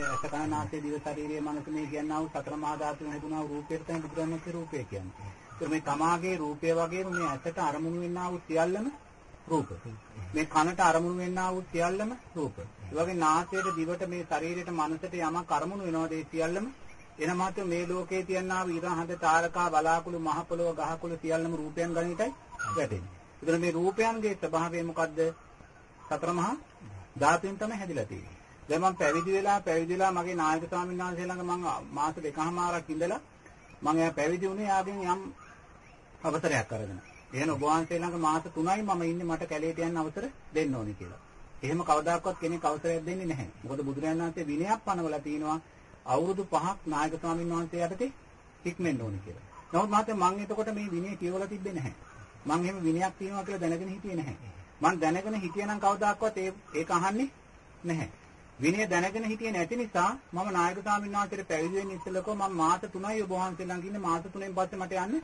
මේ රසකනාසේ දිව ශරීරයේ මනස මේ කියනවා සතර මහා ධාතුන් හැදුනා වූ රූපයට තමයි බුදුරජාණන්ගේ රූපය කියන්නේ. ඒත් මේ තමාගේ රූපය වගේම මේ ඇසට අරමුණු වෙන්නා වූ සියල්ලම රූප. මේ කනට අරමුණු වෙන්නා වූ සියල්ලම රූප. ඒ වගේ නාසයට දිවට මේ ශරීරයට මනසට යමක් අරමුණු වෙනවාද ඒ සියල්ලම එනමත් මේ ලෝකේ තියනා වූ ඉරහඳ තාරකා බලාකුළු මහ පොළොව ගහකුළු සියල්ලම රූපයන් ගණිතයි වැටෙන්නේ. ඒතර මේ රූපයන්ගේ ස්වභාවය මොකද්ද? සතර මහා ධාතුන් තමයි හැදිලා තියෙන්නේ. දැන් මම පැවිදි වෙලා පැවිදි වෙලා මගේ නායක ස්වාමීන් වහන්සේ ළඟ මම මාස දෙකමාරක් ඉඳලා මම එයා පැවිදි වුණේ යාගෙන් යම් අවසරයක් අරගෙන. එහෙනම් ඔබ වහන්සේ ළඟ මාස 3යි මම ඉන්නේ මට කැලේට යන්න අවසර දෙන්න ඕනේ කියලා. එහෙම කවදාකවත් කෙනෙක් අවසරයක් දෙන්නේ නැහැ. මොකද බුදුරජාණන් වහන්සේ විනයක් පනවලා තිනවා අවුරුදු 5ක් නායක ස්වාමීන් වහන්සේ යටතේ හික්මෙන්න ඕනේ කියලා. නමුත් මහත්තයා මම එතකොට මේ විනය කියවලා තිබ්බේ නැහැ. මම එහෙම විනයක් තියෙනවා කියලා දැනගෙන හිටියේ නැහැ. මම දැනගෙන හිටියනම් කවදාකවත් ඒ ඒක අහන්නේ නැහැ. විනය දැනගෙන හිටියේ නැති නිසා මම නායක ස්වාමීන් වහන්සේට පැවිදි වෙන්න ඉස්සෙල්ලකෝ මම මාස 3යි ඔබ වහන්සේ ළඟ ඉන්නේ මාස 3න් පස්සේ මට යන්න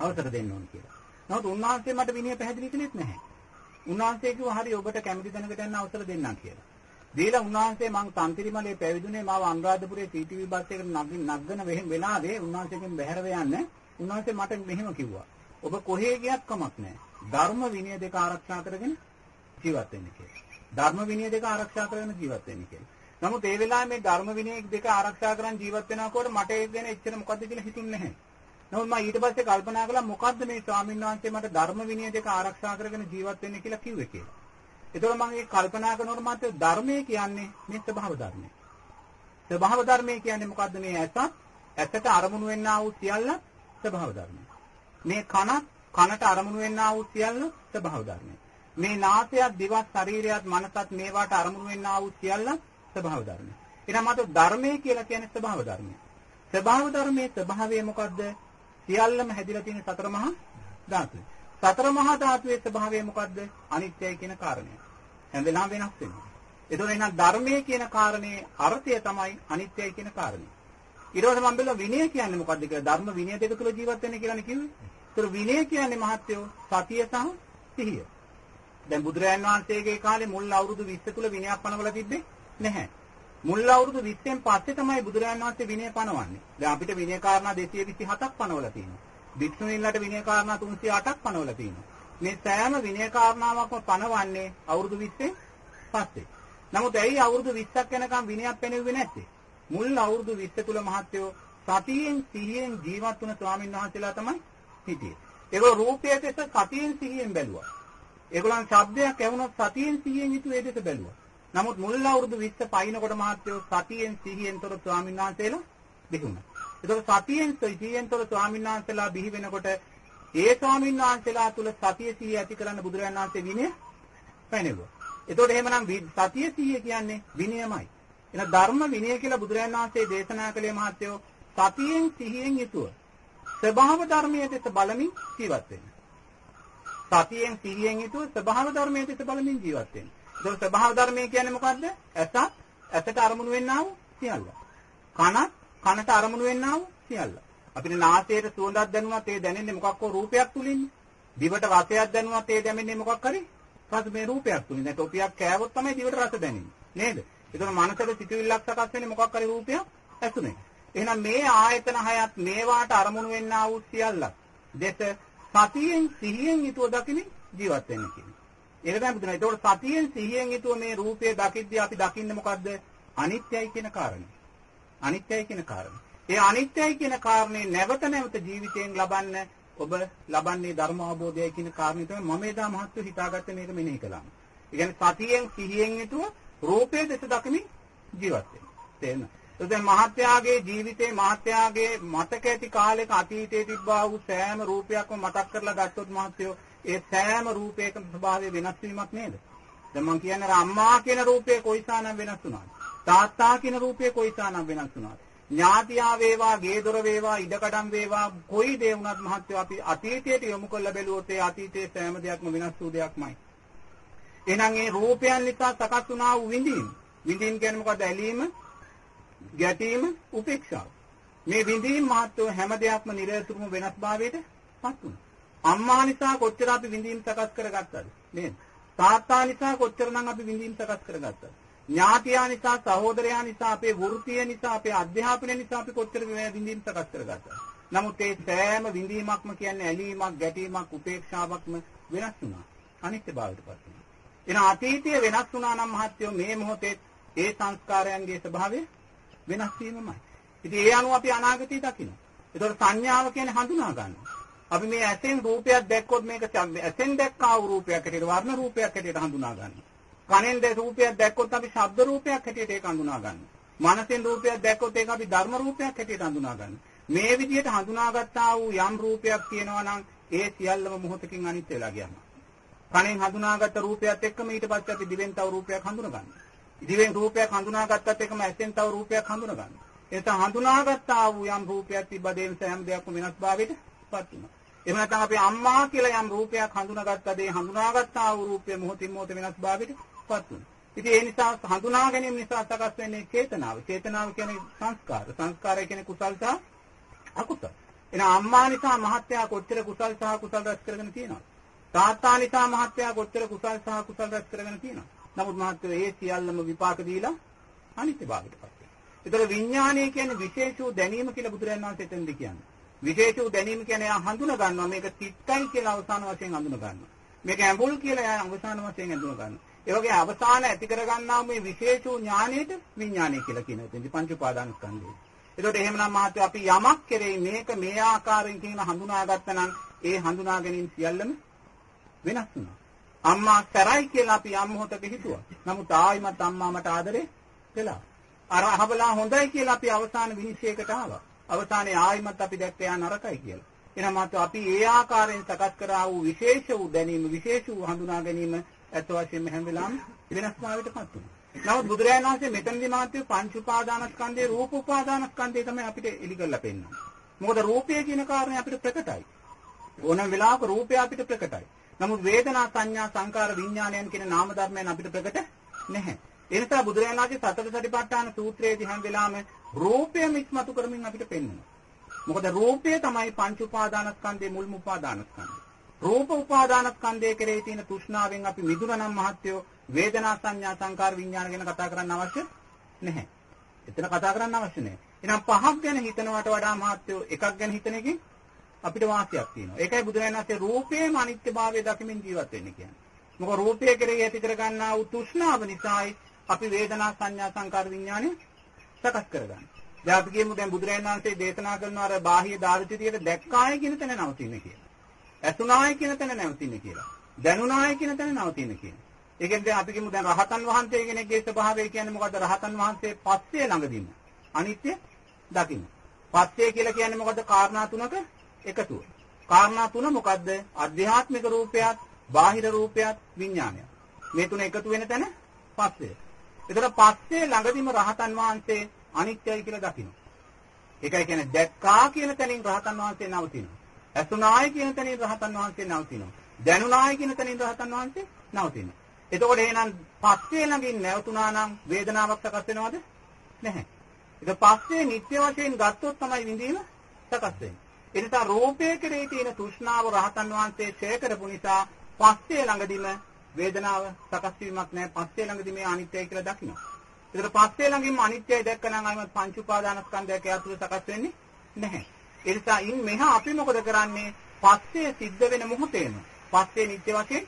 අවසර දෙන්න ඕන කියලා. නමුත් උන්වහන්සේ මට විනය පැහැදිලි කළෙත් නැහැ. උන්වහන්සේ කිව්වා හරි ඔබට කැමති තැනකට යන්න අවසර දෙන්නම් කියලා. දීලා උන්වහන්සේ මං තන්තිරිමලේ පැවිදුනේ මාව අනුරාධපුරයේ සීටීවී බස් එකට නග්ගන වෙහෙන් වෙලාවේ උන්වහන්සේගෙන් බැහැර වෙයන්න උන්වහන්සේ මට මෙහෙම කිව්වා. ඔබ කොහේ ගියත් කමක් නැහැ. ධර්ම විනය දෙක ආරක්ෂා කරගෙන ජීවත් වෙන්න කියලා. ධර්ම විනය දෙක ආරක්ෂා කරගෙන ජීවත් වෙන්න කියලා. නමුත් ඒ වෙලාවේ මේ ධර්ම විනය දෙක ආරක්ෂා කරන් ජීවත් වෙනකොට මට ඒක ගැන එච්චර මොකද්ද කියලා හිතුන්නේ නැහැ. නමුත් මම ඊට පස්සේ කල්පනා කළා මොකද්ද මේ ස්වාමීන් වහන්සේ මට ධර්ම විනය දෙක ආරක්ෂා කරගෙන ජීවත් වෙන්න කියලා කිව්වේ කියලා. ඒතකොට මම ඒක කල්පනා කරනකොට මට ධර්මය කියන්නේ මේ ස්වභාව ධර්මය. ස්වභාව ධර්මය කියන්නේ මොකද්ද මේ ඇසත් ඇසට අරමුණු වෙන්නා වූ සියල්ල ස්වභාව ධර්මය. මේ කනත් කනට අරමුණු වෙන්නා වූ සියල්ල ස්වභාව ධර්මය. මේ නාසයත් දිවත් ශරීරයත් මනසත් මේවාට අරමුණු වෙන්නා වූ සියල්ල ස්වභාව ධර්මය. එහෙනම් මත ධර්මය කියලා කියන්නේ ස්වභාව ධර්මය. ස්වභාව ධර්මයේ ස්වභාවය මොකද්ද? සියල්ලම හැදිලා තියෙන සතර මහා ධාතුයි. සතර මහා ධාතුවේ ස්වභාවය මොකද්ද? අනිත්‍යයි කියන කාරණය. හැම වෙලාවෙම වෙනස් වෙනවා. ඒතකොට එහෙනම් ධර්මයේ කියන කාරණේ අර්ථය තමයි අනිත්‍යයි කියන කාරණේ. ඊට පස්සේ මම බැලුවා විනය කියන්නේ මොකද්ද කියලා. ධර්ම විනය දෙක තුල ජීවත් වෙන්න කියලානේ කිව්වේ. ඒතර විනය කියන්නේ මහත්යෝ සතිය සහ සිහිය. දැන් බුදුරජාන් වහන්සේගේ කාලේ මුල් අවුරුදු 20 තුල විනයක් පනවලා තිබ්බේ නැහැ. මුල් අවුරුදු 20න් පස්සේ තමයි බුදුරජාන් වහන්සේ විනය පනවන්නේ. දැන් අපිට විනය කාරණා 227ක් පනවලා තියෙනවා. භික්ෂුණීන්ලට විනය කාරණා 308ක් පනවලා තියෙනවා. මේ සෑම විනය කාරණාවක්ම පනවන්නේ අවුරුදු 20න් පස්සේ. නමුත් ඇයි අවුරුදු 20ක් යනකම් විනයක් පෙනෙන්නේ නැත්තේ? මුල් අවුරුදු 20 තුල මහත්යෝ සතියෙන් සිහියෙන් ජීවත් වුණ ස්වාමීන් වහන්සේලා තමයි හිටියේ. ඒගොල්ලෝ රූපයේ දෙස සතියෙන් සිහියෙන් බැලුවා. ඒගොල්ලන් ශබ්දයක් ඇහුනොත් සතියෙන් සිහියෙන් හිතුව ඒ දෙස බැලුවා. නමුත් මුල් අවුරුදු 20 පයින්නකොට මහත්යෝ සතියෙන් සිහියෙන් තොර ස්වාමීන් වහන්සේලා බිහිුණා. ඒතකොට සතියෙන් සිහියෙන් තොර ස්වාමීන් වහන්සේලා බිහි වෙනකොට ඒ ස්වාමීන් වහන්සේලා තුල සතිය සිහිය ඇති කරන්න බුදුරජාණන් වහන්සේ විනය පැනෙවුවා. ඒතකොට එහෙමනම් සතිය සිහිය කියන්නේ විනයමයි. එන ධර්ම විනය කියලා බුදුරජාණන් වහන්සේ දේශනා කළේ මහත්යෝ සතියෙන් සිහියෙන් යුතුව ස්වභාව ධර්මයේ දෙස බලමින් ජීවත් වෙන්න. සතියෙන් සිහියෙන් යුතුව ස්වභාව ධර්මයේ දෙස බලමින් ජීවත් වෙන්න. ඒක ස්වභාව ධර්මය කියන්නේ මොකද්ද? ඇසත් ඇසට අරමුණු වෙන්නා වූ සියල්ල. කනත් කනට අරමුණු වෙන්නා වූ සියල්ල. අපිට නාසයට සුවඳක් දැනුණත් ඒ දැනෙන්නේ මොකක් හෝ රූපයක් තුලින්නේ. දිවට රසයක් දැනුණත් ඒ දැනෙන්නේ මොකක් හරි රස මේ රූපයක් තුලින්. දැන් ටොපියක් කෑවොත් තමයි දිවට රස දැනෙන්නේ. නේද? ඒතර මනසට සිතුවිල්ලක් සකස් වෙන්නේ මොකක් හරි රූපයක් ඇසුනේ. එහෙනම් මේ ආයතන හයත් මේවාට අරමුණු වෙන්නා වූ සියල්ලක්. දෙස සතියෙන් සිහියෙන් යුතුව දකිමින් ජීවත් වෙන්න කියන්නේ. ඒක තමයි බුදුනා. ඒතකොට සතියෙන් සිහියෙන් යුතුව මේ රූපය දකිද්දී අපි දකින්නේ මොකද්ද? අනිත්‍යයි කියන කාරණේ. අනිත්‍යයි කියන කාරණේ. ඒ අනිත්‍යයි කියන කාරණේ නැවත නැවත ජීවිතයෙන් ලබන්න ඔබ ලබන්නේ ධර්ම අවබෝධයයි කියන කාරණේ තමයි මම එදා මහත්ව හිතාගත්තේ මේක මෙනෙහි කළාම. ඒ කියන්නේ සතියෙන් සිහියෙන් යුතුව රූපයේ දෙස දකිමින් ජීවත් වෙන්න. තේරෙනවද? එතෙන් මහත්යාගේ ජීවිතේ මහත්යාගේ මතක ඇති කාලයක අතීතයේ තිබ්බා වූ සෑම රූපයක්ම මතක් කරලා ගත්තොත් මහත්යෝ ඒ සෑම රූපයකම ස්වභාවය වෙනස් වීමක් නේද? දැන් මම කියන්නේ අම්මා කියන රූපේ කොයිසානම් වෙනස් වුණාද? තාත්තා කියන රූපේ කොයිසානම් වෙනස් වුණාද? ඥාතියා වේවා, ගේදොර වේවා, ඉඩකඩම් වේවා, කොයි දේ වුණත් මහත්යෝ අපි අතීතයට යොමු කරලා බැලුවොත් ඒ අතීතයේ සෑම දෙයක්ම වෙනස් වූ දෙයක්මයි. එහෙනම් ඒ රූපයන් නිසා සකස් වුණා වූ විඳීම්. විඳීම් කියන්නේ මොකද්ද? ඇලීම, ගැටීම, උපේක්ෂාව. මේ විඳීම් මහත්ව හැම දෙයක්ම නිරතුරුව වෙනස්භාවයට පත් වුණා. අම්මා නිසා කොච්චර අපි විඳීම් සකස් කරගත්තද? නේද? තාත්තා නිසා කොච්චරනම් අපි විඳීම් සකස් කරගත්තද? ඥාතියා නිසා, සහෝදරයා නිසා, අපේ වෘත්තිය නිසා, අපේ අධ්‍යාපනය නිසා අපි කොච්චර විඳින්න සකස් කරගත්තද? නමුත් ඒ සෑම විඳීමක්ම කියන්නේ ඇලීමක්, ගැටීමක්, උපේක්ෂාවක්ම වෙනස් වුණා. අනිත්‍යභාවයටපත් වුණා. එන අතීතයේ වෙනස් වුණා නම් මහත්යෝ මේ මොහොතේ ඒ සංස්කාරයන්ගේ ස්වභාවය වෙනස් වීමමයි. ඉතින් ඒ අනුව අපි අනාගතය දකිනවා. ඒතකොට සංඥාව කියන්නේ හඳුනා ගන්නවා. අපි මේ ඇසෙන් රූපයක් දැක්කොත් මේක ඇසෙන් දැක්කා වූ රූපයක් හැටියට වර්ණ රූපයක් හැටියට හඳුනා ගන්නවා. කනෙන් දැක රූපයක් දැක්කොත් අපි ශබ්ද රූපයක් හැටියට ඒක හඳුනා ගන්නවා. මනසෙන් රූපයක් දැක්කොත් ඒක අපි ධර්ම රූපයක් හැටියට හඳුනා ගන්නවා. මේ විදිහට හඳුනාගත්තා වූ යම් රූපයක් තියෙනවා නම් ඒ සියල්ලම මොහොතකින් අනිත් වෙලා ගියනවා. කනෙන් හඳුනාගත්ත රූපයත් එක්කම ඊට පස්සේ අපි දිවෙන් තව රූපයක් හඳුනා ගන්නවා. දිවෙන් රූපයක් හඳුනාගත්තත් එක්කම ඇසෙන් තව රූපයක් හඳුනා ගන්නවා. එතන හඳුනාගත්තා වූ යම් රූපයක් තිබ්බදේම සෑම දෙයක්ම වෙනස් භාවයට පත් වෙනවා. එහෙම නැත්නම් අපි අම්මා කියලා යම් රූපයක් හඳුනාගත්තද ඒ හඳුනාගත්තා වූ රූපය මොහොතින් මොහොත වෙනස් භාවයට පත් වෙනවා. ඉතින් ඒ නිසා හඳුනා ගැනීම නිසා සකස් වෙන්නේ චේතනාව. චේතනාව කියන්නේ සංස්කාර. සංස්කාරය කියන්නේ කුසල් සහ අකුසල්. එහෙනම් අම්මා නිසා මහත්යා කොච්චර කුසල් සහ කුසල් රැස් කරගෙන තියෙනවද? තාත්තා නිසා මහත්යා කොච්චර කුසල් සහ කුසල් රැස් කරගෙන තියෙනවද? නමුත් මහත්යෝ ඒ සියල්ලම විපාක දීලා අනිත්‍ය භාවයටපත් වෙනවා. ඒතර විඥානය කියන්නේ විශේෂ වූ දැනීම කියලා බුදුරජාණන් වහන්සේ එතෙන්ද කියන්නේ. විශේෂ වූ දැනීම කියන්නේ එයා හඳුන ගන්නවා මේක තිත්තයි කියලා අවසාන වශයෙන් හඳුන ගන්නවා. මේක ඇඹුල් කියලා එයා අවසාන වශයෙන් හඳුන ගන්නවා. ඒ වගේ අවසාන ඇති කරගන්නා මේ විශේෂ වූ ඥානයට විඥානය කියලා කියනවා. එතෙන්දි පංච උපාදානස්කන්ධය. ඒකට එහෙමනම් මහත්වෝ අපි යමක් කෙරෙහි මේක මේ ආකාරයෙන් කියන හඳුනාගත්තා නම් ඒ හඳුනා ගැනීම සියල්ලම වෙනස් වෙනවා. අම්මා කරයි කියලා අපි යම් මොහොතක හිතුවා. නමුත් ආයිමත් අම්මා මට ආදරේ කළා. අර අහබලා හොඳයි කියලා අපි අවසාන විනිශ්චයකට ආවා. අවසානයේ ආයිමත් අපි දැක්ක යා නරකයි කියලා. එහෙනම් මාත් අපි ඒ ආකාරයෙන් සකස් කරා වූ විශේෂ වූ දැනීම විශේෂ වූ හඳුනා ගැනීම ඇත්ත වශයෙන්ම හැම වෙලාවෙම වෙනස්භාවයටපත් වෙනවා. නමුත් බුදුරජාණන් වහන්සේ මෙතනදී මාත්‍ය පංච උපාදානස්කන්ධේ රූප උපාදානස්කන්ධේ තමයි අපිට එලි කරලා පෙන්නන්නේ. මොකද රූපය කියන කාරණේ අපිට ප්‍රකටයි. ඕනම වෙලාවක රූපය අපිට ප්‍රකටයි. නමුත් වේදනා සංඥා සංකාර විඥානයන් කියන නාම ධර්මයන් අපිට ප්‍රකට නැහැ. ඒ නිසා බුදුරජාණන් වහන්සේ සතර සතිපට්ඨාන සූත්‍රයේදී හැම වෙලාවෙම රූපයම ඉස්මතු කරමින් අපිට පෙන්වනවා. මොකද රූපය තමයි පංච උපාදානස්කන්ධේ මුල්ම උපාදානස්කන්ධය. රූප උපාදානස්කන්ධය කෙරෙහි තියෙන තෘෂ්ණාවෙන් අපි මිදුණනම් මහත්යෝ වේදනා සංඥා සංකාර විඥාන ගැන කතා කරන්න අවශ්‍ය නැහැ. එතන කතා කරන්න අවශ්‍ය නැහැ. එහෙනම් පහක් ගැන හිතනවට වඩා මහත්යෝ එකක් ගැන හිතන එකෙන් අපිට වාසියක් තියෙනවා. ඒකයි බුදුරජාණන් වහන්සේ රූපේම අනිත්‍යභාවය දකිමින් ජීවත් වෙන්නේ කියන්නේ. මොකද රූපය කෙරෙහි ඇති කරගන්නා වූ තෘෂ්ණාව නිසායි අපි වේදනා සංඥා සංකාර විඥානය සකස් කරගන්නේ. දැන් අපි කියමු දැන් බුදුරජාණන් වහන්සේ දේශනා කරන අර බාහ්‍ය දාර්ශනිකයට දැක්කාය කියන තැන නවතින්නේ කියලා. ඇසුනාය කියන තැන නවතින්නේ කියලා. දැනුනාය කියන තැන නවතින්නේ කියලා. ඒ කියන්නේ දැන් අපි කියමු දැන් රහතන් වහන්සේ කෙනෙක්ගේ ස්වභාවය කියන්නේ මොකද්ද? රහතන් වහන්සේ පස්සේ ළඟදීම අනිත්‍ය දකින්න. පස්සේ කියලා කියන්නේ මොකද්ද? කාරණා තුනක එකතුව. කාරණා තුන මොකද්ද? අධ්‍යාත්මික රූපයත්, බාහිර රූපයත්, විඥානයත්. මේ තුන එකතු වෙන තැන පස්සේ. ඒතර පස්සේ ළඟදීම රහතන් වහන්සේ අනිත්‍යයි කියලා දකිනවා. ඒකයි කියන්නේ දැක්කා කියන තැනින් රහතන් වහන්සේ නවතිනවා. ඇසුනායි කියන තැනින් රහතන් වහන්සේ නවතිනවා. දැනුනායි කියන තැනින් රහතන් වහන්සේ නවතිනවා. එතකොට එහෙනම් පස්සේ ළඟින් නැවතුණා නම් වේදනාවක් සකස් වෙනවද? නැහැ. ඒක පස්සේ නිත්‍ය වශයෙන් ගත්තොත් තමයි විඳීම සකස් වෙන්නේ. ඒ නිසා රූපයේ කෙරෙහි තියෙන තෘෂ්ණාව රහතන් වහන්සේ ඡය කරපු නිසා පස්සේ ළඟදීම වේදනාව සකස් වීමක් නැහැ. පස්සේ ළඟදී මේ අනිත්‍යයි කියලා දකිනවා. ඒතර පස්සේ ළඟින්ම අනිත්‍යයි දැක්කනම් අයිමත් පංච උපාදානස්කන්ධයක් ඇතුළේ සකස් වෙන්නේ නැහැ. ඒ නිසා ඉන් මෙහා අපි මොකද කරන්නේ? පස්සේ සිද්ධ වෙන මොහොතේම පස්සේ නිත්‍ය වශයෙන්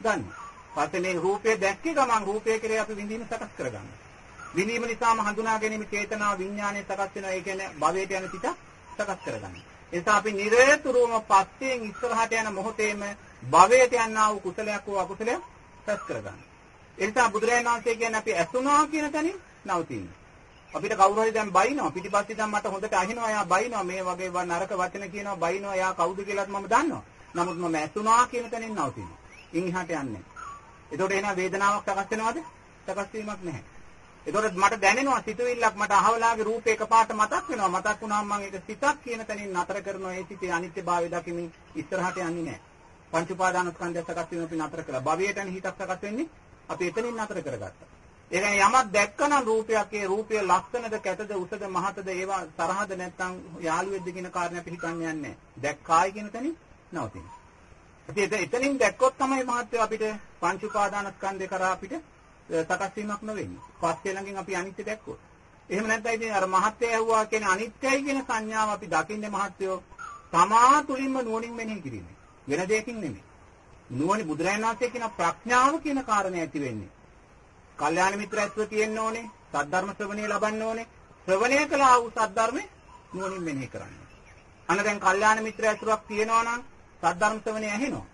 ගන්නවා. පස්සේ මේ රූපය දැක්කේ ගමන් රූපය කියලා අපි විඳීම සකස් කරගන්නවා. විඳීම නිසාම හඳුනා ගැනීම චේතනා විඥානය සකස් වෙනවා. ඒ කියන්නේ භවයට යන පිට සකස් කරගන්නවා. ඒ නිසා අපි නිරේතුරුවම පස්සෙන් ඉස්සරහට යන මොහොතේම භවයට යනා වූ කුසලයක් හෝ අකුසලයක් සකස් කරගන්නවා. ඒ නිසා බුදුරජාණන් වහන්සේ කියන්නේ අපි ඇසුනා කියන තැනින් නවතින්නේ. අපිට කවුරු හරි දැන් බයිනවා පිටිපස්සේ දැන් මට හොඳට අහිනවා එයා බයිනවා මේ වගේ නරක වචන කියනවා බයිනවා එයා කවුද කියලාත් මම දන්නවා. නමුත් මම ඇසුනා කියන තැනින් නවතිනවා. ඉන් එහාට යන්නේ එතකොට එන වේදනාවක් සකස් වෙනවද? සකස් වීමක් නැහැ. එතකොට මට දැනෙනවා සිතුවිල්ලක් මට අහවලාගේ රූපේ එකපාරට මතක් වෙනවා. මතක් වුණාම මම ඒක සිතක් කියන තැනින් නතර කරනවා. ඒ සිතේ අනිත්‍යභාවය දකිමින් ඉස්සරහට යන්නේ නැහැ. පංච උපාදානස්කන්ධය සකස් වීම අපි නතර කළා. භවයට යන හිතක් සකස් වෙන්නේ අපි එතනින් නතර කරගත්තා. ඒ කියන්නේ යමක් දැක්කනම් රූපයක් ඒ රූපය ලස්සනද කැතද උසද මහතද ඒවා තරහද නැත්නම් යාළුවෙක්ද කියන කාරණේ අපි හිතන්නේ නැහැ. දැක්කායි කියන තැනින් නවතිනවා. ඉතින් එතනින් දැක්කොත් තමයි මහත්ය අපිට පංච උපාදානස්කන්ධය කරා අපිට සකස් වීමක් නෙවෙන්නේ. පස්සේ ළඟින් අපි අනිත්‍ය දැක්කොත්. එහෙම නැත්නම් ඉතින් අර මහත්ය ඇහුවා කියන අනිත්‍යයි කියන සංඥාව අපි දකින්නේ මහත්යෝ තමා තුලින්ම නුවණින් මෙනෙහි කිරීමයි. වෙන දෙයකින් නෙමෙයි. නුවණ බුදුරජාණන් වහන්සේ කියන ප්‍රඥාව කියන කාරණේ ඇති වෙන්නේ. කල්යාණ මිත්‍රත්වය තියෙන්න ඕනේ. සද්ධර්ම ශ්‍රවණය ලබන්න ඕනේ. ශ්‍රවණය කළා වූ සද්ධර්මේ නුවණින් මෙනෙහි කරන්න. අන්න දැන් කල්යාණ මිත්‍රත්වයක් තියෙනවා නම් සද්ධර්ම ශ්‍රවණය ඇහෙනවා.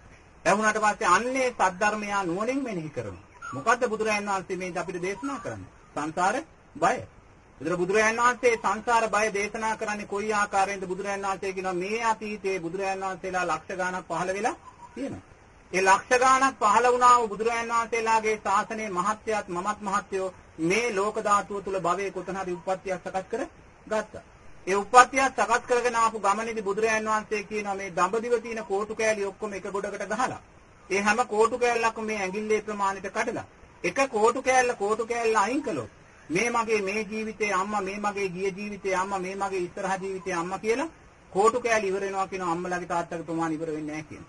ඇහුණාට පස්සේ අන්නේ සද්ධර්මය නුවණින් මෙනෙහි කරනවා. මොකද්ද බුදුරජාණන් වහන්සේ මේ අපිට දේශනා කරන්නේ? සංසාර බය. ඒතර බුදුරජාණන් වහන්සේ සංසාර බය දේශනා කරන්නේ කොයි ආකාරයෙන්ද බුදුරජාණන් වහන්සේ කියනවා මේ අතීතයේ බුදුරජාණන් වහන්සේලා ලක්ෂ ගාණක් පහළ වෙලා තියෙනවා. ඒ ලක්ෂ ගාණක් පහළ වුණා වූ බුදුරජාණන් වහන්සේලාගේ ශාසනයේ මහත්යත් මමත් මහත්යෝ මේ ලෝක ධාතුව තුල භවයේ කොතන හරි උප්පත්තියක් සකස් කර ගත්තා. ඒ උප්පත්තියක් සකස් කරගෙන ආපු ගමනේදී බුදුරජාණන් වහන්සේ කියනවා මේ දඹදිව තියෙන කෝටු කෑලි ඔක්කොම එක ගොඩකට ගහලා ඒ හැම කෝටු කෑල්ලක්ම මේ ඇඟිල්ලේ ප්‍රමාණයට කඩලා එක කෝටු කෑල්ල කෝටු කෑල්ල අයින් කළොත් මේ මගේ මේ ජීවිතේ අම්මා මේ මගේ ගිය ජීවිතේ අම්මා මේ මගේ ඉස්සරහ ජීවිතේ අම්මා කියලා කෝටු කෑලි ඉවර වෙනවා කියන අම්මලාගේ තාත්තගේ ප්‍රමාණ ඉවර වෙන්නේ නැහැ කියන.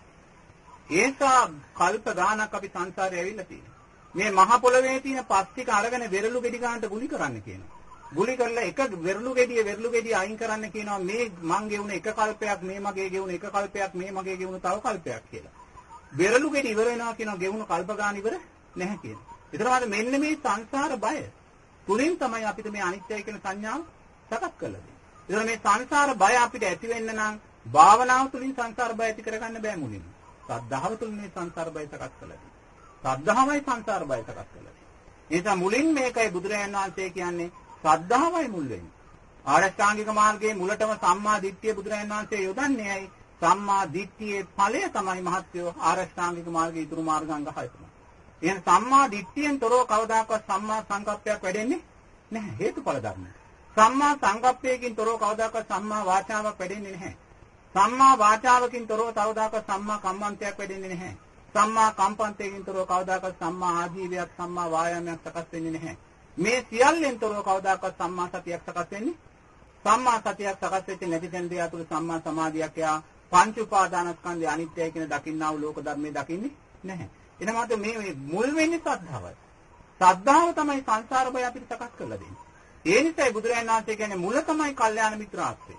ඒසා කල්ප ගානක් අපි සංසාරේ ඇවිල්ලා තියෙනවා. මේ මහ පොළවේ තියෙන පස් ටික අරගෙන වෙරළු ගෙඩි ගන්නට ගුලි කරන්න කියනවා. ගුලි කරලා එක වෙරළු ගෙඩිය වෙරළු ගෙඩිය අයින් කරන්න කියනවා මේ මං ගෙවුන එක කල්පයක් මේ මගේ ගෙවුන එක කල්පයක් මේ මගේ ගෙවුන තව කල්පයක් කියලා. වෙරළු ගෙඩි ඉවර වෙනවා කියනවා ගෙවුන කල්ප ගාන ඉවර නැහැ කියනවා. ඒතරම මෙන්න මේ සංසාර බය තුලින් තමයි අපිට මේ අනිත්‍යය කියන සංඥාව සකස් කරලා දෙන්නේ. ඒතර මේ සංසාර බය අපිට ඇති වෙන්න නම් භාවනාව තුලින් සංසාර බය ඇති කරගන්න බෑ මුලින්ම. සද්ධාව තුලින් මේ සංසාර බය සකස් කරලා දෙන්නේ. සද්ධාවයි සංසාර බය සකස් කරලා දෙන්නේ. ඒ නිසා මුලින් මේකයි බුදුරජාණන් වහන්සේ කියන්නේ සද්ධාවයි මුල් වෙන්නේ. ආරෂ්ඨාංගික මාර්ගයේ මුලටම සම්මා දිට්ඨිය බුදුරජාණන් වහන්සේ යොදන්නේ ඇයි? සම්මා දිට්ඨියේ ඵලය තමයි මහත්වෝ ආරෂ්ඨාංගික මාර්ගයේ ඉතුරු මාර්ගාංග හය තමයි. එහෙනම් සම්මා දිට්ඨියෙන් තොරව කවදාකවත් සම්මා සංකප්පයක් වැඩෙන්නේ නැහැ. හේතුඵල ධර්ම. සම්මා සංකප්පයකින් තොරව කවදාකවත් සම්මා වාචාවක් වැඩෙන්නේ නැහැ. සම්මා වාචාවකින් තොරව කවදාකවත් සම්මා කම්මන්තයක් වැඩෙන්නේ නැහැ. සම්මා කම්පන්තයකින් තොරව කවදාකවත් සම්මා ආජීවයක් සම්මා වායාමයක් සකස් වෙන්නේ නැහැ. මේ සියල්ලෙන් තොරව කවදාකවත් සම්මා සතියක් සකස් වෙන්නේ සම්මා සතියක් සකස් වෙච්ච නැති තැන දෙය අතුරු සම්මා සමාධියක් යා පංච උපාදානස්කන්ධය අනිත්‍යයි කියන දකින්නා වූ ලෝක ධර්මයේ දකින්නේ නැහැ. එනවාද මේ මුල් වෙන්නේ ශ්‍රද්ධාවයි. ශ්‍රද්ධාව තමයි සංසාර බය අපිට සකස් කරලා දෙන්නේ. ඒ නිසායි බුදුරජාණන් වහන්සේ කියන්නේ මුල තමයි කල්යාණ මිත්‍රාශ්‍රය.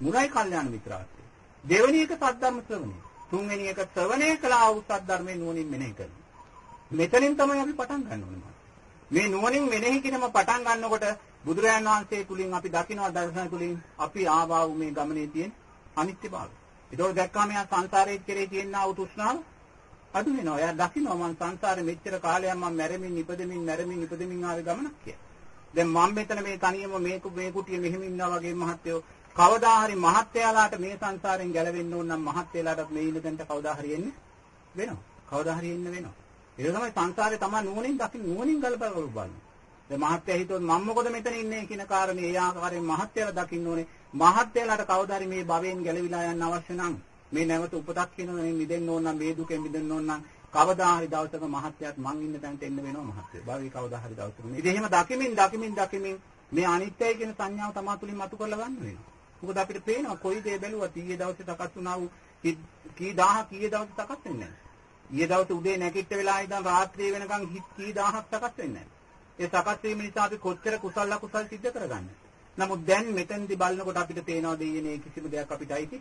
මුලයි කල්යාණ මිත්‍රාශ්‍රය. දෙවෙනි එක සද්ධර්ම ශ්‍රවණය. තුන්වෙනි එක ශ්‍රවණය කළා වූ සද්ධර්මයේ නුවණින් මෙනෙහි කරනවා. මෙතනින් තමයි අපි පටන් ගන්න ඕනේ. මේ නුවණින් මෙනෙහි කිරීම පටන් ගන්නකොට බුදුරජාණන් වහන්සේ තුලින් අපි දකිනවා දර්ශන තුලින් අපි ආවා වූ මේ ගමනේ තියෙන අනිත්‍යභාවය. ඒකෝ දැක්කාම යා සංසාරයේ කෙරේ තියෙනා වූ තෘෂ්ණාව අඩු වෙනවා. එයා දකිනවා මං සංසාරේ මෙච්චර කාලයක් මං මැරෙමින් ඉපදෙමින් මැරෙමින් ඉපදෙමින් ආවේ ගමනක් කියලා. දැන් මම මෙතන මේ තනියම මේ මේ කුටියේ මෙහෙම ඉන්නා වගේ මහත්යෝ කවදා හරි මහත්යලාට මේ සංසාරයෙන් ගැලවෙන්න ඕන නම් මහත්යලාට මේ ඉන්න තැනට කවදා හරි එන්න වෙනවා. කවදා හරි එන්න වෙනවා. ඒක තමයි සංසාරේ තමයි නුවණින් දකින්න නුවණින් ගලපලා බලන්නේ. දැන් මහත්ය හිතුවොත් මම මොකද මෙතන ඉන්නේ කියන කාරණේ ඒ ආකාරයෙන් මහත්යලා දකින්න ඕනේ. මහත්යලාට කවදා හරි මේ භවයෙන් ගැලවිලා යන්න අවශ්‍ය නම් මේ නැවත උපතක් කියන මේ මිදෙන්න ඕන නම් මේ දුකෙන් මිදෙන්න ඕන නම් කවදා හරි දවසක මහත්යත් මං ඉන්න තැනට එන්න වෙනවා මහත්ය. භවී කවදා හරි දවසක. ඉතින් එහෙම දකිමින් දකිමින් දකිමින් මේ අනිත්‍යයි කියන සංඥාව තමා තුලින් මතු කරලා ගන්න වෙනවා. මොකද අපිට පේනවා කොයි දේ බැලුවත් ඊයේ දවසේ සකස් වුණා වූ කී දහහක් ඊයේ දවසේ සකස් වෙන්නේ නැහැ. ඊයේ දවසේ උදේ නැගිට වෙලා ඉඳන් රාත්‍රියේ වෙනකන් කී දහහක් සකස් වෙන්නේ නැහැ. ඒ සකස් වීම නිසා අපි කොච්චර කුසල අකුසල් සිද්ධ කරගන්නේ. නමුත් දැන් මෙතෙන්දි බලනකොට අපිට පේනවා දෙයියනේ කිසිම දෙයක් අපිට අයිති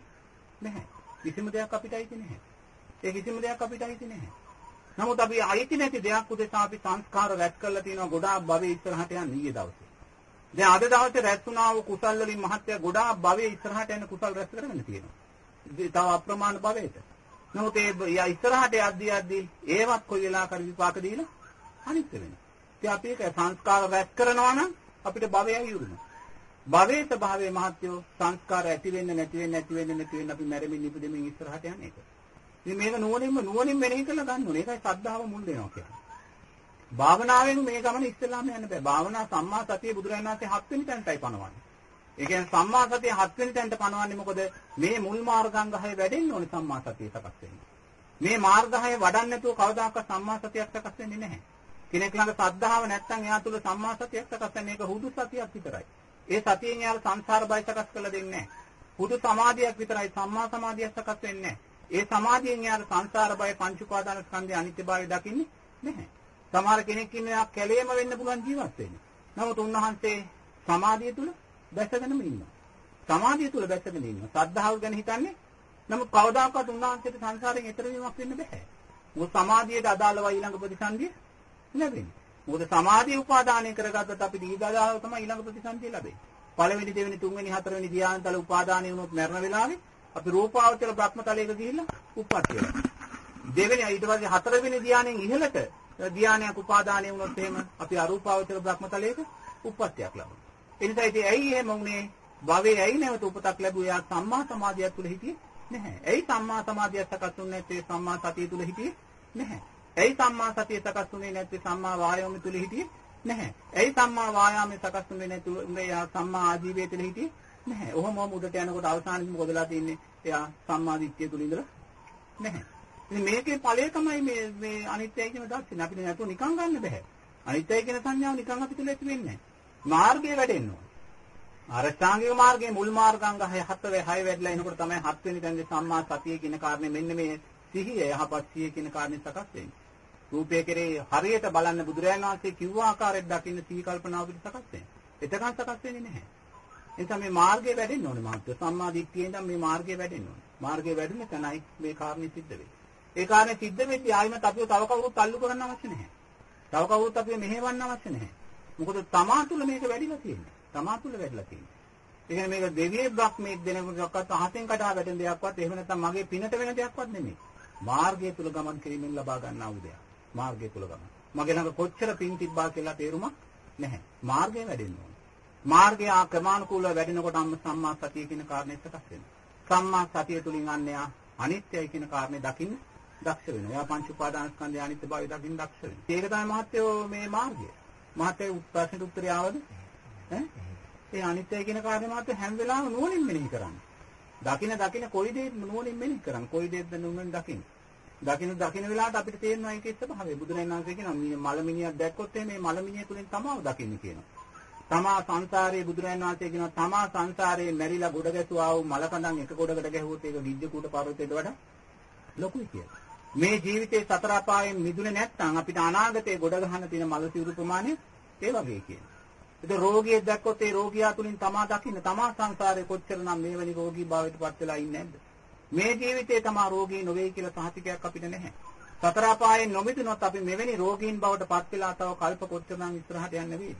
නැහැ. කිසිම දෙයක් අපිට අයිති නැහැ. ඒ කිසිම දෙයක් අපිට අයිති නැහැ. නමුත් අපි අයිති නැති දෙයක් උදෙසා අපි සංස්කාර රැස් කරලා තියෙනවා ගොඩාක් භවයේ ඉස්සරහට යන ඊයේ දවසේ. දැන් අද දවසේ රැස් වුණා වූ කුසල් වලින් මහත්ය ගොඩාක් භවයේ ඉස්සරහට යන කුසල් රැස් කරගෙන තියෙනවා. තව අප්‍රමාණ භවයට. නමුත් ඒ ඉස්සරහට යද්දී යද්දී ඒවත් කොයි වෙලාවකරි විපාක දීලා අනිත්‍ය වෙනවා. ඉතින් අපි ඒක සංස්කාර රැස් කරනවා නම් අපිට භවයයි යුරුනවා. භවයේ ස්වභාවයේ මහත්යෝ සංස්කාර ඇති වෙන්න නැති වෙන්න නැති වෙන්න නැති වෙන්න අපි මැරෙමින් ඉපදෙමින් ඉස්සරහට යන්නේ ඒක. ඉතින් මේක නුවණින්ම නුවණින් මෙනෙහි කරලා ගන්න ඕනේ. ඒකයි ශ්‍රද්ධාව මුල් වෙනවා කියන්නේ. භාවනාවෙන් මේ ගමන ඉස්සෙල්ලාම යන්න බෑ. භාවනා සම්මා සතිය බුදුරජාණන් වහන්සේ හත් වෙනි තැනටයි පනවන්නේ. ඒ කියන්නේ සම්මා සතිය හත් වෙනි තැනට පනවන්නේ මොකද? මේ මුල් මාර්ගාංග හය වැඩෙන්න ඕනේ සම්මා සතිය සකස් වෙන්න. මේ මාර්ග හය වඩන්න නැතුව කවදාකවත් සම්මා සතියක් සකස් වෙන්නේ නැහැ. කෙනෙක් ළඟ සද්ධාව නැත්නම් එයා තුල සම්මා සතියක් සකස් වෙන්නේ ඒක හුදු සතියක් විතරයි. ඒ සතියෙන් එයාට සංසාර බය සකස් කරලා දෙන්නේ නැහැ. හුදු සමාධියක් විතරයි සම්මා සමාධියක් සකස් වෙන්නේ නැහැ. ඒ සමාධියෙන් යාර සංසාර බය පංච උපාදාන ස්කන්ධයේ අනිත්‍යභාවය දකින්නේ නැහැ. සමහර කෙනෙක් ඉන්නවා කැලේම වෙන්න පුළුවන් ජීවත් වෙන්නේ. නමුත් උන්වහන්සේ සමාධිය තුල දැසගෙනම ඉන්නවා. සමාධිය තුල දැසගෙන ඉන්නවා. සද්ධාව ගැන හිතන්නේ නමුත් කවදාකවත් උන්වහන්සේට සංසාරයෙන් එතර වීමක් වෙන්න බෑ. මොකද සමාධියට අදාළව ඊළඟ ප්‍රතිසන්දිය ලැබෙන්නේ. මොකද සමාධිය උපාදානය කරගත්තත් අපි දීගදාව තමයි ඊළඟ ප්‍රතිසන්දිය ලැබෙන්නේ. පළවෙනි දෙවෙනි තුන්වෙනි හතරවෙනි ධ්‍යානතල උපාදානය වුණොත් මරණ වෙලාවේ අපි රූපාවචර බ්‍රහ්මතලයක ගිහිල්ලා උප්පත්තිය ලැබෙනවා. දෙවෙනි ඊට පස්සේ හතරවෙනි ධ්‍යානෙන් ඉහළට ධ්‍යානයක් උපාදානය වුණොත් එහෙම අපි අරූපාවචර බ්‍රහ්මතලයක උප්පත්තියක් ලබනවා. ඒ නිසා ඉතින් ඇයි එහෙම වුනේ? භවයේ ඇයි නැවත උපතක් ලැබුවේ? යා සම්මා සමාධිය තුළ හිටියේ නැහැ. ඇයි සම්මා සමාධිය සකස් වුනේ නැත්තේ සම්මා සතිය තුළ හිටියේ නැහැ. ඇයි සම්මා සතිය සකස් වුනේ නැත්තේ සම්මා වායාම තුළ හිටියේ නැහැ. ඇයි සම්මා වායාමයේ සකස් වුනේ නැතුව යා සම්මා ආජීවයේ තුළ හිටියේ නැහැ. ඔහොම උඩට යනකොට අවසානයේ මොකද වෙලා තින්නේ? එයා සම්මා දිට්ඨිය තුළ ඉඳලා නැහැ. ඉතින් මේකේ ඵලය තමයි මේ මේ අනිත්‍යයි කියන දර්ශනය. අපිට නැතුව නිකන් ගන්න බෑ. අනිත්‍යයි කියන සංඥාව නිකන් අපි තුල ඇති වෙන්නේ නැහැ. මාර්ගය වැඩෙන්න ඕන. අරෂ්ඨාංගික මාර්ගයේ මුල් මාර්ගාංග 6 7 වේ 6 වැඩිලා එනකොට තමයි 7 වෙනි තැනදී සම්මා සතිය කියන කාරණේ මෙන්න මේ සිහිය යහපත් සිහිය කියන කාරණේ සකස් වෙන්නේ. රූපය කෙරේ හරියට බලන්න බුදුරජාණන් වහන්සේ කිව්ව ආකාරයට දකින්න සිහි කල්පනාව පිට සකස් වෙන්නේ. එතකන් සකස් වෙන්නේ නැහැ. එනිසා මේ මාර්ගය වැඩෙන්න ඕනේ මහත්ව. සම්මා දිට්ඨියෙන් නම් මේ මාර්ගය වැඩෙන්න ඕනේ. මාර්ගය වැඩෙන තැනයි මේ කාරණේ සිද්ධ වෙන්නේ. ඒ කාරණේ සිද්ධ වෙද්දී ආයිමත් අපිව තව කවුරුත් අල්ලු කරන්න අවශ්‍ය නැහැ. තව කවුරුත් අපිව මෙහෙවන්න අවශ්‍ය නැහැ. මොකද තමා තුළ මේක වැඩිලා තියෙන්නේ. තමා තුළ වැඩිලා තියෙන්නේ. ඒ කියන්නේ මේක දෙවියෙක් බ්‍රහ්මෙක් දෙනෙකුටවත් අහසෙන් කඩා වැටෙන දෙයක්වත් එහෙම නැත්නම් මගේ පිනට වෙන දෙයක්වත් නෙමෙයි. මාර්ගය තුල ගමන් කිරීමෙන් ලබා ගන්නා වූ දෙයක්. මාර්ගය තුල ගමන. මගේ ළඟ කොච්චර පින් තිබ්බා කියලා තේරුමක් නැහැ. මාර්ගය වැඩෙන්න ඕනේ. මාර්ගය ක්‍රමානුකූලව වැඩෙනකොට අම්ම සම්මා සතිය කියන කාරණේ සකස් වෙනවා. සම්මා සතිය තුලින් අන්නේ අනිත්‍යයි කියන කාරණේ දකින්න දක්ෂ වෙනවා. එයා පංච උපාදානස්කන්ධය අනිත්‍යභාවය දකින්න දක්ෂ වෙනවා. ඒක තමයි මහත්යෝ මේ මාර්ගය. මහත්යේ ප්‍රශ්නෙට උත්තරය ආවද? ඈ? ඒ අනිත්‍යයි කියන කාරණේ මහත්ය හැම වෙලාවෙම නුවණින් මෙනෙහි කරන්නේ. දකින දකින කොයි දෙයක් නුවණින් මෙනෙහි කරන්නේ. කොයි දෙයක්ද නුවණින් දකින්නේ. දකින දකින වෙලාවට අපිට තේරෙනවා ඒකේ ස්වභාවය. බුදුරජාණන් වහන්සේ කියනවා මලමිනියක් දැක්කොත් මේ මලමිනිය තුලින් තමව දකින්නේ කියනවා. තමා සංසාරයේ බුදුරජාණන් වහන්සේ කියනවා තමා සංසාරයේ මැරිලා ගොඩ ගැසුවා වූ මලකඳන් එක ගොඩකට ගැහුවොත් ඒක විද්‍ය කුට පර්වතයට වඩා ලොකුයි කියලා. මේ ජීවිතේ සතර අපායෙන් මිදුනේ නැත්නම් අපිට අනාගතේ ගොඩ ගහන්න තියෙන මල සිවුරු ප්‍රමාණය ඒ වගේ කියනවා. ඒක රෝගියෙක් දැක්කොත් ඒ රෝගියා තුලින් තමා දකින්න තමා සංසාරේ කොච්චරනම් මේවැනි රෝගී භාවයට පත් වෙලා ඉන්නේ නැද්ද? මේ ජීවිතේ තමා රෝගී නොවේ කියලා සහතිකයක් අපිට නැහැ. සතර අපායෙන් නොමිදුනොත් අපි මෙවැනි රෝගීන් බවට පත් වෙලා තව කල්ප කොච්චරනම් ඉස්සරහට යන්න වේද?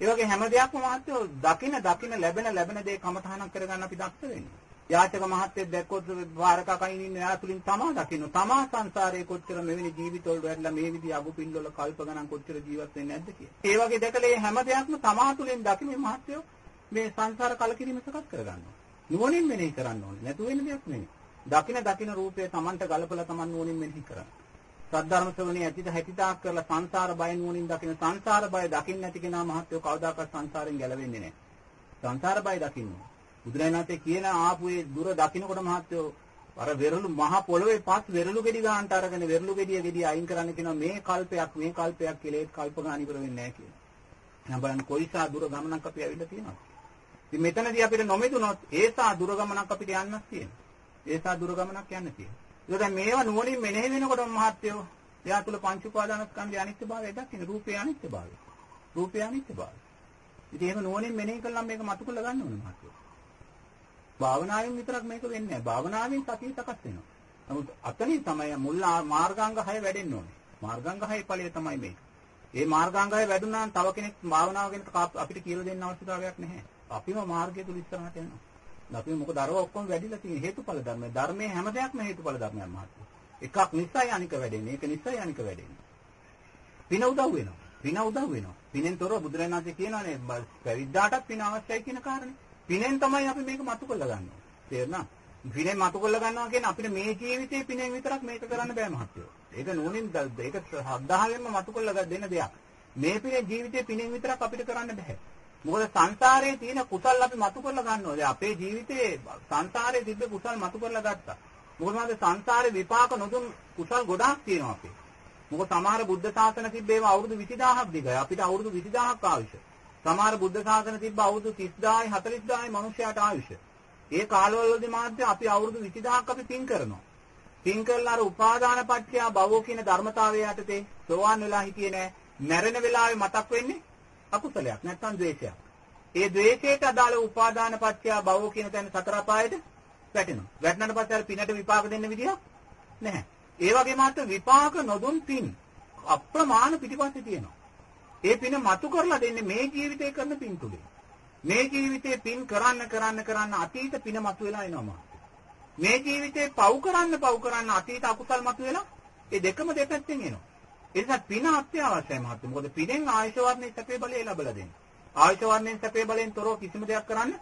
ඒ වගේ හැම දෙයක්ම මහත්වෝ දකින දකින ලැබෙන ලැබෙන දේ කමතහනක් කරගන්න අපි දක්ෂ වෙන්නේ. යාචක මහත්යෙක් දැක්කොත් වාරකකයින් ඉන්න එයා තුලින් තමා දකින්න. තමා සංසාරයේ කොච්චර මෙවැනි ජීවිතවල වැටලා මේ විදිහ අගු පින්වල කල්ප ගණන් කොච්චර ජීවත් වෙන්නේ නැද්ද කියලා. ඒ වගේ දැකලා මේ හැම දෙයක්ම තමා තුලින් දකින්නේ මහත්යෝ මේ සංසාර කලකිරීම සකස් කරගන්නවා. නුවණින් මෙනෙහි කරන්න ඕනේ. නැතු වෙන දෙයක් නෙමෙයි. දකින දකින රූපය Tamanට ගලපලා Taman නුවණින් මෙනෙහි කරන්න. සද්ධර්ම ශ්‍රවණේ ඇතිත හැකිතාක් කරලා සංසාර බය නුවණින් දකින සංසාර බය දකින්න නැති කෙනා මහත්යෝ කවදාකවත් සංසාරයෙන් ගැලවෙන්නේ නැහැ. සංසාර බය දකින්නේ. බුදුරජාණන්සේ කියන ආපු ඒ දුර දකින්නකොට මහත්යෝ අර වෙරළු මහ පොළවේ පස් වෙරළු ගෙඩි ගන්නට අරගෙන වෙරළු ගෙඩිය ගෙඩිය අයින් කරන්න කියනවා මේ කල්පයක් මේ කල්පයක් කියලා ඒක කල්ප ගන්න ඉවර වෙන්නේ නැහැ කියලා. එහෙනම් බලන්න කොයිසා දුර ගමනක් අපි ඇවිල්ලා තියෙනවද? ඉතින් මෙතනදී අපිට නොමෙදුනොත් ඒසා දුර ගමනක් අපිට යන්නත් තියෙනවා. ඒසා දුර ගමනක් යන්න තියෙනවා. ඒක දැන් මේවා නුවණින් මෙනෙහි වෙනකොට මහත්යෝ එයා තුල පංච උපාදානස්කන්ධය අනිත්‍යභාවය දකින්න රූපේ අනිත්‍යභාවය. රූපේ අනිත්‍යභාවය. ඉතින් එහෙම නුවණින් මෙනෙහි කළාම මේක මතු කරලා ගන්න ඕනේ මහත්යෝ. භාවනාවෙන් විතරක් මේක වෙන්නේ නැහැ. භාවනාවෙන් සතිය සකස් වෙනවා. නමුත් අතනින් තමයි මුල් මාර්ගාංග 6 වැඩෙන්න ඕනේ. මාර්ගාංග 6 ඵලය තමයි මේක. මේ මාර්ගාංග 6 වැඩුණා නම් තව කෙනෙක් භාවනාව ගැන අපිට කියලා දෙන්න අවශ්‍යතාවයක් නැහැ. අපිම මාර්ගය තුල ඉස්සරහට යනවා. අපි මොකද අරව ඔක්කොම වැඩිලා තියෙන හේතුඵල ධර්ම. ධර්මයේ හැම දෙයක්ම හේතුඵල ධර්මයක් මහත්තයා. එකක් නිසයි අනික වැඩෙන්නේ. ඒක නිසයි අනික වැඩෙන්නේ. පින උදව් වෙනවා. පින උදව් වෙනවා. පිනෙන් තොරව බුදුරජාණන් වහන්සේ කියනවානේ පැවිද්දාටත් පින අවශ්‍යයි කියන කාරණේ. පිනෙන් තමයි අපි මේක මතු කරලා ගන්නවා. තේරුණා? පිනෙන් මතු කරලා ගන්නවා කියන්නේ අපිට මේ ජීවිතේ පිනෙන් විතරක් මේක කරන්න බෑ මහත්තයෝ. ඒක නෝනින් ඒක ශ්‍රද්ධාවෙන්ම මතු කරලා දෙන්න දෙයක්. මේ පිනේ ජීවිතේ පිනෙන් විතරක් අපිට කරන්න බෑ. මොකද සංසාරයේ තියෙන කුසල් අපි මතු කරලා ගන්නවා. දැන් අපේ ජීවිතේ සංසාරයේ තිබ්බ කුසල් මතු කරලා ගත්තා. මොකද මන්ද සංසාරේ විපාක නොදුන් කුසල් ගොඩාක් තියෙනවා අපේ. මොකද සමහර බුද්ධ ශාසන තිබ්බේම අවුරුදු 20000ක් දිගයි. අපිට අවුරුදු 20000ක් ආවිෂ. සමහර බුද්ධ ශාසන තිබ්බ අවුරුදු 30000යි 40000යි මිනිස්යාට ආයුෂ. ඒ කාලවලදී මාත්‍ය අපි අවුරුදු 20000ක් අපි පින් කරනවා. පින් කරලා අර උපාදාන පත්‍ය භවෝ කියන ධර්මතාවය යටතේ සෝවාන් වෙලා හිටියේ නෑ. මැරෙන වෙලාවේ මතක් වෙන්නේ අකුසලයක් නැත්නම් ද්වේෂයක්. ඒ ද්වේෂයට අදාළ උපාදාන පත්‍ය භව කියන තැන සතර අපායට වැටෙනවා. වැටෙනාට පස්සේ අර පිනට විපාක දෙන්න විදියක් නැහැ. ඒ වගේම අත විපාක නොදුන් පින් අප්‍රමාණ පිටිපස්සේ තියෙනවා. ඒ පින මතු කරලා දෙන්නේ මේ ජීවිතේ කරන පින් තුලින්. මේ ජීවිතේ පින් කරන්න කරන්න කරන්න අතීත පින මතුවලා එනවා. මේ ජීවිතේ පව් කරන්න පව් කරන්න අතීත අකුසල් මතුවෙලා ඒ දෙකම දෙපැත්තෙන් එනවා. ඒ නිසා පින අත්‍යවශ්‍යයි මහත්මයා. මොකද පිනෙන් ආයශ වර්ණයේ සැපේ බලය ලැබලා දෙන්නේ. ආයශ වර්ණයෙන් සැපේ බලයෙන් තොරව කිසිම දෙයක් කරන්න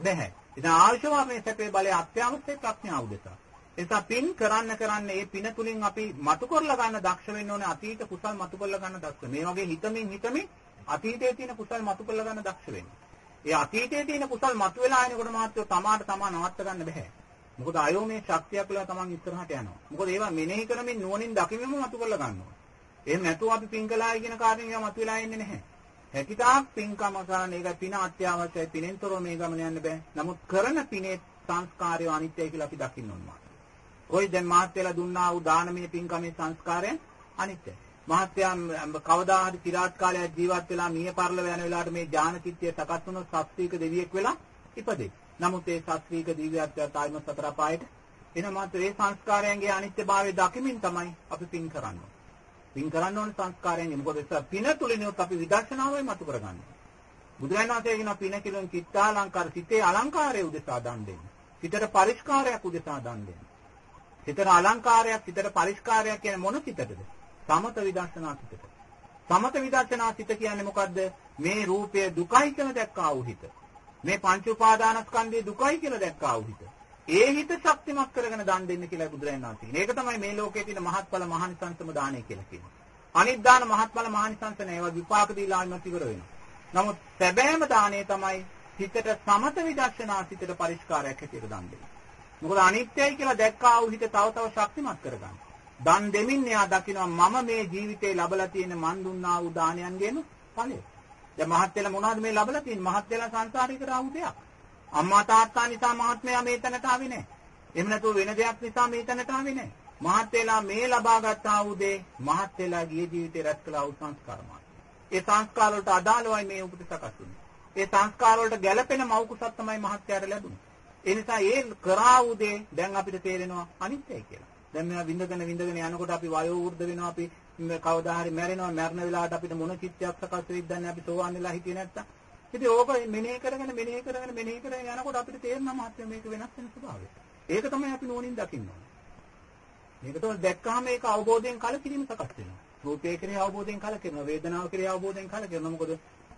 බැහැ. ඉතින් ආයශ වර්ණයේ සැපේ බලය අත්‍යවශ්‍ය ප්‍රඥාව උදෙසා. ඒ නිසා පින් කරන්න කරන්න ඒ පින තුලින් අපි මතු කරලා ගන්න දක්ෂ වෙන්න ඕනේ අතීත කුසල් මතු කරලා ගන්න දක්ෂ. මේ වගේ හිතමින් හිතමින් අතීතයේ තියෙන කුසල් මතු කරලා ගන්න දක්ෂ වෙන්න. ඒ අතීතයේ තියෙන කුසල් මතු වෙලා ආනකොට මහත්වෝ තමාට තමා නවත්ත ගන්න බෑ. මොකද අයෝමේ ශක්තියක් කියලා තමන් ඉස්සරහට යනවා. මොකද ඒවා මෙනෙහි කරමින් නුවණින් දකිමින්ම මතු කරලා ගන්නවා. එහෙම නැතුව අපි පින් කළායි කියන කාරණේ ඒවා මතුවලා එන්නේ නැහැ. හැකිතාක් පින්කම කරන එක පින අත්‍යවශ්‍යයි පිනෙන්තරෝ මේ ගමන යන්න බෑ. නමුත් කරන පිනේ සංස්කාරය අනිත්‍යයි කියලා අපි දකින්න ඕනවා. කොයි දැන් මහත්යලා දුන්නා වූ දානමය පින්කමේ සංස්කාරයන් අනිත්‍යයි. මහත්යම් කවදා හරි තිරාත් කාලයක් ජීවත් වෙලා මිය පරලව යන වෙලාවට මේ ඥාන චිත්තය සකස් වුණොත් සත්‍වික දෙවියෙක් වෙලා ඉපදෙයි. නමුත් ඒ සත්‍වික දිව්‍යත්වය තායිම සතර පායට එන මාත් ඒ සංස්කාරයන්ගේ අනිත්‍යභාවය දකිමින් තමයි අපි පින් කරන්නේ. පින් කරන්න ඕනේ සංස්කාරයෙන්. මොකද පින තුලිනුත් අපි විදර්ශනාවයි මතු කරගන්නේ. බුදුරජාණන් වහන්සේ කියන පින කියන චිත්තාලංකාර සිතේ අලංකාරය උදෙසා දන් දෙන්න. සිතට පරිස්කාරයක් උදෙසා දන් දෙන්න. සිතට අලංකාරයක් සිතට පරිස්කාරයක් කියන්නේ මොන සිතටද? සමත විදර්ශනා සිතට. සමත විදර්ශනා සිත කියන්නේ මොකද්ද? මේ රූපය දුකයි කියලා දැක්කා වූ හිත. මේ පංච උපාදානස්කන්ධය දුකයි කියලා දැක්කා වූ හිත. ඒ හිත ශක්තිමත් කරගෙන දන් දෙන්න කියලා බුදුරජාණන් වහන්සේ කියනවා. ඒක තමයි මේ ලෝකයේ තියෙන මහත්ඵල මහානිසංසම දාණය කියලා කියන්නේ. අනිත් දාන මහත්ඵල මහානිසංස නෑ. ඒවා විපාක දීලා ඉවත් ඉවර වෙනවා. නමුත් සැබෑම දාණය තමයි හිතට සමත විදර්ශනා සිතට පරිස්කාරයක් හැටියට දන් දෙන්නේ. මොකද අනිත්‍යයි කියලා දැක්කා වූ හිත තව තව ශක්තිමත් කරගන්න. දන් දෙමින් එයා දකිනවා මම මේ ජීවිතේ ලබලා තියෙන මන් දුන්නා වූ දානයන්ගේම ඵලය. දැන් මහත් වෙලා මොනවද මේ ලබලා තියෙන්නේ? මහත් වෙලා සංසාරේ කරා වූ දෙයක්. අම්මා තාත්තා නිසා මහත්මයා මේ තැනට ආවේ නැහැ. එහෙම නැතුව වෙන දෙයක් නිසා මේ තැනට ආවේ නැහැ. මහත් වෙලා මේ ලබාගත් ආ වූ දේ මහත් වෙලා ගිය ජීවිතේ රැස් කළා වූ සංස්කාර මාත්‍ර. ඒ සංස්කාර වලට අදාළවයි මේ උපත සකස් වෙන්නේ. ඒ සංස්කාර වලට ගැළපෙන මව් කුසක් තමයි මහත්යාට ලැබුණේ. ඒ නිසා ඒ කරා වූ දේ දැන් අපිට තේරෙනවා අනිත්‍යයි කියලා. දැන් මේවා විඳගෙන විඳගෙන යනකොට අපි වයෝ වෘද්ධ වෙනවා අපි කවදා හරි මැරෙනවා මැරෙන වෙලාවට අපිට මොන චිත්තයක් සකස් වෙයිද දන්නේ අපි සෝවාන් වෙලා හිටියේ නැත්තම් ඉතින් ඕක මෙනෙහි කරගෙන මෙනෙහි කරගෙන මෙනෙහි කරගෙන යනකොට අපිට තේරෙනවා මහත්මයා මේක වෙනස් වෙන ස්වභාවය. ඒක තමයි අපි නෝනින් දකින්න ඕනේ. මේක තමයි දැක්කහම ඒක අවබෝධයෙන් කලකිරීම සකස් වෙනවා. රූපේ කෙරෙහි අවබෝධයෙන් කලකිරෙනවා. වේදනාව කෙරෙහි අවබෝධයෙන් කලකිරෙනවා. මොකද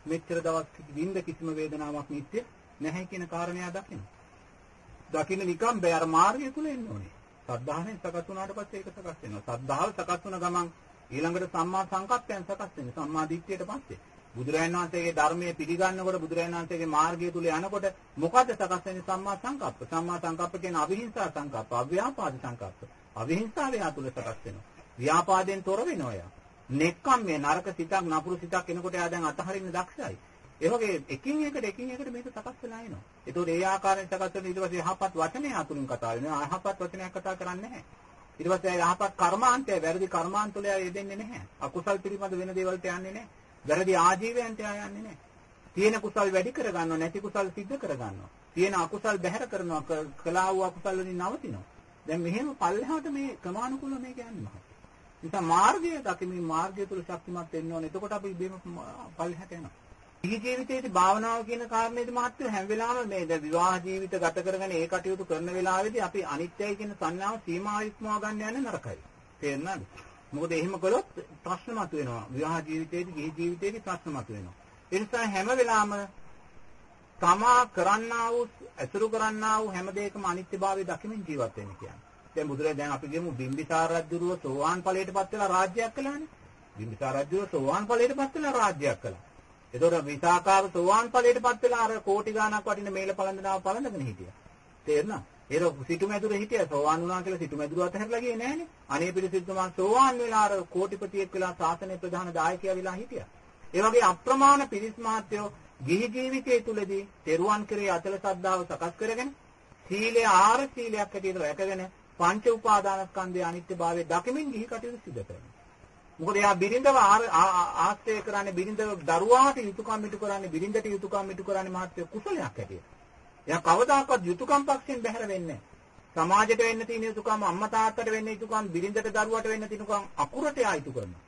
මෙච්චර දවස් විඳ කිසිම වේදනාවක් නිත්‍ය නැහැ කියන කාරණය දකින්න. දකින්න නිකම් බෑ අර මාර්ගය තුල එන්න ඕනේ. සද්ධාහයෙන් සකස් වුණාට පස්සේ ඒක සකස් වෙනවා. සද්ධාව සකස් වුණ ගමන් ඊළඟට සම්මා සංකප්පයන් සකස් වෙනවා. සම්මා දිට්ඨියට පස්සේ බුදුරජාණන් වහන්සේගේ ධර්මයේ පිළිගන්නකොට බුදුරජාණන් වහන්සේගේ මාර්ගය තුල යනකොට මොකද සකස් වෙන්නේ සම්මා සංකප්ප. සම්මා සංකප්ප කියන්නේ අවිහිංසා සංකප්ප, අව්‍යාපාද සංකප්ප. අවිහිංසාව යා තුල සකස් වෙනවා. ව්‍යාපාදයෙන් තොර වෙනවා යා. නෙක්කම් මේ නරක සිතක් නපුරු සිතක් එනකොට එයා දැන් අතහරින්න දක්ෂයි. ඒ වගේ එකින් එකට එකින් එකට මේක සකස් වෙලා එනවා. ඒතකොට ඒ ආකාරයෙන් සකස් වෙන ඊට පස්සේ යහපත් වචනය අතුලින් කතා වෙනවා. යහපත් වචනයක් කතා කරන්නේ නැහැ. ඊට පස්සේ යහපත් කර්මාන්තය වැරදි කර්මාන්ත වල යෙදෙන්නේ නැහැ. අකුසල් පිළිබඳ වෙන දේවල්ට යන්නේ නැහැ. වැරදි ආජීවයන්ට යන්නේ නැහැ. තියෙන කුසල් වැඩි කර ගන්නවා නැති කුසල් සිද්ධ කර ගන්නවා. තියෙන අකුසල් බැහැර කරනවා කළා වූ අකුසල් වලින් නවතිනවා. දැන් මෙහෙම පල්ලෙහාට මේ ක්‍රමානුකූලව මේක යන්නේ මහත්. නිසා මාර්ගය දකිමින් මාර්ගය තුල ශක්තිමත් වෙන්න ඕනේ. එතකොට අපි ඉබේම පල්ලෙහාට යනවා. ඉහි ජීවිතයේදී භාවනාව කියන කාරණේදී මහත්ව හැම වෙලාවෙම මේ දැන් විවාහ ජීවිත ගත කරගෙන ඒ කටයුතු කරන වෙලාවේදී අපි අනිත්‍යයි කියන සංඥාව සීමා ඉක්මවා ගන්න යන්නේ නරකයි. තේරෙනවද? මොකද එහෙම කළොත් ප්‍රශ්න මතුවෙනවා. විවාහ ජීවිතයේදී ගිහි ජීවිතයේදී ප්‍රශ්න මතුවෙනවා. ඒ නිසා හැම වෙලාවෙම තමා කරන්නා වූ අසුරු කරන්නා වූ හැම දෙයකම අනිත්‍යභාවය දකිමින් ජීවත් වෙන්න කියන්නේ. දැන් බුදුරජාණන් දැන් අපි කියමු බිම්බිසාර රජුරුව සෝවාන් ඵලයටපත් වෙලා රාජ්‍යයක් කළානේ. බිම්බිසාර රජුරුව සෝවාන් ඵලයටපත් වෙලා රාජ්‍යයක් කළා. ඒතකොට විසාකාව සෝවාන් ඵලයටපත් වෙලා අර කෝටි ගාණක් වටින මේල පළඳනාව පළඳගෙන හිටියා. තේරුණා? ඒක සිටුමැදුර හිටියා සෝවාන් වුණා කියලා සිටුමැදුර අතහැරලා ගියේ නෑනේ. අනේ පිළිසිතුමා සෝවාන් වෙලා අර කෝටිපතියෙක් වෙලා සාසනයේ ප්‍රධාන දායකයා වෙලා හිටියා. ඒ වගේ අප්‍රමාණ පිරිස් මාත්‍යෝ ගිහි ජීවිතය තුළදී තෙරුවන් කෙරේ අචල ශ්‍රද්ධාව සකස් කරගෙන සීලය ආර සීලයක් හැටියට රැකගෙන පංච උපාදානස්කන්ධයේ අනිත්‍යභාවය දකිමින් ගිහි කටයුතු සිදු කරනවා. මොකද එයා බිරිඳව ආශ්‍රය කරන්නේ බිරිඳව දරුවාට යුතුයකම් ඉටු කරන්නේ බිරිඳට යුතුයකම් ඉටු කරන්නේ මහත්ය කුසලයක් හැටියට. එයා කවදාකවත් යුතුයකම් පක්ෂයෙන් බැහැර වෙන්නේ සමාජයට වෙන්න තියෙන යුතුයකම් අම්මා තාත්තට වෙන්න යුතුයකම් බිරිඳට දරුවට වෙන්න තියෙන යුතුයකම් අකුරට එයා ඉටු කරනවා.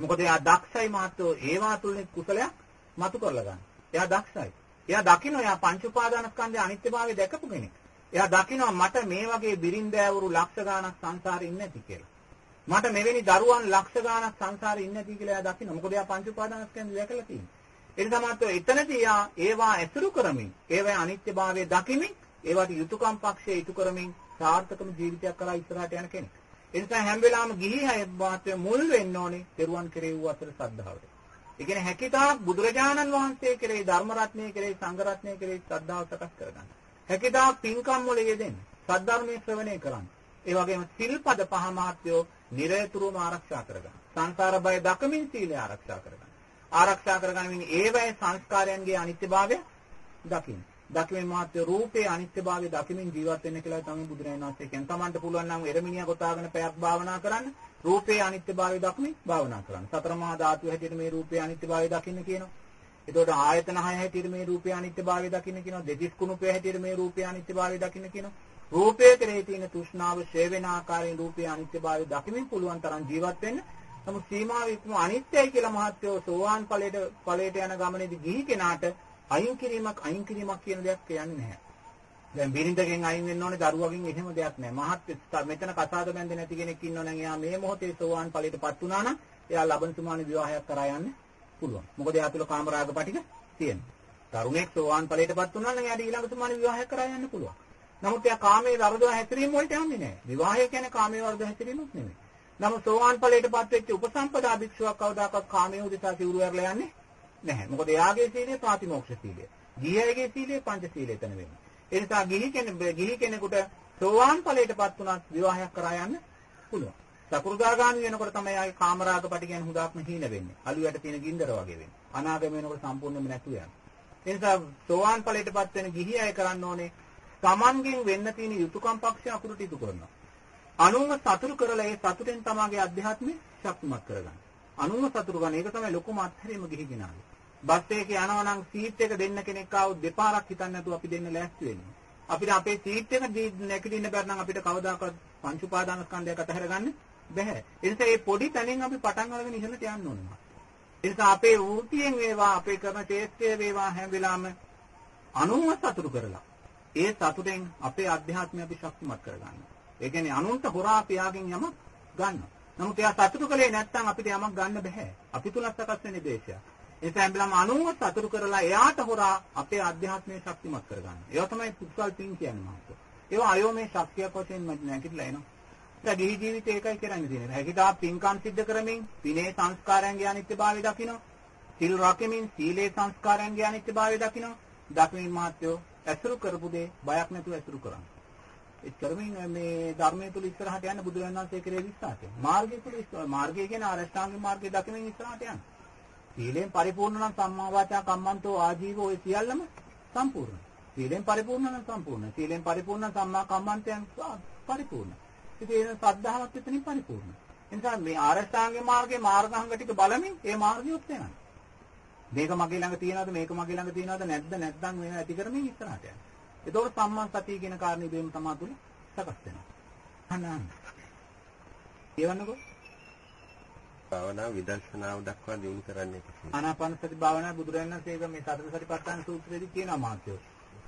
මොකද එයා දක්ෂයි මහත්යෝ ඒවා තුලින් කුසලයක් මතු කරලා ගන්න. එයා දක්ෂයි. එයා දකින්න එයා පංච උපාදානස්කන්ධයේ අනිත්‍යභාවය දැකපු කෙනෙක්. එයා දකිනවා මට මේ වගේ බිරින්දෑවරු ලක්ෂ ගාණක් සංසාරේ ඉන්නේ නැති කියලා. මට මෙවැනි දරුවන් ලක්ෂ ගාණක් සංසාරේ ඉන්නේ නැති කියලා එයා දකිනවා. මොකද එයා පංච උපාදානස්කන්ධය දැකලා තියෙනවා. ඒ නිසා මාත්‍ර එතනදී යා ඒවා ඇසුරු කරමින් ඒවා අනිත්‍යභාවය දකිමින් ඒවට යුතුයකම් පක්ෂයේ ඉටු කරමින් සාර්ථකම ජීවිතයක් කරා ඉස්සරහට යන කෙනෙක්. ඒ නිසා හැම වෙලාවෙම ගිහි අය මාත්‍ර මුල් වෙන්න ඕනේ දරුවන් කෙරෙහි වූ අතර ශ්‍රද්ධාවට. ඒ කියන්නේ හැකිතාක් බුදුරජාණන් වහන්සේ කෙරෙහි ධර්ම රත්නය කෙරෙහි සංඝ රත්නය කෙරෙහි ශ්‍රද්ධාව සකස් කරගන්න. හැකිතාක් පින්කම් වල යෙදෙන්න. සද්ධර්මයේ ශ්‍රවණය කරන්න. ඒ වගේම සිල්පද පහ මාත්‍යෝ නිරතුරුවම ආරක්ෂා කරගන්න. සංසාර බය දකමින් සීලය ආරක්ෂා කරගන්න. ආරක්ෂා කරගනිමින් ඒවැය සංස්කාරයන්ගේ අනිත්‍යභාවය දකින්න. දකිමින් මාත්‍ය රූපේ අනිත්‍යභාවය දකිමින් ජීවත් වෙන්න කියලා තමයි බුදුරජාණන් වහන්සේ කියන්නේ. Tamanට පුළුවන් නම් එරමිනියා ගොතාගෙන පැයක් භාවනා කරන්න. රූපේ අනිත්‍යභාවය දකිමින් භාවනා කරන්න. සතර මහා ධාතු හැටියට මේ රූපේ අනිත්‍යභාවය දකින්න කියනවා. එතකොට ආයතන හය හැටියට මේ රූපේ අනිත්‍යභාවය දකින්න කියනවා. දෙතිස් කුණුපේ හැටියට මේ රූපේ අනිත්‍යභාවය දකින්න කියනවා. රූපයේ කෙරෙහි තියෙන තෘෂ්ණාව ඡේ වෙන ආකාරයෙන් රූපේ අනිත්‍යභාවය දකිමින් පුළුවන් තරම් ජීවත් වෙන්න. නමුත් සීමාව ඉක්ම අනිත්‍යයි කියලා මහත්වෝ සෝවාන් ඵලයට ඵලයට යන ගමනේදී ගිහි කෙනාට අයින් කිරීමක් අයින් කිරීමක් කියන දෙයක් කියන්නේ නැහැ. දැන් බිරිඳගෙන් අයින් වෙන්න ඕනේ දරුවගෙන් එහෙම දෙයක් නැහැ. මහත් මෙතන කතාද බැඳ නැති කෙනෙක් ඉන්නෝ නම් එයා මේ මොහොතේ සෝවාන් ඵලයටපත් වුණා නම් එයා ලබන සුමාන විවාහයක් කරා යන්න පුළුවන්. මොකද එයා තුල කාමරාග පිටික තියෙනවා. තරුණෙක් සෝවාන් ඵලයටපත් වුණා නම් එයාට ඊළඟ සුමාන විවාහයක් කරා යන්න පුළුවන්. නමුත් එයා කාමයේ වර්ධව හැසිරීම වලට යන්නේ නැහැ. විවාහය කියන්නේ කාමයේ වර්ධව හැසිරීමක් නෙමෙයි. නමුත් සෝවාන් ඵලයටපත් වෙච්ච උපසම්පදා භික්ෂුවක් කවදාකවත් කාමයේ උදෙසා සිවුරු ඇරලා යන්නේ නැහැ. මොකද එයාගේ සීලය ප්‍රාතිමෝක්ෂ සීලය. ගිහියගේ සීලය පංච සීලය එතන වෙන්නේ. ඒ නිසා ගිහි කෙනෙක් ගිහි කෙනෙකුට සෝවාන් ඵලයටපත් වුණත් විවාහයක් කරා යන්න පුළුවන්. සකෘදාගාමි වෙනකොට තමයි ආයේ කාමරාග පටි කියන හුදාක්ම හීන වෙන්නේ. අලුයට තියෙන ගින්දර වගේ වෙන්නේ. අනාගම වෙනකොට සම්පූර්ණයෙන්ම නැතු යනවා. ඒ නිසා සෝවාන් ඵලයටපත් වෙන ගිහි අය කරන්න ඕනේ Tamanගෙන් වෙන්න තියෙන යුතුයකම් පක්ෂය අකුරු ටික කරනවා. අනුන්ව සතුරු කරලා ඒ සතුටෙන් තමාගේ අධ්‍යාත්මය ශක්තිමත් කරගන්න. අනුන්ව සතුරු කරන එක තමයි ලොකුම අත්හැරීම ගිහිගෙනාවේ. බස් එකේ යනවා නම් සීට් එක දෙන්න කෙනෙක් ආවොත් දෙපාරක් හිතන්නේ නැතුව අපි දෙන්න ලෑස්ති වෙන්නේ. අපිට අපේ සීට් එක නැගිටින්න බැර නම් අපිට කවදාකවත් පංච උපාදාන ස්කන්ධයක් අතහැර ගන්න බැහැ. ඒ නිසා මේ පොඩි තැනින් අපි පටන් අරගෙන ඉහළට යන්න ඕනේ. ඒ නිසා අපේ වෘත්තියෙන් වේවා අපේ කරන ක්ෂේත්‍රයේ වේවා හැම වෙලාවෙම අනුන්ව සතුරු කරලා ඒ සතුටෙන් අපේ අධ්‍යාත්මය අපි ශක්තිමත් කරගන්නවා. ඒ කියන්නේ අනුන්ට හොරා පියාගෙන් යමක් ගන්නවා. නමුත් එයා සතුටු කලේ නැත්නම් අපිට යමක් ගන්න බෑ. අපි තුල සකස් වෙන දේශය. ඒ සැඹලම අනුන්ව සතුටු කරලා එයාට හොරා අපේ අධ්‍යාත්මය ශක්තිමත් කරගන්න. ඒවා තමයි කුසල් පින් කියන්නේ මාත්. ඒවා අයෝමේ ශක්තියක් වශයෙන් නැගිටලා එනවා. ඒ ගිහි ජීවිතේ ඒකයි කරන්නේ තියෙන්නේ. හැකිතා පින්කම් සිද්ධ කරමින් පිනේ සංස්කාරයන්ගේ අනිත්‍යභාවය දකිනවා. සිල් රකිමින් සීලේ සංස්කාරයන්ගේ අනිත්‍යභාවය දකිනවා. දකිමින් මාත්‍යෝ ඇසුරු කරපු දේ බයක් නැතුව ඇසුරු කරන්න. ඒ කරමින් මේ ධර්මයේ තුල ඉස්සරහට යන්න බුදුරජාණන් වහන්සේ කෙරේ විශ්වාසය. මාර්ගය තුල මාර්ගය කියන අරෂ්ඨාංගික මාර්ගය දකිමින් ඉස්සරහට යන්න. සීලෙන් පරිපූර්ණ නම් සම්මා වාචා කම්මන්තෝ ආජීව ඔය සියල්ලම සම්පූර්ණ. සීලෙන් පරිපූර්ණ නම් සම්පූර්ණ. සීලෙන් පරිපූර්ණ සම්මා කම්මන්තයන් පරිපූර්ණ. ඉතින් ඒ සද්ධාවත් එතනින් පරිපූර්ණ. එනිසා මේ ආරෂ්ඨාංගික මාර්ගයේ මාර්ගාංග ටික බලමින් ඒ මාර්ගියොත් යනවා. මේක මගේ ළඟ තියනවද මේක මගේ ළඟ තියනවද නැද්ද නැත්නම් මේවා ඇති කරමින් ඉස්සරහට යනවා. ඒතකොට සම්මා සතිය කියන කාරණේ බේම තමා තුල සකස් වෙනවා. අනන්න. කියවන්නකෝ. භාවනා විදර්ශනාව දක්වා දියුණු කරන්නේ කොහොමද? ආනාපාන සති භාවනාව බුදුරජාණන් වහන්සේ මේ සතර සතිපට්ඨාන සූත්‍රයේදී කියනවා මාත්‍යෝ.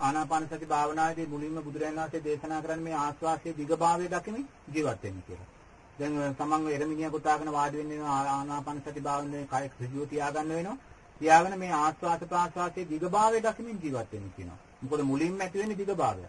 ආනාපාන සති භාවනාවේදී මුලින්ම බුදුරජාණන් වහන්සේ දේශනා කරන්නේ මේ ආස්වාසයේ දිගභාවය දකිමින් ජීවත් වෙන්න කියලා. දැන් තමන්ව එරමිනිය කොටාගෙන වාඩි වෙන්න ආනාපාන සති භාවනාවේ කය ඍජුව තියාගන්න වෙනවා. තියාගෙන මේ ආස්වාද ප්‍රාස්වාදයේ දිගභාවය දකිමින් ජීවත් වෙන්න කියනවා. මොකද මුලින්ම ඇති වෙන්නේ දිගභාවය.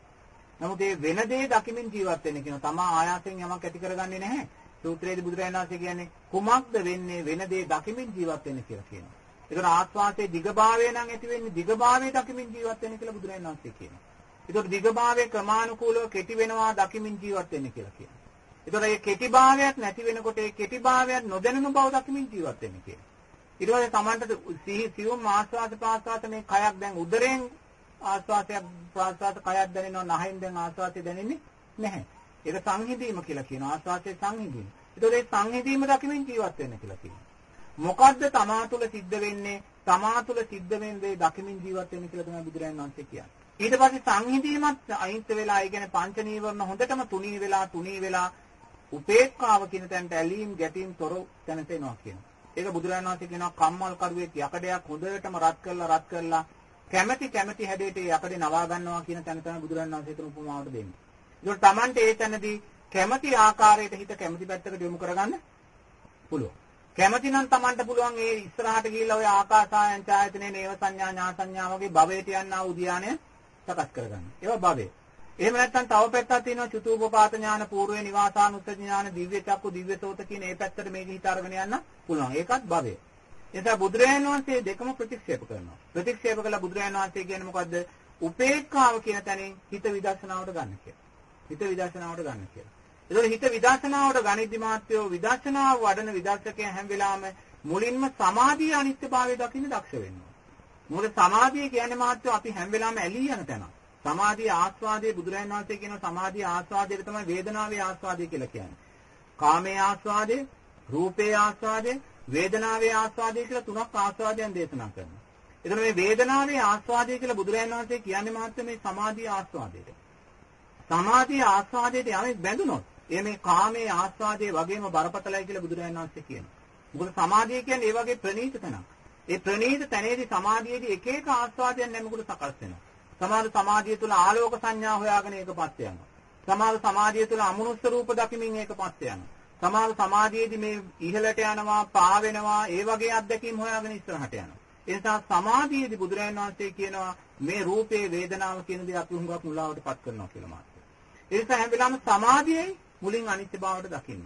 නමුත් ඒ වෙන දේ දකිමින් ජීවත් වෙන්න කියනවා. තමා ආයාසයෙන් යමක් ඇති කරගන්නේ නැහැ. සූත්‍රයේදී බුදුරජාණන් වහන්සේ කියන්නේ කුමක්ද වෙන්නේ වෙන දේ දකිමින් ජීවත් වෙන්න කියලා කියනවා. ඒතර ආස්වාදයේ දිගභාවය නම් ඇති වෙන්නේ දිගභාවය දකිමින් ජීවත් වෙන්න කියලා බුදුරජාණන් වහන්සේ කියනවා. ඒතර දිගභාවය ක්‍රමානුකූලව කෙටි වෙනවා දකිමින් ජීවත් වෙන්න කියලා කියනවා. ඒතර මේ කෙටිභාවයක් නැති වෙනකොට ඒ කෙටිභාවයක් නොදැනෙන බව දකිමින් ජීවත් වෙන්න කියනවා. ඊට පස්සේ Tamanට සිහි සියුම් ආස්වාද ප්‍රාස්වාද මේ කයක් දැන් උදරෙන් ආස්වාදයක් ප්‍රාස්වාද කයක් දැනෙනවා නහයෙන් දැන් ආස්වාදය දැනෙන්නේ නැහැ. ඒක සංහිඳීම කියලා කියනවා ආස්වාදයේ සංහිඳීම. ඒතකොට ඒ සංහිඳීම දකිමින් ජීවත් වෙන්න කියලා කියනවා. මොකද්ද තමා තුළ සිද්ධ වෙන්නේ? තමා තුළ සිද්ධ වෙන්නේ දකිමින් ජීවත් වෙන්න කියලා තමයි බුදුරජාණන් වහන්සේ කියන්නේ. ඊට පස්සේ සංහිඳීමත් අයින්ත වෙලා ඒ කියන්නේ පංච නීවරණ හොඳටම තුනී වෙලා තුනී වෙලා උපේක්ඛාව කියන තැනට ඇලීම් ගැටීම් තොර තැනට එනවා කියනවා. ඒක බුදුරජාණන් වහන්සේ කියනවා කම්මල් කරුවෙක් යකඩයක් හොඳටම රත් කරලා රත් කරලා කැමැති කැමැති හැඩයට යකඩේ නවා ගන්නවා කියන තැන තමයි බුදුරජාණන් වහන්සේ තුන උපමාවට දෙන්නේ. ඒකට Tamante ඒ තැනදී කැමැති ආකාරයට හිත කැමැති පැත්තකට යොමු කරගන්න පුළුවන්. කැමැති නම් Tamante පුළුවන් ඒ ඉස්සරහට ගිහිල්ලා ඔය ආකාසායන් ඡායතනේ නේව සංඥා ඥා සංඥා වගේ භවයට යන්නා වූ ධානය සකස් කරගන්න. ඒවා භවය. එහෙම නැත්නම් තව පැත්තක් තියෙනවා චතුූපපාත ඥාන, పూర్වේ නිවාසානුත් ඥාන, දිව්‍ය චක්කු, දිව්‍ය සෝත කියන මේ පැත්තට මේක හිත අරගෙන යන්න පුළුවන්. ඒකත් භවය. එතන බුදුරජාණන් වහන්සේ දෙකම ප්‍රතික්ෂේප කරනවා. ප්‍රතික්ෂේප කළා බුදුරජාණන් වහන්සේ කියන්නේ මොකද්ද? උපේක්ඛාව කියන තැනින් හිත විදර්ශනාවට ගන්න කියලා. හිත විදර්ශනාවට ගන්න කියලා. ඒතකොට හිත විදර්ශනාවට ගනිද්දි මාත්‍යෝ විදර්ශනාව වඩන විදර්ශකයන් හැම වෙලාවෙම මුලින්ම සමාධිය අනිත්‍යභාවය දකින්න දක්ෂ වෙන්න ඕනේ. මොකද සමාධිය කියන්නේ මාත්‍යෝ අපි හැම වෙලාවෙම ඇලී යන තැනක්. සමාධිය ආස්වාදයේ බුදුරජාණන් වහන්සේ කියන සමාධිය ආස්වාදයට තමයි වේදනාවේ ආස්වාදය කියලා කියන්නේ. කාමයේ ආස්වාදය, රූපයේ ආස්වාදය, වේදනාවේ ආස්වාදය කියලා තුනක් ආස්වාදයන් දේශනා කරනවා. එතන මේ වේදනාවේ ආස්වාදය කියලා බුදුරජාණන් වහන්සේ කියන්නේ මාත්‍ය මේ සමාධිය ආස්වාදයට. සමාධිය ආස්වාදයට යමෙක් බැඳුනොත් ඒ මේ කාමයේ ආස්වාදයේ වගේම බරපතලයි කියලා බුදුරජාණන් වහන්සේ කියනවා. මොකද සමාධිය කියන්නේ ඒ වගේ ප්‍රණීත තැනක්. ඒ ප්‍රණීත තැනේදී සමාධියේදී එක එක ආස්වාදයන් නැමෙකුට සකස් වෙනවා. සමහර සමාධිය තුළ ආලෝක සංඥා හොයාගෙන ඒකපත් යනවා. සමහර සමාධිය තුළ අමනුෂ්‍ය රූප දකිමින් ඒකපත් යනවා. සමහර සමාධියේදී මේ ඉහළට යනවා, පා වෙනවා, ඒ වගේ අත්දැකීම් හොයාගෙන ඉස්සරහට යනවා. ඒ නිසා සමාධියේදී බුදුරජාණන් වහන්සේ කියනවා මේ රූපේ වේදනාව කියන දේ අපි හුඟක් මුලාවටපත් කරනවා කියලා මාත්. ඒ නිසා හැම වෙලාවෙම සමාධියේ මුලින් අනිත්‍යභාවයට දකින්න.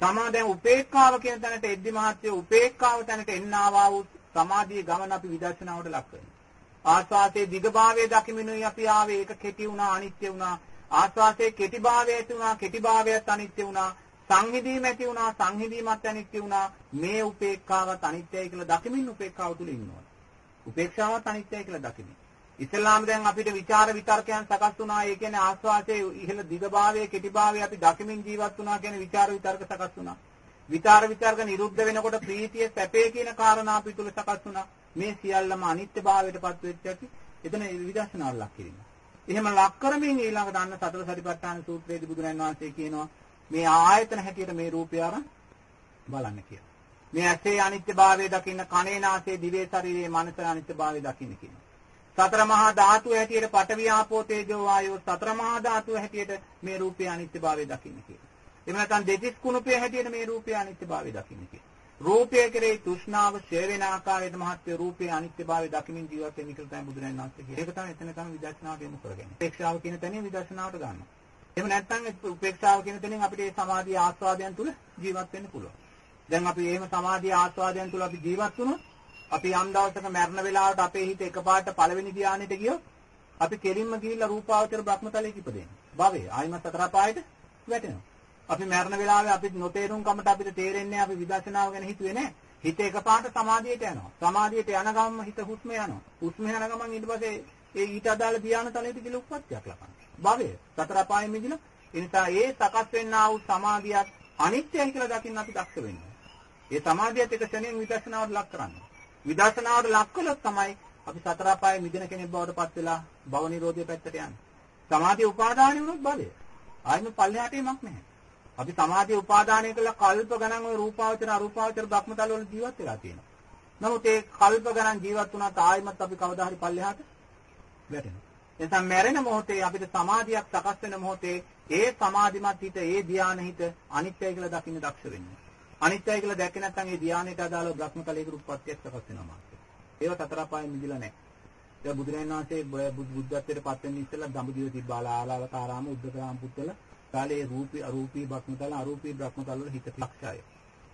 තමා දැන් උපේක්ඛාව කියන තැනට එද්දි මහත්ය උපේක්ඛාව තැනට එන්නාවා වූ සමාධියේ ගමන අපි විදර්ශනාවට ලක් කරනවා. ආස්වාසේ දිගභාවයේ දකිමිනුයි අපි ආවේ ඒක කෙටි වුණා අනිත්‍ය වුණා. ආස්වාසේ කෙටිභාවය ඇති වුණා කෙටිභාවයත් අනිත්‍ය වුණා. සංහිදීම ඇති වුණා සංහිදීමත් අනිත්‍ය වුණා. මේ උපේක්ඛාවත් අනිත්‍යයි කියලා දකිමින් උපේක්ඛාව තුල ඉන්නවා. උපේක්ෂාවත් අනිත්‍යයි කියලා දකිමින් ඉස්ලාම දැන් අපිට ਵਿਚාර විතර්කයන් සකස් වුණා. ඒ කියන්නේ ආස්වාදයේ ඉහළ දිගභාවයේ කෙටිභාවයේ අපි දකිමින් ජීවත් වුණා කියන විචාර විතර්ක සකස් වුණා. විචාර විතර්ක නිරුද්ධ වෙනකොට ප්‍රීතිය සැපේ කියන කාරණා අපි තුල සකස් වුණා. මේ සියල්ලම අනිත්‍යභාවයටපත් වෙච්ච ඇති. එතන විදර්ශනාව ලක් කිරීම. එහෙම ලක් කරමින් ඊළඟට අන්න සතර සතිපට්ඨාන සූත්‍රයේදී බුදුරජාන් වහන්සේ කියනවා මේ ආයතන හැටියට මේ රූපය අරන් බලන්න කියලා. මේ ඇසේ අනිත්‍යභාවය දකින්න කනේ නාසයේ දිවේ ශරීරයේ මනසේ අනිත්‍යභාවය දකින්න කියනවා. සතර මහා ධාතු හැටියට පඨවි ආපෝ තේජෝ වායෝ සතර මහා ධාතු හැටියට මේ රූපය අනිත්‍යභාවය දකින්න කියලා. එහෙම නැත්නම් දෙතිස් කුණුපය හැටියට මේ රූපය අනිත්‍යභාවය දකින්න කියලා. රූපය කෙරෙහි තෘෂ්ණාව ඡය වෙන ආකාරයට මහත්ය රූපයේ අනිත්‍යභාවය දකිමින් ජීවත් වෙන්න කියලා තමයි බුදුරජාණන් වහන්සේ කියන්නේ. ඒක තමයි එතන තමයි විදර්ශනාවට යොමු කරගන්නේ. උපේක්ෂාව කියන තැනින් විදර්ශනාවට ගන්නවා. එහෙම නැත්නම් උපේක්ෂාව කියන තැනින් අපිට මේ සමාධි ආස්වාදයන් තුල ජීවත් වෙන්න පුළුවන්. දැන් අපි එහෙම සමාධි ආස්වාදයන් තුල අපි ජීවත් වුණොත් අපි යම් දවසක මරණ වෙලාවට අපේ හිත එකපාරට පළවෙනි ධානයට ගියොත් අපි කෙලින්ම ගිහිල්ලා රූපාවචර බ්‍රහ්මතලයේ ඉපදෙනවා. භවයේ ආයිමත් සතර පායට වැටෙනවා. අපි මරණ වෙලාවේ අපි නොතේරුම් කමට අපිට තේරෙන්නේ අපි විදර්ශනාව ගැන හිතුවේ නැහැ. හිත එකපාරට සමාධියට යනවා. සමාධියට යන ගමන් හිත හුස්ම යනවා. හුස්ම යන ගමන් ඊට පස්සේ ඒ ඊට අදාළ ධානය තලයට ගිහලා උප්පත්තියක් ලබනවා. භවය සතර පායෙන් මිදිලා ඒ නිසා ඒ සකස් වෙන්නා වූ සමාධියත් අනිත්‍යයි කියලා දකින්න අපි දක්ෂ වෙන්න. ඒ සමාධියත් එක ක්ෂණයෙන් විදර්ශනාවට ලක් කරන්නේ. විදර්ශනාවට ලක් කළොත් තමයි අපි සතර පායේ මිදෙන කෙනෙක් බවට පත් වෙලා භව නිරෝධය පැත්තට යන්නේ. සමාධිය උපාදානය වුණොත් බලය. ආයෙම පල්ලෙහාට යමක් නැහැ. අපි සමාධිය උපාදානය කළ කල්ප ගණන් ওই රූපාවචර අරූපාවචර භක්මතල වල ජීවත් වෙලා තියෙනවා. නමුත් ඒ කල්ප ගණන් ජීවත් වුණාට ආයෙමත් අපි කවදා හරි පල්ලෙහාට වැටෙනවා. එතන මැරෙන මොහොතේ අපිට සමාධියක් සකස් වෙන මොහොතේ ඒ සමාධිමත් හිත ඒ ධානය හිත අනිත්‍යයි කියලා දකින්න දක්ෂ වෙන්නේ. අනිත්‍යයි කියලා දැක්කේ නැත්නම් ඒ ධානයට අදාළව බ්‍රහ්මතලයක උත්පත්තියක් සකස් වෙනවා. ඒව සතර පායෙන් මිදිලා නැහැ. ඒ බුදුරජාණන් වහන්සේ බුද්ධත්වයට පත් වෙන්න ඉස්සෙල්ලා දඹදිව තිබ්බාලා ආලාවකාරාම උද්දකරාම පුත්තල කාලේ රූපී අරූපී බ්‍රහ්මතල අරූපී බ්‍රහ්මතල වල හිත ලක්ෂය.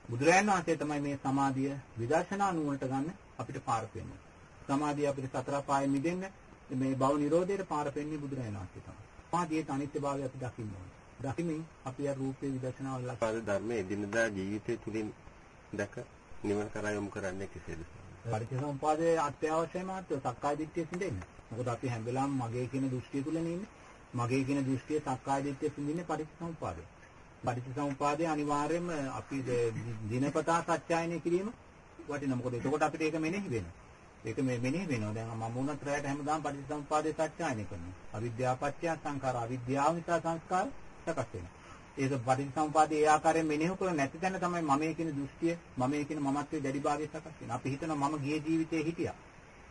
බුදුරජාණන් වහන්සේ තමයි මේ සමාධිය විදර්ශනා නුවණට ගන්න අපිට පාර පෙන්වන්නේ. සමාධිය අපිට සතර පායෙන් මිදෙන්න මේ භව නිරෝධයට පාර පෙන්වන්නේ බුදුරජාණන් වහන්සේ තමයි. සමාධියේ අනිත්‍යභාවය අපි දකින්න ඕනේ. දකිමින් අපි අර රූපේ විදර්ශනාව ලක්පාද ධර්මයේ එදිනදා ජීවිතය තුළින් දැක නිවන කරා යොමු කරන්නේ කෙසේද? පටිච්චසමුපාදයේ අත්‍යවශ්‍යයි මාත්‍ය සක්කාය දිට්ඨිය සිඳෙන්න. මොකද අපි හැම වෙලාවෙම මගේ කියන දෘෂ්ටිය තුලනේ ඉන්නේ. මගේ කියන දෘෂ්ටිය සක්කාය දිට්ඨිය සිඳින්නේ පටිච්චසමුපාදේ. පටිච්චසමුපාදයේ අනිවාර්යයෙන්ම අපි දිනපතා සත්‍යයනය කිරීම වටිනවා. මොකද එතකොට අපිට ඒක මෙනෙහි වෙනවා. ඒක මේ මෙනෙහි වෙනවා. දැන් මම වුණත් රැයට හැමදාම පටිච්චසමුපාදයේ සත්‍යයනය කරනවා. අවිද්‍යාව පත්‍ය සංඛාර අවිද්‍යාව නිසා සංස්කාර සකස් වෙනවා. ඒක පටිච්චසමුපාදයේ ඒ ආකාරයෙන් මෙනෙහි කරලා නැති තැන තමයි මම කියන දෘෂ්ටිය, මම කියන මමත්වයේ දැඩිභාවය සකස් වෙනවා. අපි හිතනවා මම ගිය ජීවිතේ හිටියා.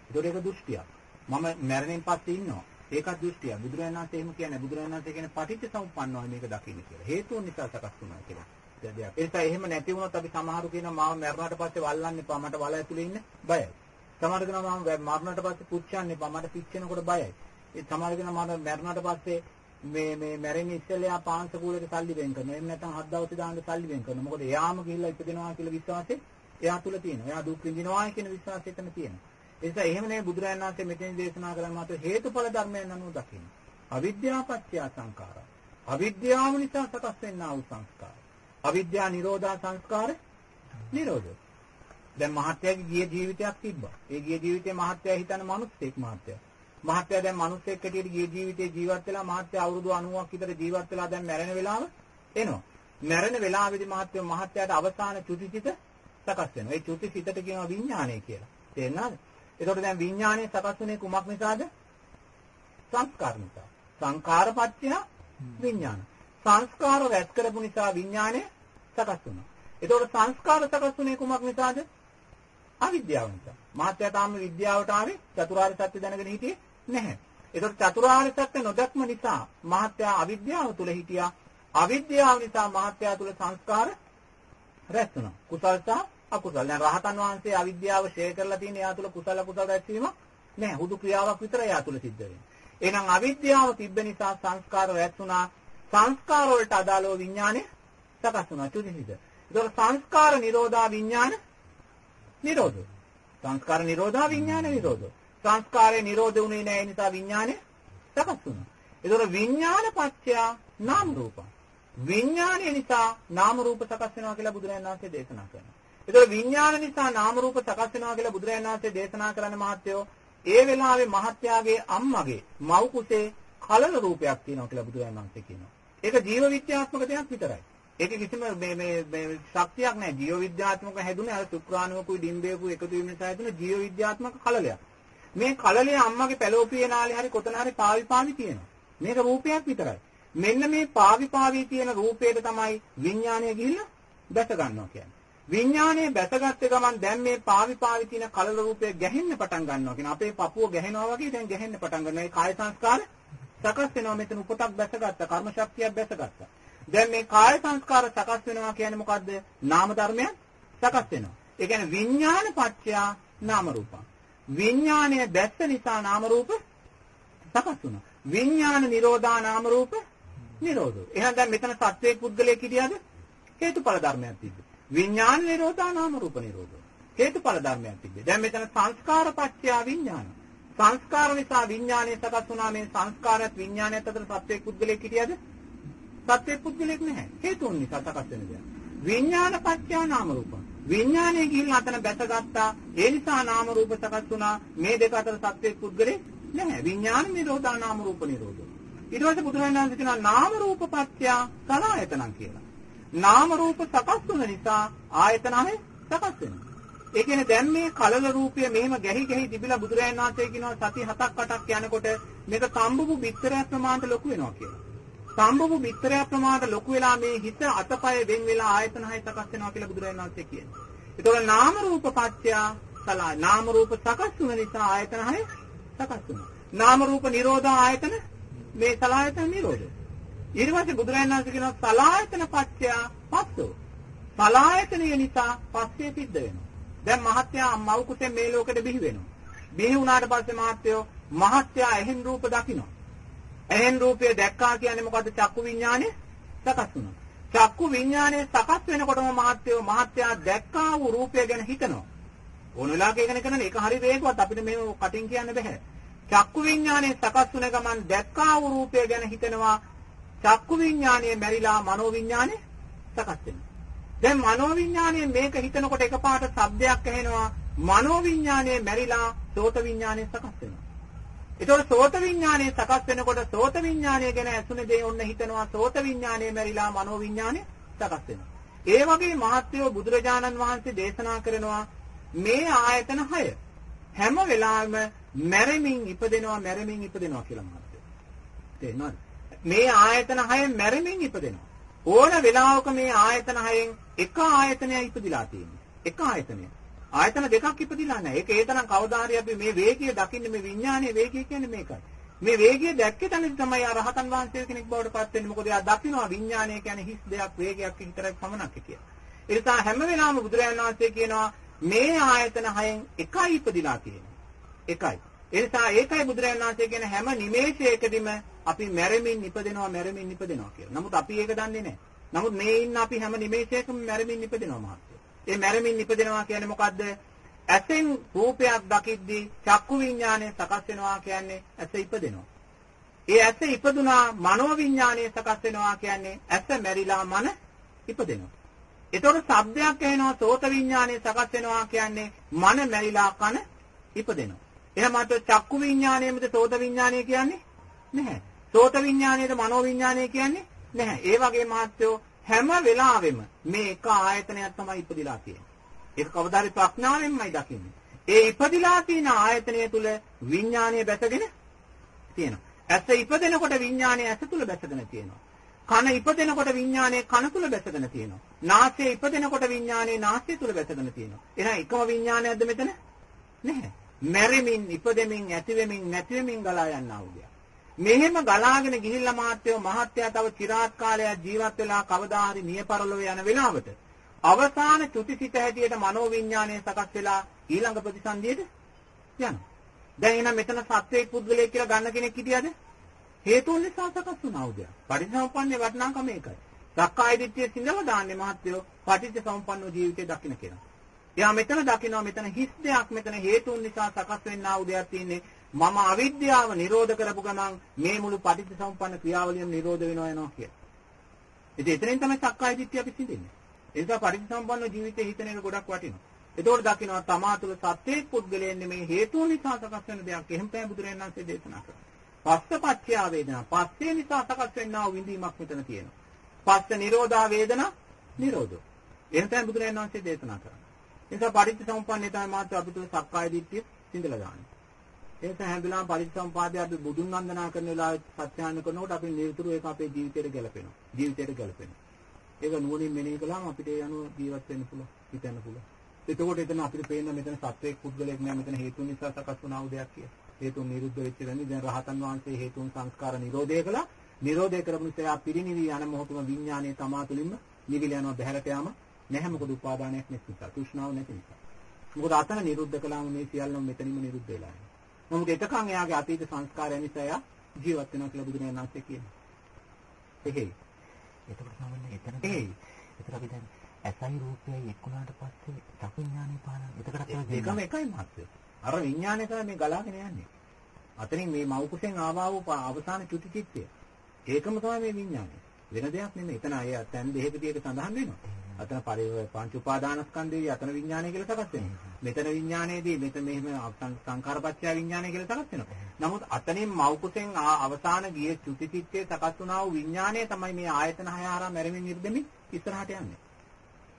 ඒතකොට ඒක දෘෂ්ටියක්. මම මැරෙනින් පස්සේ ඉන්නවා. ඒකත් දෘෂ්ටියක්. බුදුරජාණන් වහන්සේ එහෙම කියන්නේ බුදුරජාණන් වහන්සේ කියන්නේ පටිච්චසමුප්පන්නවයි මේක දකින්න කියලා. හේතුන් නිසා සකස් වුණා කියලා. දෙයක්. ඒ නිසා එහෙම නැති වුණොත් අපි සමහරු කියනවා මාව මැරුණාට පස්සේ වල්ලන්න එපා මට වල ඇතුලේ ඉන්න බයයි. සමහර කෙනා මම මරණයට පස්සේ පුච්චන්න එපා මට පිච්චෙනකොට බයයි. ඒ සමහර කෙනා මම මැරුණාට පස්සේ මේ මේ මැරෙන්නේ ඉස්සෙල්ලා පාංශ කූලේට සල්ලි වෙන් කරනවා. එහෙම නැත්නම් හත් දවසේ දාන්න සල්ලි වෙන් කරනවා. මොකද එයාම ගිහිල්ලා ඉපදෙනවා කියලා විශ්වාසය එයා තුල තියෙනවා. එයා දුක් විඳිනවා කියන විශ්වාසය එතන තියෙනවා. ඒ නිසා එහෙම නේ බුදුරජාණන් වහන්සේ මෙතෙන් දේශනා කරන මාත හේතුඵල ධර්මයන් අනුව දකින්න. අවිද්‍යාව පත්‍ය සංඛාර. අවිද්‍යාව නිසා සකස් වෙනා වූ සංස්කාර. අවිද්‍යා නිරෝධා සංස්කාර නිරෝධය. දැන් මහත්යාගේ ගිය ජීවිතයක් තිබ්බා. ඒ ගිය ජීවිතේ මහත්යා හිතන මිනිස්සෙක් මහත්යා. මහත්යා දැන් මිනිස්සෙක් හැටියට ගිය ජීවිතේ ජීවත් වෙලා මහත්යා අවුරුදු 90ක් විතර ජීවත් වෙලා දැන් මැරෙන වෙලාව එනවා. මැරෙන වෙලාවේදී මහත්ය මහත්යාට අවසාන චුතිසිත සකස් වෙනවා. ඒ චුතිසිතට කියනවා විඥානය කියලා. තේරෙනවද? එතකොට දැන් විඥානය සකස් වෙන්නේ කුමක් නිසාද? සංස්කාර නිසා. සංඛාරපත්‍ය විඥාන. සංස්කාර රැස් කරපු නිසා විඥානය සකස් වුණා. එතකොට සංස්කාර සකස් වුණේ කුමක් නිසාද? අවිද්‍යාව නිසා. මහත්ය තාම විද්‍යාවට ආවේ චතුරාර්ය සත්‍ය දැනගෙන හිටියේ නැහැ. එතකොට චතුරාර්ය සත්‍ය නොදක්ම නිසා මහත්ය අවිද්‍යාව තුල හිටියා. අවිද්‍යාව නිසා මහත්ය තුල සංස්කාර රැස් වුණා. කුසල් සහ අකුසල්. දැන් රහතන් වහන්සේ අවිද්‍යාව ෂේ කරලා තියෙන එයා තුල කුසල අකුසල රැස්වීම නැහැ. හුදු ක්‍රියාවක් විතරයි එයා තුල සිද්ධ වෙන්නේ. එහෙනම් අවිද්‍යාව තිබ්බ නිසා සංස්කාර රැස් වුණා. සංස්කාර වලට අදාළව විඥානය සකස් වුණා. චුතිසිත. ඒතකොට සංස්කාර නිරෝධා විඥාන නිරෝධ. සංස්කාර නිරෝධා විඥාන නිරෝධ. සංස්කාරේ නිරෝධ වුණේ නැහැ ඒ නිසා විඥානය සකස් වුණා. ඒතකොට විඥාන පත්‍ය නාම රූප. විඥානය නිසා නාම රූප සකස් වෙනවා කියලා බුදුරජාණන් වහන්සේ දේශනා කරනවා. ඒතකොට විඥාන නිසා නාම රූප සකස් වෙනවා කියලා බුදුරජාණන් වහන්සේ දේශනා කරන මහත්යෝ ඒ වෙලාවේ මහත්යාගේ අම්මගේ මව් කුසේ කලල රූපයක් තියෙනවා කියලා බුදුරජාණන් වහන්සේ කියනවා. ඒක ජීව විද්‍යාත්මක දෙයක් විතරයි. ඒක කිසිම මේ මේ මේ ශක්තියක් නැහැ. ජීව විද්‍යාත්මක හැදුනේ අර ශුක්‍රාණුවකුයි ඩිම්බේකුයි එකතු වීම නිසා හැදුන ජීව විද්‍යාත්මක කලලයක්. මේ කලලේ අම්මගේ පැලෝපියේ නාලේ හරි කොතන හරි පාවි පාවි තියෙනවා. මේක රූපයක් විතරයි. මෙන්න මේ පාවි පාවි තියෙන රූපයට තමයි විඥානය ගිහිල්ලා දැස ගන්නවා කියන්නේ. විඥානයේ බැසගත්ත ගමන් දැන් මේ පාවි පාවි තියෙන කලල රූපය ගැහෙන්න පටන් ගන්නවා කියන අපේ පපුව ගැහෙනවා වගේ දැන් ගැහෙන්න පටන් ගන්නවා. ඒ කාය සංස්කාර සකස් වෙනවා මෙතන උපතක් බැසගත්තා කර්ම ශක්තියක් බැසගත්තා. දැන් මේ කාය සංස්කාර සකස් වෙනවා කියන්නේ මොකද්ද? නාම ධර්මයන් සකස් වෙනවා. ඒ කියන්නේ විඥාන පත්‍යා නාම රූපං. විඥානය දැස්ස නිසා නාම රූප සකස් වුණා. විඥාන නිරෝධා නාම රූප නිරෝධෝ. එහෙනම් දැන් මෙතන සත්වයේ පුද්ගලයෙක් හිටියද? හේතුඵල ධර්මයක් තිබ්බේ. විඥාන නිරෝධා නාම රූප නිරෝධෝ. හේතුඵල ධර්මයක් තිබ්බේ. දැන් මෙතන සංස්කාර පත්‍යා විඥාන. සංස්කාර නිසා විඥානය සකස් වුණා මේ සංස්කාරයත් විඥානයත් අතර සත්වයේ පුද්ගලයෙක් හිටියද? සත්වයේ පුද්ගලයෙක් නැහැ. හේතුන් නිසා සකස් වෙන දෙයක්. විඥාන පත්‍යා නාම රූප. විඥානය ගිහිල්ලා අතන බැසගත්තා. ඒ නිසා නාම රූප සකස් වුණා. මේ දෙක අතර සත්වයේ පුද්ගලෙක් නැහැ. විඥාන නිරෝධා නාම රූප නිරෝධෝ. ඊට පස්සේ බුදුරජාණන් වහන්සේ කියනවා නාම රූප පත්‍යා සලආයතනං කියලා. නාම රූප සකස් වුන නිසා ආයතනයි සකස් වෙනවා. ඒ කියන්නේ දැන් මේ කලල රූපය මෙහෙම ගැහි ගැහි තිබිලා බුදුරජාණන් වහන්සේ කියනවා සති 7ක් 8ක් යනකොට මේක කම්බුබු බිත්තරයක් ප්‍රමාණයට ලොකු වෙනවා කියලා. සම්භව විතරයක් ප්‍රමාණයට ලොකු වෙලා මේ හිත අතපය වෙන් වෙලා ආයතන හය සකස් වෙනවා කියලා බුදුරජාණන් වහන්සේ කියනවා. ඒතකොට නාම රූප පත්‍ය සලා නාම රූප සකස් වුන නිසා ආයතන හය සකස් වෙනවා. නාම රූප නිරෝධ ආයතන මේ සලායතන නිරෝධය. ඊට පස්සේ බුදුරජාණන් වහන්සේ කියනවා සලායතන පත්‍ය පස්සෝ. සලායතනය නිසා පස්සේ සිද්ධ වෙනවා. දැන් මහත්යා මව් කුසෙන් මේ ලෝකෙට බිහි වෙනවා. බිහි වුණාට පස්සේ මහත්යෝ මහත්යා එහෙන් රූප දකිනවා. එහෙන් රූපය දැක්කා කියන්නේ මොකද්ද? චක්කු විඥානේ සකස් වුණා. චක්කු විඥානේ සකස් වෙනකොටම මහත්යෝ මහත්යා දැක්කා වූ රූපය ගැන හිතනවා. ඕන වෙලාවක ඒක කරන එක හරි වේගවත් අපිට මේ කටින් කියන්න බෑ. චක්කු විඥානේ සකස් වුණ ගමන් දැක්කා වූ රූපය ගැන හිතනවා. චක්කු විඥානේ මැරිලා මනෝ විඥානේ සකස් වෙනවා. දැන් මනෝ විඥානේ මේක හිතනකොට එකපාරට ශබ්දයක් ඇහෙනවා. මනෝ විඥානේ මැරිලා සෝත විඥානේ සකස් වෙනවා. ඒතකොට සෝත විඥානය සකස් වෙනකොට සෝත විඥානය ගැන ඇසුනේ දේ ඔන්න හිතනවා සෝත විඥානය මැරිලා මනෝ විඥානය සකස් වෙනවා. ඒ වගේ මහත්යෝ බුදුරජාණන් වහන්සේ දේශනා කරනවා මේ ආයතන 6 හැම වෙලාවෙම මැරෙමින් ඉපදෙනවා මැරෙමින් ඉපදෙනවා කියලා මහත්යෝ. තේරෙනවද? මේ ආයතන 6 මැරෙමින් ඉපදෙනවා. ඕන වෙලාවක මේ ආයතන 6න් එක ආයතනයක් ඉපදිලා තියෙනවා. එක ආයතනයක්. ආයතන දෙකක් ඉපදිලා නැහැ. ඒක ඒ තරම් කවදා හරි අපි මේ වේගය දකින්නේ මේ විඥානයේ වේගය කියන්නේ මේකයි. මේ වේගය දැක්කේ තැනදී තමයි ආ රහතන් වහන්සේ කෙනෙක් බවට පත් වෙන්නේ. මොකද එයා දකිනවා විඥානය කියන්නේ හිස් දෙයක් වේගයක් විතරක් පමණක් කියලා. ඒ නිසා හැම වෙලාවෙම බුදුරජාණන් වහන්සේ කියනවා මේ ආයතන හයෙන් එකයි ඉපදිලා තියෙන්නේ. එකයි. ඒ නිසා ඒකයි බුදුරජාණන් වහන්සේ කියන හැම නිමේෂයකදීම අපි මැරෙමින් ඉපදෙනවා මැරෙමින් ඉපදෙනවා කියලා. නමුත් අපි ඒක දන්නේ නැහැ. නමුත් මේ ඉන්න අපි හැම නිමේෂයකම මැරෙමින් ඉපදෙනවා මහත්තයා. ඒ මැරෙමින් ඉපදෙනවා කියන්නේ මොකද්ද? ඇසෙන් රූපයක් දකිද්දී චක්කු විඥානය සකස් වෙනවා කියන්නේ ඇස ඉපදෙනවා. ඒ ඇස ඉපදුනා මනෝ විඥානය සකස් වෙනවා කියන්නේ ඇස මැරිලා මන ඉපදෙනවා. ඒතකොට ශබ්දයක් ඇහෙනවා සෝත විඥානය සකස් වෙනවා කියන්නේ මන මැරිලා කන ඉපදෙනවා. එහෙනම් අත චක්කු විඥානයමද සෝත විඥානය කියන්නේ නැහැ. සෝත විඥානයේද මනෝ විඥානය කියන්නේ නැහැ. ඒ වගේ මහත්යෝ හැම වෙලාවෙම මේ එක ආයතනයක් තමයි ඉපදිලා තියෙන්නේ. ඒක කවදාරි ප්‍රඥාවෙන්මයි දකින්නේ. ඒ ඉපදිලා තියෙන ආයතනය තුල විඥානය බැසගෙන තියෙනවා. ඇස ඉපදෙනකොට විඥානය ඇස තුල බැසගෙන තියෙනවා. කන ඉපදෙනකොට විඥානය කන තුල බැසගෙන තියෙනවා. නාසය ඉපදෙනකොට විඥානය නාසය තුල බැසගෙන තියෙනවා. එහෙනම් එකම විඥානයක්ද මෙතන? නැහැ. මැරෙමින් ඉපදෙමින් ඇතිවෙමින් නැතිවෙමින් ගලා යනවා උදියා. මෙහෙම ගලාගෙන ගිහිල්ලා මහත්යෝ මහත්යා තව চিරාත් කාලයක් ජීවත් වෙලා කවදා හරි මිය පරලොව යන වෙලාවට අවසාන චුතිසිත හැටියට මනෝවිඤ්ඤාණය සකස් වෙලා ඊළඟ ප්‍රතිසන්දියට යනවා. දැන් එහෙනම් මෙතන සත්වයේ පුද්ගලයෙක් කියලා ගන්න කෙනෙක් හිටියද? හේතුන් නිසා සකස් වුණා උදය. පටිච්චසමුප්පන්නේ වටිනාකම ඒකයි. සක්කාය දිට්ඨිය සිඳව දාන්නේ මහත්යෝ පටිච්චසමුප්පන්නෝ ජීවිතේ දකින්න කෙනා. එයා මෙතන දකිනවා මෙතන හිස් දෙයක් මෙතන හේතුන් නිසා සකස් වෙන්නා වූ දෙයක් තියෙන්නේ මම අවිද්‍යාව නිරෝධ කරපු ගමන් මේ මුළු පටිච්චසමුප්පන්න ක්‍රියාවලියම නිරෝධ වෙනවා යනවා කියලා. ඉතින් එතනින් තමයි සක්කාය දිට්ඨිය අපි සිඳින්නේ. ඒ නිසා පටිච්චසමුප්පන්න ජීවිතේ හිතන එක ගොඩක් වටිනවා. එතකොට දකින්නවා තමා තුළ සත්‍යයේ පුද්ගලයන් නෙමේ හේතුව නිසා සකස් වෙන දෙයක්. එහෙම තමයි බුදුරජාණන් වහන්සේ දේශනා කරන්නේ. පස්සපච්චය වේදනා. පස්සේ නිසා සකස් වෙන්නා වූ විඳීමක් මෙතන තියෙනවා. පස්ස නිරෝධා වේදනා නිරෝධෝ. එහෙම තමයි බුදුරජාණන් වහන්සේ දේශනා කරන්නේ. ඒ නිසා පටිච්චසමුප්පන්නේ තමයි මාත් අපිට සක්කාය දිට්ඨිය සිඳලා දාන්නේ. ඒ නිසා හැම වෙලාවෙම පරිසම්පාදයේ අපි බුදුන් වන්දනා කරන වෙලාවේ සත්‍යයන් කරනකොට අපි නිරතුරු ඒක අපේ ජීවිතයට ගැලපෙනවා. ජීවිතයට ගැලපෙනවා. ඒක නුවණින් මෙනෙහි කළාම අපිට ඒ අනුව ජීවත් වෙන්න පුළුවන්, හිතන්න පුළුවන්. එතකොට එතන අපිට පේන මෙතන සත්වයක් පුද්ගලයෙක් නෑ මෙතන හේතුන් නිසා සකස් වුණා වූ දෙයක් කියලා. හේතුන් නිරුද්ධ වෙච්ච දැනි දැන් රහතන් වහන්සේ හේතුන් සංස්කාර නිරෝධය කළා. නිරෝධය කරපු නිසා පිරිනිවි යන මොහොතම විඥානයේ තමා තුළින්ම නිවිල යනවා බහැරට යාම නැහැ මොකද උපාදානයක් නැති නිසා, තෘෂ්ණාව නැති නිසා. මොකද අතන නිරුද්ධ කළාම මේ සියල්ලම මෙතනින්ම නිරුද්ධ වෙලා යනවා. නමුත් එතකන් එයාගේ අතීත සංස්කාරය නිසා එයා ජීවත් වෙනවා කියලා බුදුරජාණන් වහන්සේ කියනවා. එහෙයි. එතකොට තමයි එතන එහෙයි. එතකොට අපි දැන් ඇසයි රූපයයි එක්ුණාට පස්සේ චක්කු විඥානේ පාන. එතකොට අපි දෙකම එකයි මාත්‍ය. අර විඥානේ තමයි මේ ගලාගෙන යන්නේ. අතනින් මේ මව් කුසෙන් ආවා වූ අවසාන චුති චිත්තය. ඒකම තමයි මේ විඥානේ. වෙන දෙයක් නෙමෙයි. එතන අය තැන් දෙකකදී සඳහන් වෙනවා. අතන පංච උපාදානස්කන්ධයේ අතන විඥානය කියලා සකස් වෙනවා. මෙතන විඥානයේදී මෙතන මෙහෙම සංඛාරපච්චය විඥානය කියලා සකස් වෙනවා. නමුත් අතනින් මෞකුසෙන් අවසාන ගිය චුතිචිත්තේ සකස් වුණා වූ විඥානය තමයි මේ ආයතන හය හරහා මැරෙමින් නිර්දෙමින් ඉස්සරහට යන්නේ.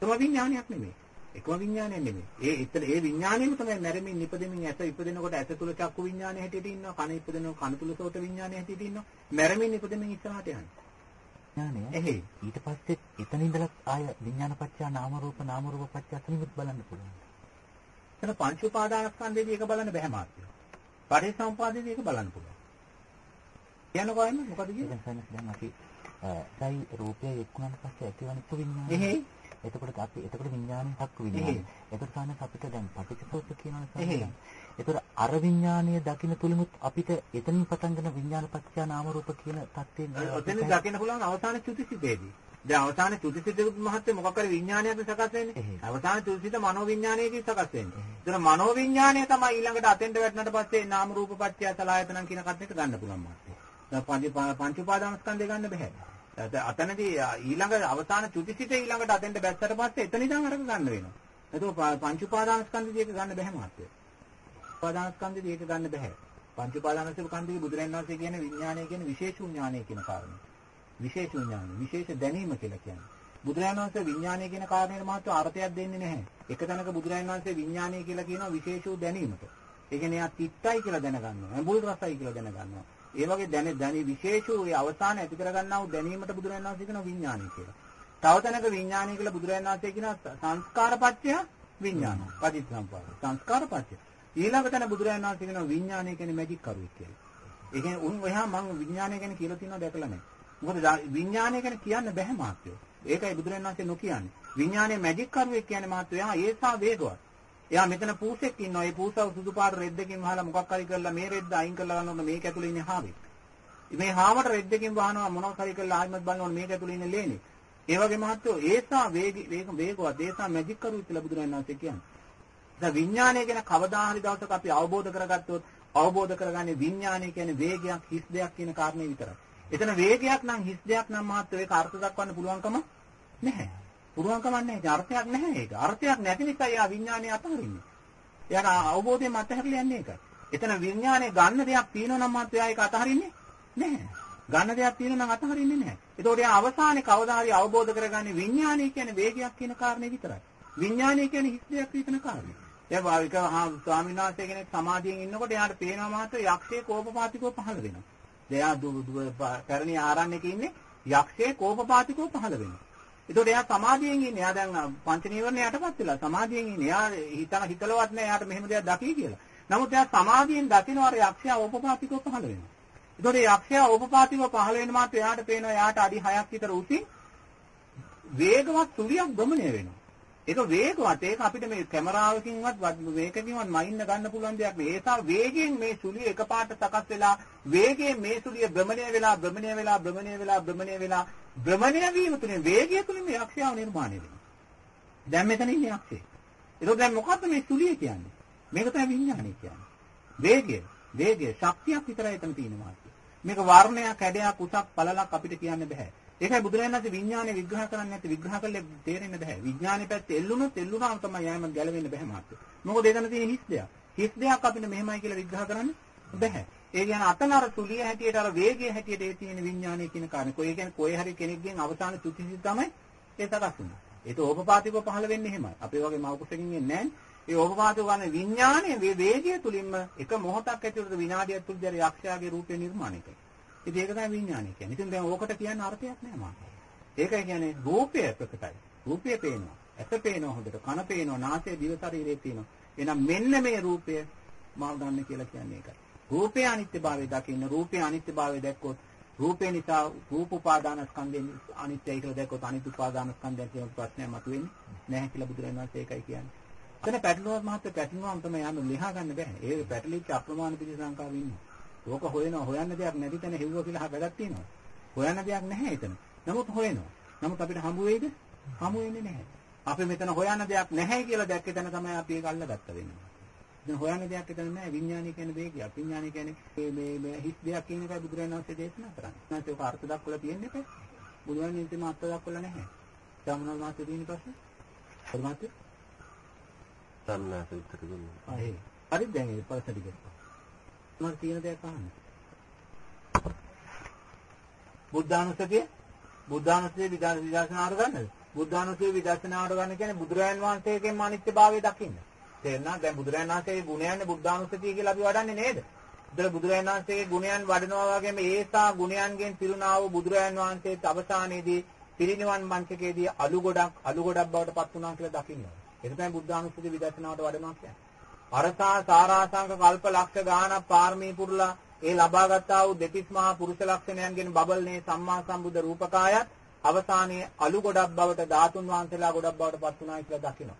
තම විඥානයක් නෙමෙයි. එකම විඥානයක් නෙමෙයි. ඒ එතන ඒ විඥානයම තමයි මැරෙමින් නිපදෙමින් ඇස ඉපදෙනකොට ඇස තුල චක්කු විඥානය හැටියට ඉන්නවා. කන ඉපදෙනකොට කන තුල සෝත විඥානය හැටියට ඉන්නවා. මැරෙමින් නිපදෙමින් ඉස්සරහට යන්නේ. විඥානය එහේ ඊට පස්සේ එතන ඉඳලා ආය විඥානපච්චා නාම රූප නාම රූප පච්චා අතනිමුත් බලන්න පුළුවන්. එතන පංච උපාදානස්කන්ධයේදී ඒක බලන්න බෑ මාත්‍ය. පරිසම්පාදයේදී ඒක බලන්න පුළුවන්. කියන්න කොහෙන්ද මොකද කියන්නේ? දැන් අපි සයි රූපය එක්ුණාට පස්සේ ඇතිවන විඥානය. එහේ එතකොට අපි එතකොට විඥානය සක්ක විඥානය. එතකොට සානස් අපිට දැන් පටිච්චසමුප්පාද කියනවනේ එතකොට අර විඥානීය දකින්න තුලිමුත් අපිට එතනින් පටන් ගන්න විඥානපත්‍ය නාම රූප කියන தත්ත්වයෙන් ඔතන දකින්න පුළුවන් අවසාන චුතිසිතේදී. දැන් අවසාන චුතිසිතේ මහත්ය මොකක් හරි විඥානයක් සකස් වෙන්නේ. අවසාන චුතිසිත මනෝ විඥානයකින් සකස් වෙන්නේ. ඒතර මනෝ විඥානය තමයි ඊළඟට අතෙන්ට වැටෙනට පස්සේ නාම රූප පත්‍ය සලආයතන කියන කට්ටියට ගන්න පුළුවන් මහත්ය. දැන් පංච උපාදානස්කන්ධය ගන්න බෑ. අතනදී ඊළඟ අවසාන චුතිසිත ඊළඟට අතෙන්ට බැස්සට පස්සේ එතන ඉඳන් අරගෙන ගන්න වෙනවා. එතකොට පංච උපාදානස්කන්ධය දෙක ගන්න බෑ මහත්ය. උපාදානස්කන්ධෙදි ඒක ගන්න බෑ. පංච උපාදානස්කන්ධ කන්දේ බුදුරජාණන් වහන්සේ කියන්නේ විඥානය කියන්නේ විශේෂ විඥානය කියන කාරණය. විශේෂ විඥානය, විශේෂ දැනීම කියලා කියන්නේ. බුදුරජාණන් වහන්සේ විඥානය කියන කාරණේට මහත්ව අර්ථයක් දෙන්නේ නැහැ. එක තැනක බුදුරජාණන් වහන්සේ විඥානය කියලා කියනවා විශේෂ වූ දැනීමට. ඒ කියන්නේ යා තිත්තයි කියලා දැනගන්නවා. ඇඹුල් රසයි කියලා දැනගන්නවා. ඒ වගේ දැන දැනි විශේෂ වූ ඒ අවසාන ඇති කරගන්නා වූ දැනීමට බුදුරජාණන් වහන්සේ කියනවා විඥානය කියලා. තව තැනක විඥානය කියලා බුදුරජාණන් වහන්සේ කියනවා සංස්කාරපත්‍ය විඥාන. පටිච්චසමුප්පාද. සංස්කාරපත්‍ය. ඊළඟ තැන බුදුරජාණන් වහන්සේ කියනවා විඥානය කියන්නේ මැජික් කරුවෙක් කියලා. ඒ කියන්නේ උන් ඔයා මම විඥානය ගැන කියලා තියෙනවා දැකලා නැහැ. මොකද විඥානය ගැන කියන්න බෑ මාත්‍යෝ. ඒකයි බුදුරජාණන් වහන්සේ නොකියන්නේ. විඥානයේ මැජික් කරුවෙක් කියන්නේ මාත්‍යෝ එයා ඒසා වේගවත්. එයා මෙතන පූසෙක් ඉන්නවා. ඒ පූසව සුදු පාට රෙද්දකින් වහලා මොකක් හරි කරලා මේ රෙද්ද අයින් කරලා ගන්නකොට මේක ඇතුලේ ඉන්නේ හාවෙක්. මේ හාවට රෙද්දකින් වහනවා මොනවක් හරි කරලා ආයිමත් බලනකොට මේක ඇතුලේ ඉන්නේ ලේනේ. ඒ වගේ මහත්වෝ ඒසා වේග වේග වේගවත් ඒසා මැජික් කරුවෙක් කියලා බුදුරජාණන් වහන්සේ කියන්නේ. දැන් විඥානය ගැන කවදා හරි දවසක අපි අවබෝධ කරගත්තොත් අවබෝධ කරගන්නේ විඥානය කියන්නේ වේගයක් හිස් දෙයක් කියන කාරණේ විතරයි. එතන වේගයක් නම් හිස් දෙයක් නම් මහත්වෝ ඒක අර්ථ දක්වන්න පුළුවන්කම නැහැ. පුරුවන්කමක් නැහැ. අර්ථයක් නැහැ ඒක. අර්ථයක් නැති නිසා යා විඥානය අතහරින්නේ. එයාට අවබෝධයෙන් අතහැරලා යන්නේ ඒකයි. එතන විඥානේ ගන්න දෙයක් තියෙනවා නම් මාත් එයා ඒක අතහරින්නේ නැහැ. ගන්න දෙයක් තියෙනවා නම් අතහරින්නේ නැහැ. ඒතකොට එයා අවසානයේ කවදා හරි අවබෝධ කරගන්නේ විඥානය කියන්නේ වේගයක් කියන කාරණේ විතරයි. විඥානය කියන්නේ හිස් දෙයක් කියන කාරණේ. දැන් භාවික හා ස්වාමීන් වහන්සේ කෙනෙක් සමාධියෙන් ඉන්නකොට එයාට පේනවා මාත් යක්ෂයේ කෝපපාතිකව පහළ වෙනවා. එයා පැරණි ආරණ්‍යක ඉන්නේ යක්ෂයේ කෝපපාතිකව පහළ වෙනවා. ඒතකොට එයා සමාධියෙන් ඉන්නේ. එයා දැන් පංච නීවරණ යටපත් වෙලා සමාධියෙන් ඉන්නේ. එයා හිතන හිතලවත් නෑ එයාට මෙහෙම දෙයක් දකි කියලා. නමුත් එයා සමාධියෙන් දකිනවා අර යක්ෂයා ඕපපාතිකව පහළ වෙනවා. ඒතකොට ඒ යක්ෂයා ඕපපාතිකව පහළ වෙන මාත් එයාට පේනවා එයාට අඩි 6ක් විතර උසින් වේගවත් සුලියක් ගමනය වෙනවා. ඒක වේගවත් ඒක අපිට මේ කැමරාවකින්වත් වේගකින්වත් මයින්න ගන්න පුළුවන් දෙයක් නෙවෙයි. ඒ නිසා වේගයෙන් මේ සුලිය එකපාරට සකස් වෙලා වේගයෙන් මේ සුලිය භ්‍රමණය වෙලා භ්‍රමණය වෙලා භ්‍රමණය වෙලා භ්‍රමණය වෙලා භ්‍රමණය වීම තුළින් වේගය තුළින් මේ යක්ෂයාව නිර්මාණය වෙනවා. දැන් මෙතන ඉන්නේ යක්ෂයෙක්. ඒක දැන් මොකද්ද මේ සුලිය කියන්නේ? මේක තමයි විඥානය කියන්නේ. වේගය, වේගය, ශක්තියක් විතරයි එතන තියෙනවා. මේක වර්ණයක්, හැඩයක්, උසක්, පළලක් අපිට කියන්න බෑ. ඒකයි බුදුරජාණන් වහන්සේ විඥානය විග්‍රහ කරන්නේ නැති විග්‍රහ කළේ තේරෙන්නේ නැහැ. විඥානේ පැත්තේ එල්ලුනොත් එල්ලුනාම තමයි යෑම ගැලවෙන්න බෑ මාත්. මොකද එතන තියෙන හිස් දෙයක්. හිස් දෙයක් අපිට මෙහෙමයි කියලා විග්‍රහ කරන්න බෑ. ඒ කියන්නේ අතන අර තුලිය හැටියට අර වේගයේ හැටියට ඒ තියෙන විඥානය කියන කාරණේ. කොයි කියන්නේ කොයි හරි කෙනෙක්ගෙන් අවසාන චුතිසි තමයි ඒ සකස් වෙන්නේ. ඒක ඕපපාතිකව පහළ වෙන්නේ එහෙමයි. අපේ වගේ මවකුසකින් එන්නේ නැහැ. ඒ ඕපපාතික ගන්න විඥානයේ වේගය තුලින්ම එක මොහොතක් ඇතුළත විනාඩියක් තුලදී යක්ෂයාගේ රූපේ නිර්මාණය කරනවා. ඉතින් ඒක තමයි විඥානය කියන්නේ. ඉතින් දැන් ඕකට කියන්න අර්ථයක් නෑ මාත්. ඒකයි කියන්නේ රූපය ප්‍රකටයි. රූපය පේනවා. ඇස පේනවා හොඳට. කන පේනවා. නාසය දිව ශරීරය පේනවා. එහෙනම් මෙන්න මේ රූපය මා ගන්න කියලා කියන්නේ ඒකයි. රූපේ අනිත්‍යභාවය දකින්න රූපේ අනිත්‍යභාවය දැක්කොත් රූපේ නිසා රූප උපාදාන ස්කන්ධයෙන් අනිත්‍යයි කියලා දැක්කොත් අනිත්‍ය උපාදාන ස්කන්ධය කියන ප්‍රශ්නය මතුවෙන්නේ නැහැ කියලා බුදුරජාණන් වහන්සේ ඒකයි කියන්නේ. එතන පැටලුවක් මහත්ය පැටලුවාම තමයි යන්න ලියා ගන්න බෑ. ඒ පැටලිච්ච අප්‍රමාණ පිළි සංකාර ඉන්නවා. ඕක හොයනවා හොයන්න දෙයක් නැති තැන හෙව්ව කියලා වැඩක් තියෙනවා. හොයන්න දෙයක් නැහැ එතන. නමුත් හොයනවා. නමුත් අපිට හම්බ වෙයිද? හම්බ වෙන්නේ නැහැ. අපි මෙතන හොයන්න දෙයක් නැහැ කියලා දැක්ක තැන තමයි අපි ඒක අල්ලගත්ත වෙන්නේ. දැන් හොයන්න දෙයක් එතන නැහැ. විඥානය කියන්නේ වේගයක්. විඥානය කියන්නේ මේ මේ හිස් දෙයක් කියන එකයි බුදුරජාණන් වහන්සේ දේශනා කරන්නේ. නැත්නම් ඒක අර්ථ දක්වලා තියෙන්නේ නැහැ. බුදුරජාණන් වහන්සේම අර්ථ දක්වලා නැහැ. සම්මනල් මාසේ තියෙන ප්‍රශ්න. පරමාර්ථ සම්මාස උත්තර දුන්නා. ඒ. හරි දැන් ඒ ප්‍රශ්න ටික. මට තියෙන දෙයක් අහන්න. බුද්ධානුස්සතිය බුද්ධානුස්සතිය විදර්ශනාවට ගන්නද? බුද්ධානුස්සතිය විදර්ශනාවට ගන්න කියන්නේ බුදුරයන් වහන්සේගෙන් අනිත්‍යභාවය දකින්න. තේරෙනවද? දැන් බුදුරයන් වහන්සේගේ ගුණයන්නේ බුද්ධානුස්සතිය කියලා අපි වඩන්නේ නේද? ඒතර බුදුරයන් වහන්සේගේ ගුණයන් වඩනවා වගේම ඒසා ගුණයන්ගෙන් පිරුණා වූ බුදුරයන් වහන්සේත් අවසානයේදී පිරිනිවන් මංචකයේදී අලු ගොඩක් අලු ගොඩක් බවට පත් වුණා කියලා දකින්න. ඒක තමයි බුද්ධානුස්සතිය විදර්ශනාවට වඩනවා කියන්නේ. අරසා සාරාසංක කල්ප ලක්ෂ ගාණක් පාරමී පුරලා ඒ ලබාගත්තා වූ දෙතිස් මහා පුරුෂ ලක්ෂණයන්ගෙන් බබල්නේ සම්මා සම්බුද්ධ රූපකායත් අවසානයේ අලු ගොඩක් බවට ධාතුන් වහන්සේලා ගොඩක් බවට පත් වුණා කියලා දකිනවා.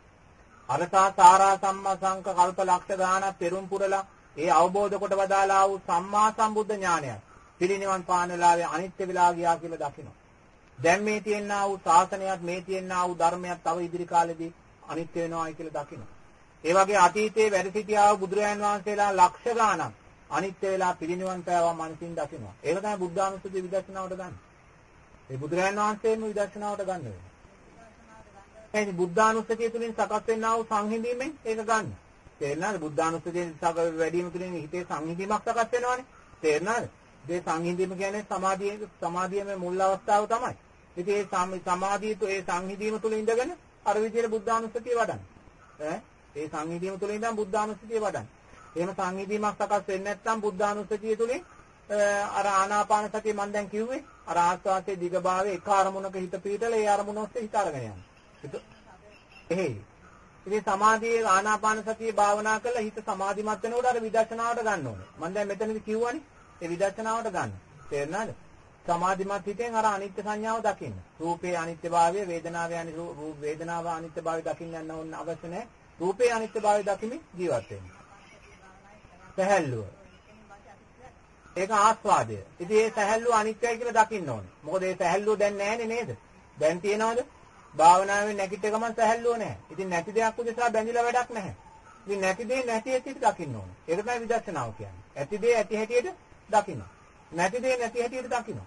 අරසා සාරා සම්මා සංක කල්ප ලක්ෂ ගාණක් පෙරම් පුරලා ඒ අවබෝධ කොට වදාලා වූ සම්මා සම්බුද්ධ ඥානය පිරිනිවන් පානලාවේ අනිත්‍ය වෙලා ගියා කියලා දකිනවා. දැන් මේ තියෙනා වූ ශාසනයත් මේ තියෙනා වූ ධර්මයක් තව ඉදිරි කාලෙදී අනිත්‍ය වෙනවායි කියලා දකිනවා. ඒ වගේ අතීතයේ වැඩ සිටියා වූ බුදුරජාන් වහන්සේලා ලක්ෂ ගාණක් අනිත්‍ය වෙලා පිරිනිවන් පෑවා මනසින් දකිනවා. ඒක තමයි බුද්ධානුස්සතිය විදර්ශනාවට ගන්න. ඒ බුදුරජාන් වහන්සේම විදර්ශනාවට ගන්න වෙනවා. ඒ බුද්ධානුස්සතිය තුලින් සකස් වෙනා වූ සංහිඳීමෙන් ඒක ගන්න. තේරෙනවද? බුද්ධානුස්සතිය සක වැඩි වීම තුළින් හිතේ සංහිඳීමක් සකස් වෙනවනේ. තේරෙනවද? ඒ සංහිඳීම කියන්නේ සමාධියේ සමාධියේ මුල් අවස්ථාව තමයි. ඉතින් ඒ සමාධිය ඒ සංහිඳීම තුළ ඉඳගෙන අර විදිහට බුද්ධානුස්සතිය වඩන්න. ඈ ඒ සංහිඳීම තුළ ඉඳන් බුද්ධානුස්සතිය වඩන්න. එහෙම සංහිඳීමක් සකස් වෙන්නේ නැත්නම් බුද්ධානුස්සතිය තුළින් අර ආනාපාන සතිය මම දැන් කිව්වේ අර ආස්වාසේ දිගභාවයේ එක අරමුණක හිත පීඩලා ඒ අරමුණ ඔස්සේ හිත අරගෙන යනවා. එහෙයි. ඉතින් සමාධියේ ආනාපාන සතිය භාවනා කරලා හිත සමාධිමත් වෙනකොට අර විදර්ශනාවට ගන්න ඕනේ. මම දැන් මෙතනදි කිව්වනේ ඒ විදර්ශනාවට ගන්න. තේරුණාද? සමාධිමත් හිතෙන් අර අනිත්‍ය සංඥාව දකින්න. රූපේ අනිත්‍යභාවය, වේදනාවේ අනි රූප වේදනාව අනිත්‍යභාවය දකින්න යන්න ඕන අවශ්‍ය නැහැ. රූපේ අනිත්‍යභාවය දකිමින් ජීවත් වෙන්න. සැහැල්ලුව. ඒක ආස්වාදය. ඉතින් ඒ සැහැල්ලුව අනිත්‍යයි කියලා දකින්න ඕනේ. මොකද ඒ සැහැල්ලුව දැන් නැහැනේ නේද? දැන් තියනවද? භාවනාවෙන් නැගිට ගමන් සැහැල්ලුව නැහැ. ඉතින් නැති දෙයක් උදෙසා බැඳිලා වැඩක් නැහැ. ඉතින් නැති දේ නැති හැටියට දකින්න ඕනේ. ඒක තමයි විදර්ශනාව කියන්නේ. ඇති දේ ඇති හැටියට දකින්න. නැති දේ නැති හැටියට දකින්න.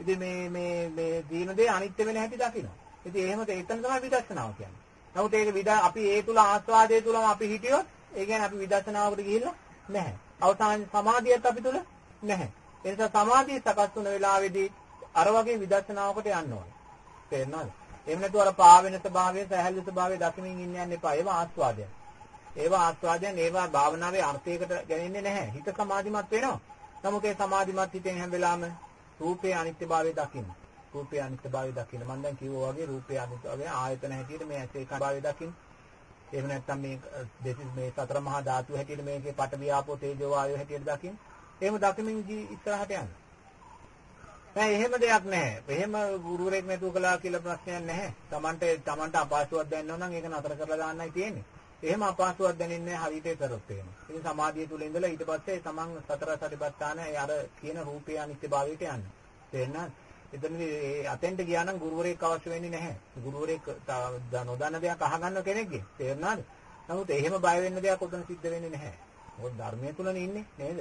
ඉතින් මේ මේ මේ දීන දේ අනිත්‍ය වෙන හැටි දකින්න. ඉතින් එහෙම එතන තමයි විදර්ශනාව කියන්නේ. නමුත් ඒක විදා අපි ඒ තුල ආස්වාදයේ තුලම අපි හිටියොත් ඒ කියන්නේ අපි විදර්ශනාවකට ගිහිල්ලා නැහැ. අවසාන සමාධියත් අපි තුල නැහැ. ඒ නිසා සමාධිය සකස් වුණ වෙලාවේදී අර වගේ විදර්ශනාවකට යන්න ඕනේ. තේරෙනවද? එහෙම නැතුව අර පාවෙන ස්වභාවය, සහැල්ලු ස්වභාවය දකිමින් ඉන්න යන්න එපා. ඒවා ආස්වාදයන්. ඒවා ආස්වාදයන් ඒවා භාවනාවේ අර්ථයකට ගැනෙන්නේ නැහැ. හිත සමාධිමත් වෙනවා. නමුත් ඒ සමාධිමත් හිතෙන් හැම වෙලාවෙම රූපේ අනිත්‍යභාවය දකින්න. රූපේ අනිත්‍යභාවය දකින්න. මම දැන් කිව්වා වගේ රූපේ අනිත්‍යභාවය ආයතන හැටියට මේ ඇසේ කභාවය දකින්න. එහෙම නැත්නම් මේ දෙසිස් මේ සතර මහා ධාතු හැටියට මේකේ පට වියාපෝ තේජෝ වායෝ හැටියට දකින්න. එහෙම දකිමින් ඉස්සරහට යන්න. නෑ එහෙම දෙයක් නැහැ. එහෙම ගුරුවරයෙක් නැතුව කළා කියලා ප්‍රශ්නයක් නැහැ. Tamante Tamante අපහසුයක් දැනෙනවා නම් ඒක නතර කරලා දාන්නයි තියෙන්නේ. එහෙම අපහසුයක් දැනෙන්නේ හරියට කරොත් එහෙම. ඉතින් සමාධිය තුල ඉඳලා ඊට පස්සේ තමන් සතර සතිපට්ඨාන අර කියන රූපේ අනිත්‍යභාවයට යන්න. තේරෙනවද? එතනදී අතෙන්ට ගියා නම් ගුරුවරයෙක් අවශ්‍ය වෙන්නේ නැහැ. ගුරුවරයෙක් නොදන්න දෙයක් අහගන්න කෙනෙක්ගේ. තේරුණාද? නමුත් එහෙම බය වෙන්න දෙයක් උතන සිද්ධ වෙන්නේ නැහැ. මොකද ධර්මයේ තුලනේ ඉන්නේ නේද?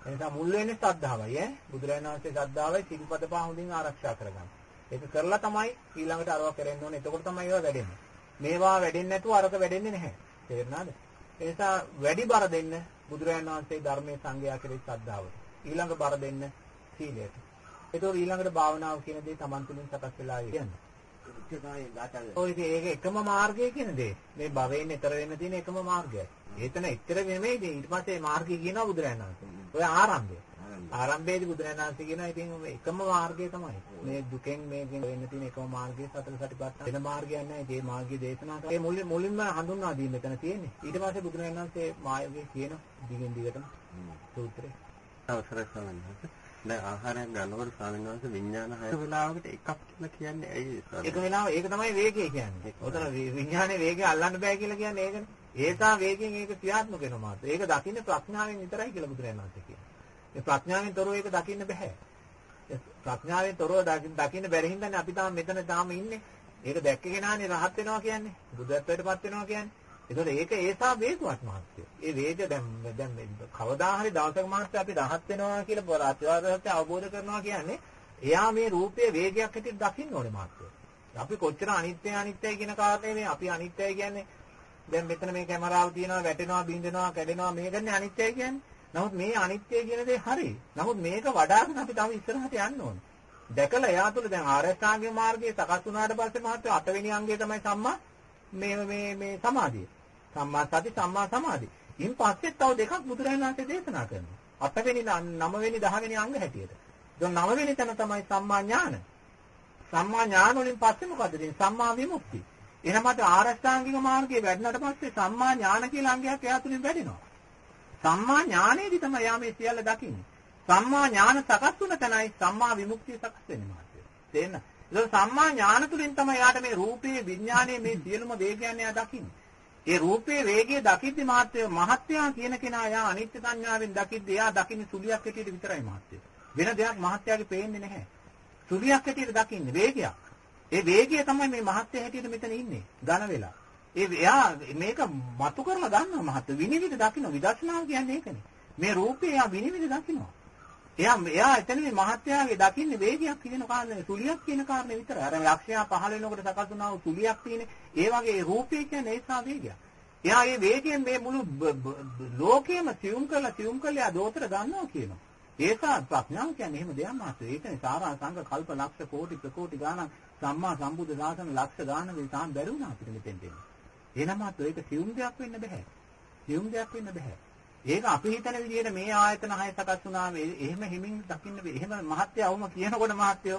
ඒ නිසා මුල් වෙන්නේ ශ්‍රද්ධාවයි ඈ. බුදුරජාණන් වහන්සේ ශ්‍රද්ධාවයි සිල්පද පහ හොඳින් ආරක්ෂා කරගන්න. ඒක කරලා තමයි ඊළඟට අරවා කරෙන්න ඕනේ. එතකොට තමයි ඒවා වැඩෙන්නේ. මේවා වැඩෙන්නේ නැතුව අරක වැඩෙන්නේ නැහැ. තේරුණාද? ඒ නිසා වැඩි බර දෙන්න බුදුරජාණන් වහන්සේ ධර්මයේ සංගය කෙරෙහි ශ්‍රද්ධාවට. ඊළඟ බර දෙන්න සීලයට. ඒතකොට ඊළඟට භාවනාව කියන දේ Taman තුලින් සකස් වෙලා යන්නේ. ඔය ඒක එකම මාර්ගය කියන දේ. මේ භවයෙන් ඈතර වෙන්න තියෙන එකම මාර්ගයයි. ඒතන එච්චර නෙමෙයි ඊට පස්සේ මාර්ගය කියනවා බුදුරජාණන් වහන්සේ. ඔය ආරම්භය. ආරම්භයේදී බුදුරජාණන් වහන්සේ කියන ඉතින් එකම මාර්ගය තමයි. මේ දුකෙන් මේකෙන් වෙන්න තියෙන එකම මාර්ගය සතර සටිපට්ඨාන. වෙන මාර්ගයක් නැහැ. මේ මාර්ගය දේශනා කරේ මුලින් මුලින්ම හඳුන්වා දීම මෙතන තියෙන්නේ. ඊට පස්සේ බුදුරජාණන් වහන්සේ මායගේ කියන දිගින් දිගටම සූත්‍රය. අවසරයි ස්වාමීන් වහන්සේ. දැන් ආහාරයක් ගන්නකොට ස්වාමීන් වහන්සේ විඥාන හය වෙලාවකට එකක් කියලා කියන්නේ ඇයි ඒක වෙලාව ඒක තමයි වේගය කියන්නේ. ඔතන විඥානේ වේගය අල්ලන්න බෑ කියලා කියන්නේ ඒකනේ. ඒසා වේගෙන් ඒක ක්‍රියාත්මක වෙනවා මාත්. ඒක දකින්න ප්‍රඥාවෙන් විතරයි කියලා බුදුරජාණන් වහන්සේ කියනවා. ඒ ප්‍රඥාවෙන් තොරව ඒක දකින්න බෑ. ප්‍රඥාවෙන් තොරව දකින්න බැරි හින්දානේ අපි තාම මෙතන තාම ඉන්නේ. ඒක දැක්ක කෙනානේ රහත් වෙනවා කියන්නේ. බුද්ධත්වයටපත් වෙනවා කියන්නේ. ඒතකොට ඒක ඒසා වේගවත් මහත්ය. ඒ වේග දැන් දැන් කවදා හරි දවසක මහත්ය අපි රහත් වෙනවා කියලා ප්‍රතිවාදයට අවබෝධ කරනවා කියන්නේ එයා මේ රූපයේ වේගයක් හැටියට දකින්න ඕනේ මහත්ය. අපි කොච්චර අනිත්‍ය අනිත්‍යයි කියන කාරණේ මේ අපි අනිත්‍යයි කියන්නේ දැන් මෙතන මේ කැමරාව තියෙනවා වැටෙනවා බින්දෙනවා කැඩෙනවා මේකනේ අනිත්‍යයි කියන්නේ. නමුත් මේ අනිත්‍ය කියන දේ හරි. නමුත් මේක වඩාගෙන අපි තව ඉස්සරහට යන්න ඕනේ. දැකලා එයා තුළ දැන් ආරෂ්ඨාංගික මාර්ගයේ සකස් වුණාට පස්සේ මහත්ව අටවෙනි අංගය තමයි සම්මා මේ මේ මේ සමාධිය. සම්මා සති සම්මා සමාධි. ඉන් පස්සේ තව දෙකක් බුදුරජාණන් වහන්සේ දේශනා කරනවා. අටවෙනි නවවෙනි දහවෙනි අංග හැටියට. දැන් නවවෙනි තැන තමයි සම්මා ඥාන. සම්මා ඥාන වලින් පස්සේ මොකද දෙන්නේ? සම්මා විමුක්තිය. එහෙමත් ආරෂ්ඨාංගික මාර්ගයේ වැඩනට පස්සේ සම්මා ඥාන කියලා අංගයක් එයා තුලින් වැඩෙනවා. සම්මා ඥානයේදී තමයි යා මේ සියල්ල දකින්නේ. සම්මා ඥාන සකස් වුණ තැනයි සම්මා විමුක්තිය සකස් වෙන්නේ මාත්‍ය. තේන්න. ඒක සම්මා ඥාන තුලින් තමයි යාට මේ රූපේ විඥානයේ මේ සියලුම වේගයන් එයා දකින්නේ. ඒ රූපේ වේගය දකිද්දි මාත්‍ය මහත්යා කියන කෙනා යා අනිත්‍ය සංඥාවෙන් දකිද්දි එයා දකින්නේ සුලියක් හැටියට විතරයි මාත්‍ය. වෙන දෙයක් මහත්යාගේ පේන්නේ නැහැ. සුලියක් හැටියට දකින්නේ වේගයක්. ඒ වේගය තමයි මේ මහත්ය හැටියට මෙතන ඉන්නේ ඝන වෙලා. ඒ එයා මේක මතු කරලා ගන්නවා මහත්ය විනිවිද දකින්න විදර්ශනාව කියන්නේ ඒකනේ. මේ රූපේ එයා විනිවිද දකින්නවා. එයා එයා එතන මේ මහත්යාගේ දකින්නේ වේගයක් කියන කාරණේ සුලියක් කියන කාරණේ විතරයි. අර ලක්ෂයා පහළ වෙනකොට සකස් වුණා වූ සුලියක් තියෙන ඒ වගේ රූපේ කියන්නේ ඒසා වේගයක්. එයා මේ වේගයෙන් මේ මුළු බ- බ- බ- ලෝකෙම සියුම් කරලා සියුම් කරලා දෝතර ගන්නවා කියනවා. ඒක ප්‍රඥාව කියන්නේ එහෙම දෙයක් මාත්‍රේ. ඒකනේ සාරා සංඝ කල්ප ලක්ෂ කෝටි ප්‍රකෝටි ගාණක් සම්මා සම්බුද්ධ ශාසන ලක්ෂ ගාණ මේ තාම බැරි වුණා අපිට මෙතෙන්ට එන්න. එහෙනම් මාත්‍රේ ඒක සියුම් දෙයක් වෙන්න බෑ. සියුම් දෙයක් වෙන්න බෑ. ඒක අපි හිතන විදිහට මේ ආයතන හය සකස් වුණාම ඒ- එහෙම හිමින් දකින්න බෑ. එහෙම මහත්ය අවම කියනකොට මහත්යෝ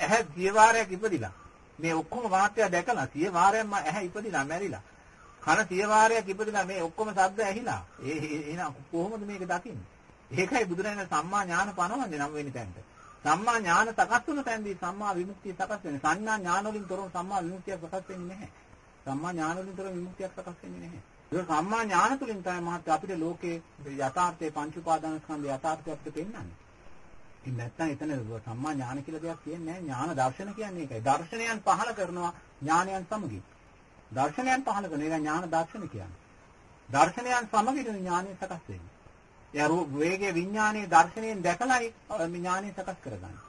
ඇහැ සිය වාරයක් ඉපදිලා. මේ ඔක්කොම මහත්ය දැකලා සිය වාරයක්ම ඇහැ ඉපදිලා මැරිලා. කන සිය වාරයක් ඉපදිලා මේ ඔක්කොම ශබ්ද ඇහිලා. ඒ ඒ- එහෙනම් කොහොමද මේක දකින්නේ? ඒකයි බුදුරජාණන් සම්මා ඥාන පනවන්නේ නම් වෙන්නේ තැනට. සම්මා ඥාන සකස් වුණ තැනදී සම්මා විමුක්තිය සකස් වෙන්නේ. සංඥා ඥාන වලින් තොරව සම්මා විමුක්තියක් සකස් වෙන්නේ නැහැ. සම්මා ඥාන වලින් තොරව විමුක්තියක් සකස් වෙන්නේ නැහැ. ඒක සම්මා ඥාන තුලින් තමයි මහත් අපිට ලෝකේ යථාර්ථයේ පංච උපාදානස්කන්ධ යථාර්ථය අපිට පෙන්වන්නේ. ඉතින් නැත්තම් එතන සම්මා ඥාන කියලා දෙයක් කියන්නේ නැහැ. ඥාන දර්ශන කියන්නේ ඒකයි. දර්ශනයන් පහල කරනවා ඥානයන් සමගින්. දර්ශනයන් පහල කරන එක ඥාන දර්ශන කියන්නේ. දර්ශනයන් සමගින් ඥානය සකස් වෙන්නේ. එයා රූප වේගයේ විඥානයේ දර්ශනයෙන් දැකලායි ඥානය සකස් කරගන්නේ.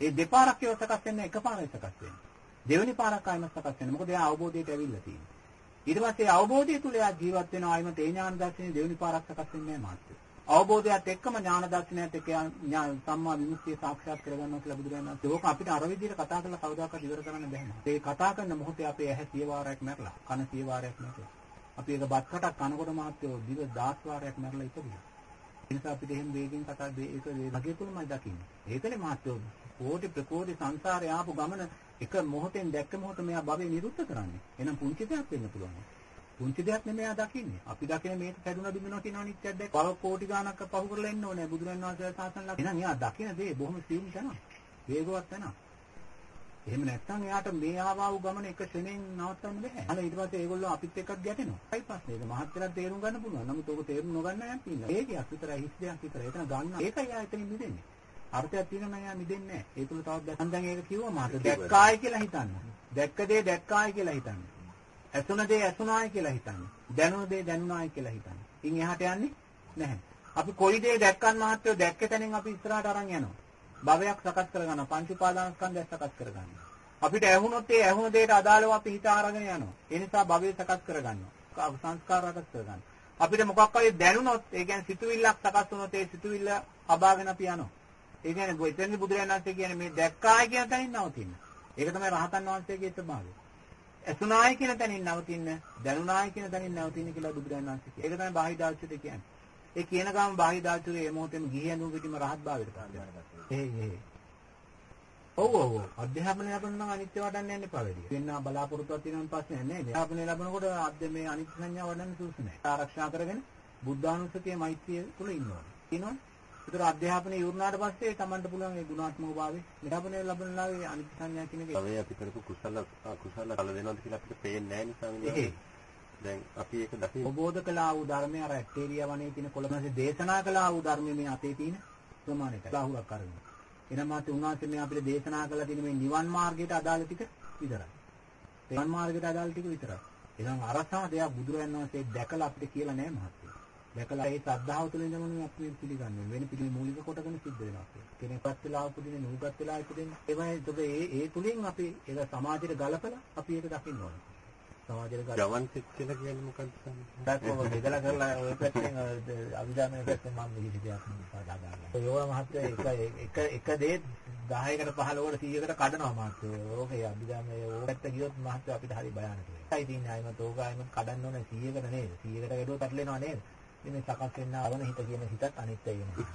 ඒ දෙපාරක් ඒවා සකස් වෙන්නේ එකපාරයි සකස් වෙන්නේ. දෙවෙනි පාරක් ආයම සකස් වෙන්නේ. මොකද එයා අවබෝධයට ඇවිල්ලා තියෙන්නේ. ඊට පස්සේ අවබෝධය තුල එයා ජීවත් වෙනවා ආයම තේ ඥාන දර්ශනයේ දෙවෙනි පාරක් සකස් වෙන්නේ නැහැ මාත්‍ය. අවබෝධයත් එක්කම ඥාන දර්ශනයත් එක්ක එයා ඥා- සම්මා විමුක්තිය සාක්ෂාත් කරගන්නවා කියලා බුදුරජාණන් වහන්සේ. ඕක අපිට අර විදිහට කතා කරලා කවදාකවත් ඉවර කරන්න බෑ නේද? ඒ කතා කරන මොහොතේ අපේ ඇහැ සිය වාරයක් මැරලා, කන සිය වාරයක් මැරලා. අපි ඒක බත් කටක් කනකොට මහත්යෝ දිව 10 වාරයක් මැරලා ඉපදිනවා. ඒ නිසා අපිට එහෙම වේගෙන් කතා ඒක වගේ තුලමයි දකින්නේ. ඒකනේ මහත්යෝ කෝටි ප්‍රකෝටි සංසාරේ ආපු ගමන එක මොහොතෙන් දැක්ක මොහොත මෙයා භවයේ නිරුද්ධ කරන්නේ. එහෙනම් පුංචි දෙයක් වෙන්න පුළුවන්. පුංචි දෙයක් නෙමෙයි එයා දකින්නේ. අපි දකින මේක කැඩුනා බිඳුනා කියන අනිත්‍යයක් දැක්ක. බව කෝටි ගාණක් පහු කරලා එන්න ඕනේ. බුදුරන් වහන්සේ සාසන ලක්. එහෙනම් එයා දකින දේ බොහොම සියුම් තැනක්. වේගවත් තැනක්. එහෙම නැත්නම් එයාට මේ ආවා වූ ගමන එක ශ්‍රේණියෙන් නවත්තන්න බෑ. අනේ ඊට පස්සේ ඒගොල්ලෝ අපිත් එක්කත් ගැටෙනවා. ඊයි පස්සේ ඒක මහත්තරක් තේරුම් ගන්න පුළුවන්. නමුත් ඕක තේරුම් නොගන්න යම් තියෙනවා. ඒකයක් විතරයි හිස් දෙයක් විතරයි. එතන ගන්න. ඒකයි එයා එතනින් මිදෙන්නේ. අර්ථයක් තියෙනවා නම් එයා මිදෙන්නේ නැහැ. ඒ තුල තවත් දැක්කන් දැන් ඒක කිව්වා මාත් දැක්කායි කියලා හිතන්න. දැක්ක දේ දැක්කායි කියලා හිතන්න. ඇසුණ දේ ඇසුණායි කියලා හිතන්න. දැනුණ දේ දැනුණායි කියලා හිතන්න. ඉන් එහාට යන්නේ නැහැ. අපි කොයි දේ දැක්කන් මහත්වෝ දැක්ක තැනින් අපි ඉස්සරහට අරන් යනවා. භවයක් සකස් කරගන්නවා. පංච උපාදානස්කන්ධය සකස් කරගන්නවා. අපිට ඇහුනොත් ඒ ඇහුන දෙයට අදාළව අපි හිත අරගෙන යනවා. ඒ නිසා භවය සකස් කරගන්නවා. සංස්කාර සකස් කරගන්නවා. අපිට මොකක් හරි දැනුනොත් ඒ කියන්නේ සිතුවිල්ලක් සකස් වුණොත් ඒ සිතුවිල්ල අබාගෙන අපි යනවා. ඒ කියන්නේ එතෙන්දි බුදුරජාණන් වහන්සේ කියන්නේ මේ දැක්කායි කියන තැනින් නවතින්න. ඒක තමයි රහතන් වහන්සේගේ ස්වභාවය. ඇසුනායි කියන තැනින් නවතින්න, දැනුනායි කියන තැනින් නවතින්න කියලා බුදුරජාණන් වහන්සේ කියනවා. ඒක තමයි බාහිදාර්ශිත කියන්නේ. ඒ කියන ගමන් බාහිදාර්ශිතේ මේ මොහොතේම ගිහි ඇඳුම් පිටිම රහත් භාවයට පත් වෙනවා. ඒ ඒ. ඔව් ඔව්. අධ්‍යාපනය ලැබෙන නම් අනිත්‍ය වඩන්න යන්න එපා වැඩි. වෙන බලාපොරොත්තුවක් තියෙනවන් පස්සේ නෑ. අධ්‍යාපනය ලැබනකොට අධ්‍ය මේ අනිත්‍ය සංඥා වඩන්න සුදුසු නෑ. ආරක්ෂා කරගෙන බුද්ධානුස්සතිය මෛත්‍රිය තුල ඉන්න ඕනේ. තියෙනවනේ. ඒතර අධ්‍යාපනය ඉවරනාට පස්සේ Tamanට පුළුවන් ඒ ගුණාත්මක භාවය නිරාපනය ලැබන ලාවේ අනිත්‍ය සංඥා කියන එක. තමයි අපි කරපු කුසල කුසල කල වෙනවද කියලා අපිට පේන්නේ නැහැ. දැන් අපි ඒක දකින්න අවබෝධ කළා වූ ධර්මය අර ඇක්ටේරියා වනේ තියෙන කොළමසේ දේශනා කළා වූ ධර්මය මේ අතේ තියෙන ප්‍රමාණයට ලහුරක් අරගෙන. එනම මාත් උන්වහන්සේ මේ අපිට දේශනා කළා තියෙන මේ නිවන් මාර්ගයට අදාළ ටික විතරයි. නිවන් මාර්ගයට අදාළ ටික විතරයි. එහෙනම් අරසම දෙයක් බුදුරජාණන් වහන්සේ දැකලා අපිට කියලා නෑ මහත්තයා. දැකලා ඒ ශ්‍රද්ධාව තුළින් තමයි අපි පිළිගන්නේ. වෙන පිළි මූලික කොටගෙන සිද්ධ වෙනවා. කෙනෙක්පත් වෙලා උපදින නුගත් වෙලා ඉපදින. ඒවයි ඒ ඒ තුලින් අපි ඒක සමාජයට ගලපලා අපි ඒක දකින්න ඕනේ. සමාජයට ගලපලා ගමන් සිත් කියලා කියන්නේ මොකක්ද සම්මත? දැක්කොම බෙදලා කරලා ඔය පැත්තෙන් අභිධර්මයේ පැත්තෙන් මම මිහිදි දෙයක් පාදා ගන්නවා. ඒවා මහත්තයා එක එක එක දේ 10කට 15කට 100කට කඩනවා මහත්තයා. ඕකේ අභිධර්මයේ ඕක පැත්ත ගියොත් මහත්තයා අපිට හරි භයානක වෙනවා. ඒකයි තියන්නේ ආයිමත් ඕක ආයිමත් කඩන්න ඕනේ 100කට නේද? 100කට ගැඩුව පැටලෙනවා නේද? ඉතින් මේ සකස් වෙන්න අවන හිත කියන හිතත් අනිත්‍යයි වෙනවා.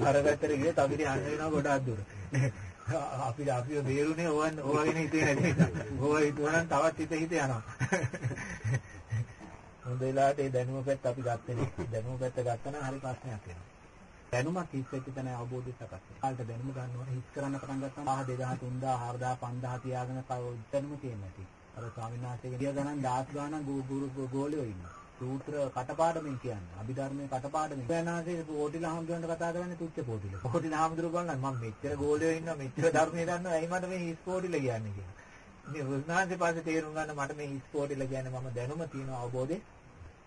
අර පැත්තට ගියොත් අපිට යන්න වෙනවා ගොඩාක් දුර. අපිට අපිව බේරුනේ ඕවන් ඕවගෙන හිතේ නැති නිසා. ඕව හිතුවනම් තවත් හිත හිත යනවා. හොඳ වෙලාවට ඒ දැනුම පැත්ත අපි ගත්තේ නෑ. දැනුම පැත්ත ගත්තා නම් හරි ප්‍රශ්නයක් වෙනවා. දැනුමක් හිස් වෙච්ච තැන අවබෝධය සකස් වෙනවා. කාලට දැනුම ගන්නකොට හිස් කරන්න පටන් ගත්තාම 1000 2000 3000 4000 5000 තියාගෙන තව දැනුම තියෙන්නේ නැති. අර ස්වාමීන් වහන්සේගේ දිය ගණන් 10 ගණන් ගුරු ගෝලියෝ ඉන්නවා. සූත්‍ර කටපාඩමින් කියන්නේ අභිධර්මයේ කටපාඩමින්. වෙනාසේ පොටිල හාමුදුරන්ට කතා කරන්නේ තුච්ච පොටිල. පොටිල හාමුදුරුවෝ බලන්න මම මෙච්චර ගෝලියෝ ඉන්නවා මෙච්චර ධර්මයේ දන්නවා ඇයි මට මේ හිස් පොටිල කියන්නේ කියලා. මේ උන්වහන්සේ පස්සේ තේරුම් ගන්න මට මේ හිස් පොටිල කියන්නේ මම දැනුම තියෙන අවබෝධය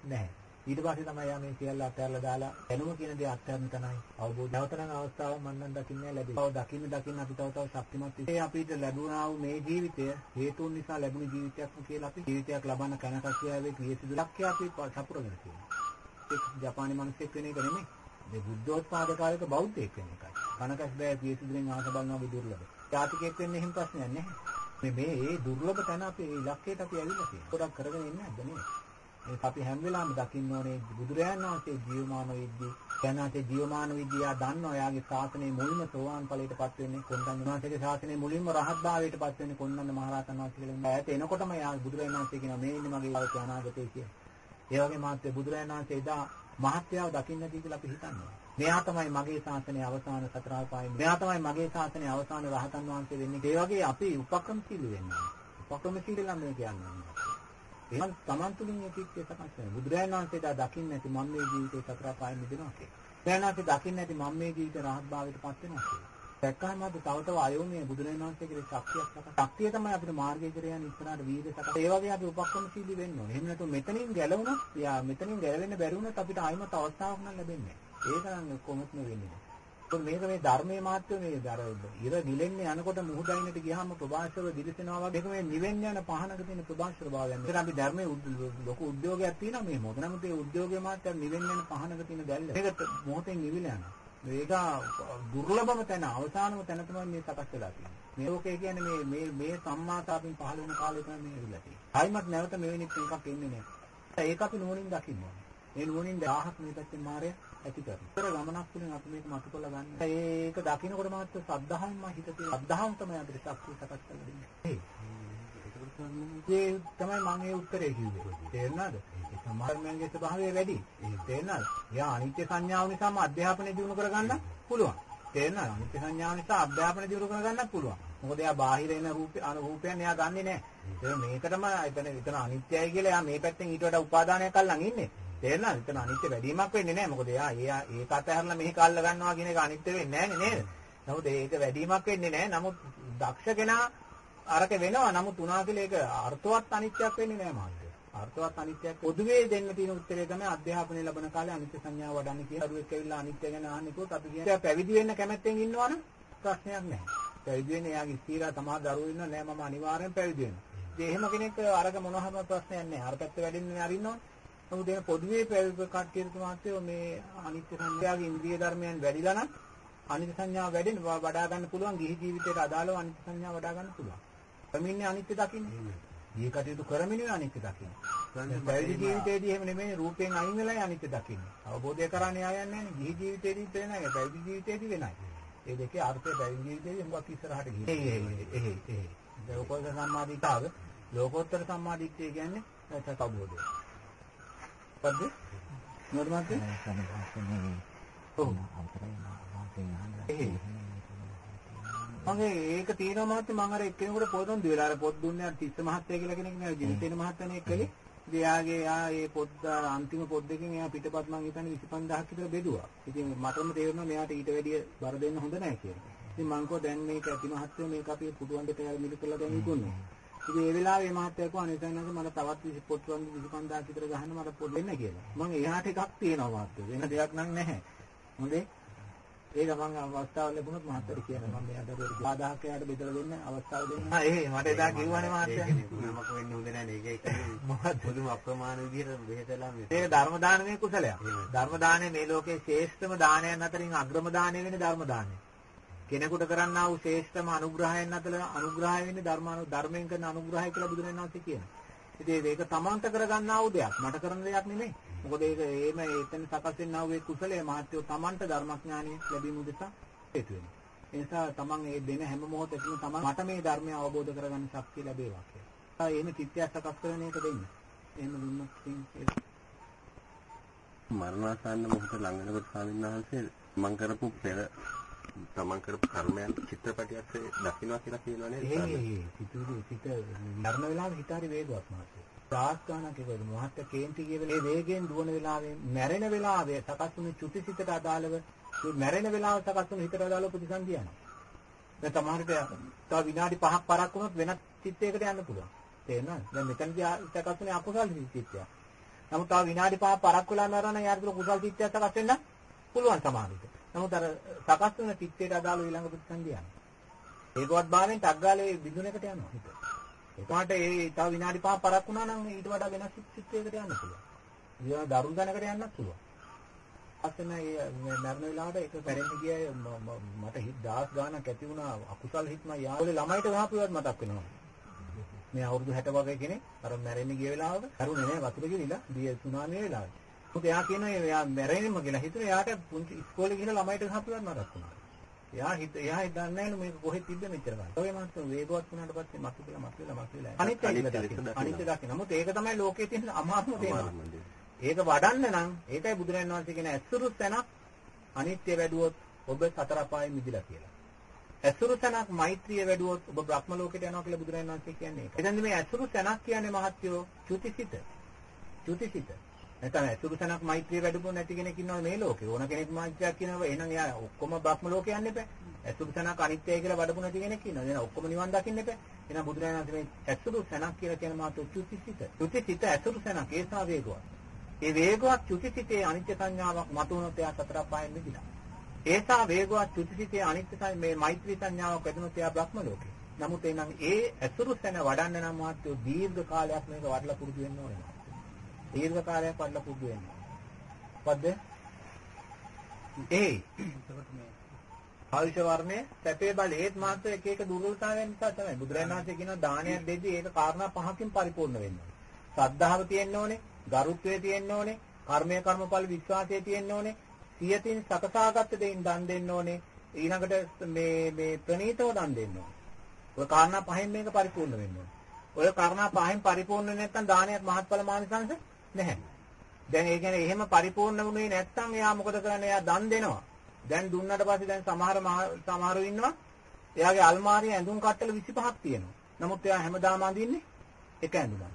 නැහැ. ඊට පස්සේ තමයි යා මේ සියල්ල අත්හැරලා දාලා දැනුම කියන දේ අත්හැරන තනයි අවබෝධය. නැවතනම් අවස්ථාවක් මන් නම් දකින්නේ ලැබෙයි. තව දකින්න දකින්න අපි තව තව ශක්තිමත් වෙයි. අපිට ලැබුණා වූ මේ ජීවිතය හේතුන් නිසා ලැබුණ ජීවිතයක්ම කියලා අපි ජීවිතයක් ලබන්න කනකසියාවේ ක්‍රියසිදු ලක්ෂ්‍ය අපි සපුරගෙන තියෙනවා. ඒක ජපානි මිනිස්සෙක් වෙන එක නෙමෙයි. මේ බුද්ධෝත්පාද කාලයක බෞද්ධයෙක් වෙන එකයි. කනකස් බෑ ක්‍රියසිදුෙන් ආස බලනවා දුර්ලභ. ජාතිකයෙක් වෙන්න එහෙම ප්‍රශ්නයක් නැහැ. මේ මේ ඒ දුර්ලභ තැන අපි ඉලක්කයට අපි ඇවිල්ලා තියෙනවා. පොඩක් කරගෙන ඉන්නේ නැද්ද නේ? ඒක අපි හැම වෙලාවෙම දකින්න ඕනේ බුදුරජාණන් වහන්සේ ජීවමාන වෙද්දී දැනate ජීවමාන විද්‍යා දන්නවා එයාගේ ශාසනයේ මුලින්ම සෝවාන් ඵලයටපත් වෙන්නේ කොණ්ඩඤ්ඤ වහන්සේගේ ශාසනයේ මුලින්ම රහත් භාවයටපත් වෙන්නේ කොණ්ඩඤ්ඤ මහරහතන් වහන්සේ කියලා ඉන්න. ඈත එනකොටම එයා බුදුරජාණන් වහන්සේ කියනවා මේ ඉන්නේ මගේ යාළුවා අනාගතේ කියලා. ඒ වගේ මාත්‍ය බුදුරජාණන් වහන්සේ එදා මහත්යාව දකින්න නැති කියලා අපි හිතන්නේ. මෙයා තමයි මගේ ශාසනයේ අවසාන සතරාපායි. මෙයා තමයි මගේ ශාසනයේ අවසාන රහතන් වහන්සේ වෙන්නේ. ඒ වගේ අපි උපක්‍රමශීලී වෙන්නේ. උපක්‍රමශීලී නම් මේ කියන්නේ. එහෙනම් Taman තුලින් එකෙක් සකස් වෙනවා. බුදුරජාණන් වහන්සේ දා දකින්න නැති මම මේ ජීවිතේ සතර පායෙන් මිදෙනවා කියලා. බුදුරජාණන් වහන්සේ දකින්න නැති මම මේ ජීවිතේ රහත් භාවයට පත් වෙනවා කියලා. දැක්කම අපි තව තව අයෝමයේ බුදුරජාණන් වහන්සේගේ ශක්තියක් සකස්. ශක්තිය තමයි අපිට මාර්ගය කෙරේ යන ඉස්සරහට වීර්ය සකස්. ඒ වගේ අපි උපක්‍රමශීලී වෙන්න ඕනේ. එහෙම නැත්නම් මෙතනින් ගැලවුණොත් යා මෙතනින් ගැලවෙන්න බැරි වුණොත් අපිට ආයිමත් අවස්ථාවක් නම් ලැබෙන්නේ නැහැ. ඒක නම් කොහොමත්ම වෙන්නේ නැහැ. මේක මේ ධර්මයේ මාත්‍ය මේ අර ඉර නිලෙන්නේ යනකොට මුහුදයින්නට ගියාම ප්‍රභාෂරව දිලිසෙනවා වගේ ඒක මේ නිවෙන්න යන පහනක තියෙන ප්‍රභාෂර භාවයන්. ඒකට අපි ධර්මයේ ලොකු උද්‍යෝගයක් තියෙනවා මේ මොකද නමුත් ඒ උද්‍යෝගයේ මාත්‍ය නිවෙන්න යන පහනක තියෙන දැල්ල. ඒක මොහොතෙන් නිවිලා යනවා. මේක දුර්ලභම තැන අවසානම තැන තමයි මේ සකස් වෙලා තියෙන්නේ. මේ ලෝකේ කියන්නේ මේ මේ මේ සම්මාතාවෙන් පහළ වෙන කාලේ තමයි මේ වෙලා තියෙන්නේ. ආයිමත් නැවත මෙවැනි එකක් එන්නේ නැහැ. ඒක අපි නුවණින් දකින්න ඕනේ. මේ නුවණින් 1000ක් මේ පැත්තේ මාරය ඇති කරනවා. ගමනක් තුලින් අපි මේක මතු කරලා ගන්න. ඒක දකින්නකොට මාත් සද්ධාහම හිත තියෙන සද්ධාහම තමයි අපිට ශක්තිය සකස් කරලා දෙන්නේ. ඒ තමයි මම ඒ උත්තරේ කිව්වේ. තේරුණාද? ඒක සමාර්මයන්ගේ ස්වභාවය වැඩි. තේරුණාද? එයා අනිත්‍ය සංඥාව නිසාම අධ්‍යාපනය දිනු කරගන්න පුළුවන්. තේරුණාද? අනිත්‍ය සංඥාව නිසා අධ්‍යාපනය දිනු කරගන්නත් පුළුවන්. මොකද එයා බාහිර එන රූපේ අනුරූපයන් එයා ගන්නෙ නැහැ. ඒක මේකටම එතන එතන අනිත්‍යයි කියලා එයා මේ පැත්තෙන් ඊට වඩා උපාදානයක් අල්ලන් ඉන්නේ. තේරෙනවද? එතන අනිත්‍ය වැඩිවීමක් වෙන්නේ නැහැ. මොකද එයා එයා ඒක අතහැරලා මෙහෙ කල්ල ගන්නවා කියන එක අනිත්‍ය වෙන්නේ නැහැ නේද? නමුත් ඒක වැඩිවීමක් වෙන්නේ නැහැ. නමුත් දක්ෂ කෙනා අරක වෙනවා. නමුත් උනා කියලා ඒක අර්ථවත් අනිත්‍යක් වෙන්නේ නැහැ මාත්‍ය. අර්ථවත් අනිත්‍යක් පොදුවේ දෙන්න තියෙන උත්තරේ තමයි අධ්‍යාපනය ලැබන කාලේ අනිත්‍ය සංඥාව වඩන්න කියන දරුවෙක් ඇවිල්ලා අනිත්‍ය ගැන අහන්නේ කොහොමද අපි කියන්නේ පැවිදි වෙන්න කැමැත්තෙන් ඉන්නවනම් ප්‍රශ්නයක් නැහැ. පැවිදි වෙන්නේ එයාගේ ස්ථීරා තමා දරුවෝ ඉන්නවා නෑ මම අනිවාර්යෙන් පැවිදි වෙනවා. ඉතින් එහෙම කෙනෙක් අරක මොනවාම ප්‍රශ්නයක් නැහැ. අර පැත්ත වැඩින්නේ අරින්නවනේ. නමුත් දැන් පොදුවේ කට්ටියට මාත්‍යෝ මේ අනිත්‍ය සංඥාගේ ඉන්ද්‍රිය ධර්මයන් වැඩිලා නම් අනිත්‍ය සංඥාව වැඩෙන වඩා ගන්න පුළුවන් ගිහි ජීවිතයට අදාළව අනිත්‍ය සංඥාව වඩා ගන්න පුළුවන්. කමින්නේ අනිත්‍ය දකින්නේ. මේ කටයුතු කරමිනේ අනිත්‍ය දකින්නේ. පැවිදි ජීවිතයේදී එහෙම නෙමෙයි රූපයෙන් අයින් වෙලායි අනිත්‍ය දකින්නේ. අවබෝධය කරන්නේ ආයන්නේ නැහැ. ගිහි ජීවිතයේදී වෙනයි. පැවිදි ජීවිතයේදී වෙනයි. ඒ දෙකේ අර්ථය පැවිදි ජීවිතයේදී හුඟක් ඉස්සරහට ගිහින්. ඒ ඒ ඒ ඒ. ලෝකෝත්තර සම්මාදිට්ඨිය ලෝකෝත්තර සම්මාදිට්ඨිය කියන්නේ සත්‍යබෝධය. මොකද්ද? මොකද මාත්‍ය? ඔව්. මගේ ඒක තියෙනවා මාත්‍ය මම අර එක්කෙනෙකුට පොත් දුන්න වෙලා අර පොත් දුන්නේ අර තිස්ස මහත්තයා කියලා කෙනෙක් නේ ජීවිතේන මහත්තයානේ එක්කලේ. ඉතින් එයාගේ එයා ඒ පොත් අන්තිම පොත් දෙකෙන් එයා පිටපත් මං හිතන්නේ 25000ක් විතර බෙදුවා. ඉතින් මටම තේරෙනවා මෙයාට ඊට වැඩිය බර දෙන්න හොඳ නැහැ කියලා. ඉතින් මං කෝ දැන් මේක ඇති මහත්තයෝ මේක අපි පුදුවන් දෙට මිලි කරලා දැන් ඉක්ුණා. ඉතින් ඒ වෙලාවේ මහත්තයා කිව්වා අනිසන්නක මට තවත් 20 පොත් වන්දි 25000ක් විතර ගහන්න මට පොත් දෙන්න කියලා. මම එහාට එකක් තියෙනවා මහත්තයා. වෙන දෙයක් නම් නැහැ. හොඳේ. ඒක මම අවස්ථාව ලැබුණොත් මහත්තයාට කියනවා මම මෙයාට 5000ක් එයාට බෙදලා දෙන්න අවස්ථාව දෙන්න. ආ ඒ මට එදා කිව්වනේ මහත්තයා. නමක වෙන්න හොඳ නැහැ නේ. ඒක මොකද පොදුම අප්‍රමාණ විදිහට බෙහෙතලා මේ. ඒක ධර්ම දානමේ කුසලයක්. ධර්ම දානය මේ ලෝකේ ශ්‍රේෂ්ඨම දානයන් අතරින් අග්‍රම දානය වෙන්නේ ධර්ම දානය. කෙනෙකුට කරන්නා වූ ශ්‍රේෂ්ඨම අනුග්‍රහයන් අතර අනුග්‍රහය වෙන්නේ ධර්මානු ධර්මයෙන් කරන අනුග්‍රහය කියලා බුදුරජාණන් වහන්සේ කියනවා. ඉතින් ඒක තමන්ට කරගන්නා වූ දෙයක්. මට කරන දෙයක් නෙමෙයි. මොකද ඒක එහෙම එතන සකස් වෙනා වූ ඒ කුසලයේ මහත්යෝ තමන්ට ධර්මඥානිය ලැබීම උදෙසා හේතු වෙනවා. ඒ නිසා තමන් මේ දෙන හැම මොහොතකම තමන් මට මේ ධර්මය අවබෝධ කරගන්න ශක්තිය ලැබේවා කියලා. එහෙම චිත්තයක් සකස් කරන එක දෙන්න. එහෙම දුන්නොත් මරණාසන්න මොහොත ළඟ වෙනකොට ස්වාමීන් වහන්සේ මම කරපු පෙර තමන් කරපු කර්මයන් චිත්‍රපටියක් දකින්නවා කියලා කියනවා නේද? ඒ ඒ සිතුවිලි සිත මරණ වෙලාවේ හිත හරි වේගවත් මහත්තයා. ප්‍රාස්කාණක් ඒකද මහත්ය කේන්ති කියවල ඒ වේගයෙන් දුවන වෙලාවේ මැරෙන වෙලාවේ සකස් වුණු චුතිසිතට අදාළව මැරෙන වෙලාව සකස් වුණු හිතට අදාළව ප්‍රතිසන්දිය යනවා. දැන් තමහරට තව විනාඩි 5ක් පරක් වුණොත් වෙනත් චිත්තයකට යන්න පුළුවන්. තේරෙනවද? දැන් මෙතනදී සකස් වුණේ අකුසල් චිත්තයක්. නමුත් තව විනාඩි 5ක් පරක් වෙලා නරන යාර තුල කුසල් චිත්තයක් සකස් වෙන්න පුළුවන් සමාධියට. නමුත් අර සකස් වෙන චිත්තයට අදාළ ඊළඟ ප්‍රතිසන්දිය යනවා. ඒකවත් භාවයෙන් ටග්ගාලේ බිඳුන එකට යනවා හිත. ඒකට ඒ තව විනාඩි 5ක් පරක් වුණා නම් ඊට වඩා වෙනස් චිත්තයකට යන්න පුළුවන්. ඊළඟ දරුණු දැනකට යන්නත් පුළුවන්. අසන ඒ මරණ වෙලාවට ඒක පැරෙන්න ගියා මට හිත දහස් ගාණක් ඇති වුණා අකුසල් හිත්ම යාළුවේ ළමයිට ගහපුවත් මතක් වෙනවා. මේ අවුරුදු 60 වගේ කෙනෙක් අර මැරෙන්න ගිය වෙලාවක කරුණේ නෑ වතුර ගිරිලා දිය සුනාමිය වෙලාවේ. මොකද එයා කියනවා එයා මැරෙන්නම කියලා හිතුනේ එයාට පුංචි ඉස්කෝලේ ගිහලා ළමයිට ගහපුවත් මතක් වුණා. එයා හිත එයා හිතන්නේ නැහැ මේක කොහෙද තිබ්බේ මෙච්චර කාලෙ. ඔය මාත් වේගවත් වුණාට පස්සේ මතු කියලා මතු වෙලා මතු වෙලා. අනිත් අනිත් දකින්න. නමුත් ඒක තමයි ලෝකයේ තියෙන අමාරුම තේමාව. ඒක වඩන්න නම් ඒකයි බුදුරජාණන් වහන්සේ කියන ඇසුරු තැනක් අනිත්‍ය වැඩුවොත් ඔබ සතර පායෙන් මිදිලා කියලා. ඇසුරු තැනක් මෛත්‍රිය වැඩුවොත් ඔබ බ්‍රහ්ම ලෝකයට යනවා කියලා බුදුරජාණන් වහන්සේ කියන්නේ ඒක. එතෙන්ද මේ ඇසුරු තැනක් කියන්නේ මහත්යෝ චුතිසිත. චුතිසිත. නැත්නම් ඇසුරු තැනක් මෛත්‍රිය වැඩුවොත් නැති කෙනෙක් ඉන්නවා මේ ලෝකේ. ඕන කෙනෙක් මෛත්‍රියක් කියනවා එහෙනම් එයා ඔක්කොම බ්‍රහ්ම ලෝකේ යන්න එපා. ඇසුරු තැනක් අනිත්‍යයි කියලා වඩපු නැති කෙනෙක් ඉන්නවා. එහෙනම් ඔක්කොම නිවන් දකින්න එපා. එහෙනම් බුදුරජාණන් වහන්සේ මේ ඇසුරු තැනක් කියලා කියන මාතෘ චුතිසිත. චුතිසිත ඇසුරු තැනක් ඒසා වේගවත්. ඒ වේගවත් චුතිසිතේ අනිත්‍ය සංඥාවක් මතුවනොත් එයා සතර පායෙන් මිදිලා. ඒසා වේගවත් චුතිසිතේ අනිත්‍යයි මේ මෛත්‍රී සංඥාවක් වැඩුණොත් එයා බ්‍රහ්ම ලෝකේ. නමුත් එනම් ඒ ඇසුරු සැන වඩන්න නම් මාත්‍යෝ දීර්ඝ කාලයක් මේක වඩලා පුරුදු වෙන්න ඕනේ. දීර්ඝ කාලයක් වඩලා පුරුදු වෙන්න. මොකද්ද? ඒ ආයුෂ වර්ණය සැපේ බල ඒත් මාත්‍ර එක එක දුර්වලතාවයන් නිසා තමයි බුදුරජාණන් වහන්සේ කියන දානයක් දෙද්දී ඒක කාරණා පහකින් පරිපූර්ණ වෙන්න ඕනේ. ශ්‍රද්ධාව තියෙන්න ඕනේ, ගරුත්වය තියෙන්න ඕනේ, කර්මය කර්මඵල විශ්වාසය තියෙන්න ඕනේ, සියතින් සකසාගත්ත දෙයින් දන් දෙන්න ඕනේ. ඊළඟට මේ මේ ප්‍රණීතව දන් දෙන්න ඕනේ. ඔය කාරණා පහෙන් මේක පරිපූර්ණ වෙන්න ඕනේ. ඔය කාරණා පහෙන් පරිපූර්ණ නැත්නම් දානයක් මහත්ඵල මානසංශ නැහැ. දැන් ඒ කියන්නේ එහෙම පරිපූර්ණ වුණේ නැත්නම් එයා මොකද කරන්නේ? එයා දන් දෙනවා. දැන් දුන්නට පස්සේ දැන් සමහර සමහරව ඉන්නවා. එයාගේ අල්මාරියේ ඇඳුම් කට්ටල 25ක් තියෙනවා. නමුත් එයා හැමදාම අඳින්නේ එක ඇඳුමක්.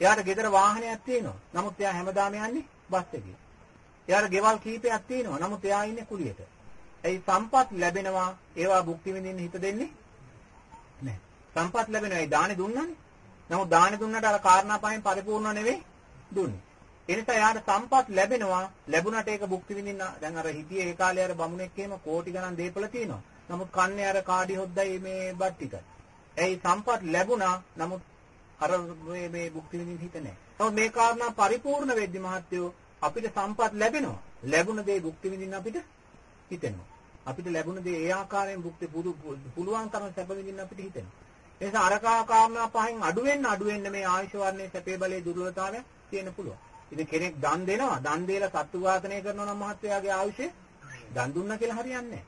එයාට ගෙදර වාහනයක් තියෙනවා. නමුත් එයා හැමදාම යන්නේ බස් එකේ. එයාට ගෙවල් කීපයක් තියෙනවා. නමුත් එයා ඉන්නේ කුලියට. ඇයි සම්පත් ලැබෙනවා ඒවා භුක්ති විඳින්න හිත දෙන්නේ නැහැ. සම්පත් ලැබෙනවා ඒ දානේ දුන්නානේ. නමුත් දානේ දුන්නට අර කාරණා පහෙන් පරිපූර්ණ නෙවෙයි දුන්නේ. ඒ නිසා එයාට සම්පත් ලැබෙනවා ලැබුණට ඒක භුක්ති විඳින්න දැන් අර හිටියේ ඒ කාලේ අර බමුණෙක් එහෙම කෝටි ගණන් දීපල තියෙනවා. නමුත් කන්නේ අර කාඩි හොද්දයි මේ බත් ටිකයි. ඇයි සම්පත් ලැබුණා නමුත් අර මේ මේ භුක්ති විඳින්න හිත නැහැ. නමුත් මේ කාරණා පරිපූර්ණ වෙද්දි මහත්යෝ අපිට සම්පත් ලැබෙනවා. ලැබුණ දේ භුක්ති විඳින්න අපිට හිතෙනවා. අපිට ලැබුණ දේ ඒ ආකාරයෙන් භුක්ති පුළුවන් තරම් සැප විඳින්න අපිට හිතෙනවා. ඒ නිසා අරකා කාරණා පහෙන් අඩු වෙන්න අඩු වෙන්න මේ ආයුෂ වර්ණයේ සැපේ බලයේ දුර්වලතාවය තියෙන්න පුළුවන්. ඉතින් කෙනෙක් දන් දෙනවා දන් දීලා සත්තු ඝාතනය කරනවා නම් මහත්යාගේ ආයුෂය දන් දුන්නා කියලා හරියන්නේ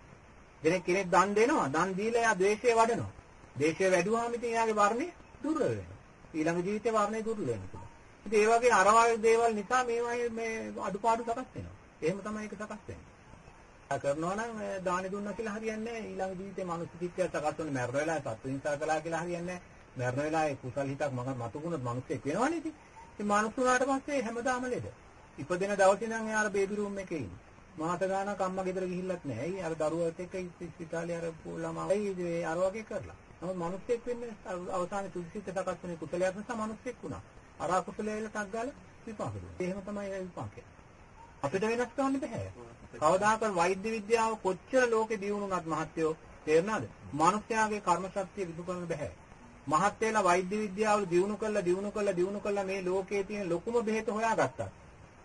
නැහැ. කෙනෙක් දන් දෙනවා දන් දීලා එයා ද්වේෂය වඩනවා. ද්වේෂය වැඩුවාම ඉතින් එයාගේ වර්ණය දුර්වල වෙනවා. ඊළඟ ජීවිතේ වර්ණය දුර්වල වෙනවා. ඉතින් ඒ වගේ අර වගේ දේවල් නිසා මේවයි මේ අඩුපාඩු සකස් වෙනවා. එහෙම තමයි ඒක සකස් වෙන්නේ. කරනවා නම් දානි දුන්නා කියලා හරියන්නේ නැහැ. ඊළඟ ජීවිතේ මනුස්ස චිත්තය සකස් වෙන මරණ වෙලාවේ සත්තු හිංසා කළා කියලා හරියන්නේ නැහැ. මරණ වෙලාවේ කුසල් හිතක් මග මතුකුණොත් මිනිස්සෙක් වෙනවනේ ඉතින්. ඉතින් මිනිස්සු වුණාට පස්සේ හැමදාම ලෙඩ. ඉපදෙන දවසේ නම් එයා අර බේබි රූම් එකේ ඉන්නේ. මාස ගානක් අම්මා ගෙදර ගිහිල්ලත් නැහැ. ඇයි අර දරුවත් එක්ක ඉස්පිතාලේ අර ළමයි අර වගේ කරලා. නමුත් මිනිස්සෙක් වෙන්නේ අවසානයේ සුදුසිත සකස් වෙන කුසලයක් නිසා මිනිස්සෙක් වුණා. අර අකුසලයේ ටක් ගාලා විපාක දුන්නා. එහෙම තමයි ඒ විපාකය. අපිට වෙනස් කරන්න බෑ. කවදාකවත් වෛද්‍ය විද්‍යාව කොච්චර ලෝකෙ දියුණුනත් මහත්යෝ තේරුණාද? මිනිස්යාගේ කර්ම ශක්තිය විසු කරන්න බෑ. මහත් වෙලා වෛද්‍ය විද්‍යාව දියුණු කළා දියුණු කළා දියුණු කළා මේ ලෝකයේ තියෙන ලොකුම බෙහෙත හොයාගත්තා.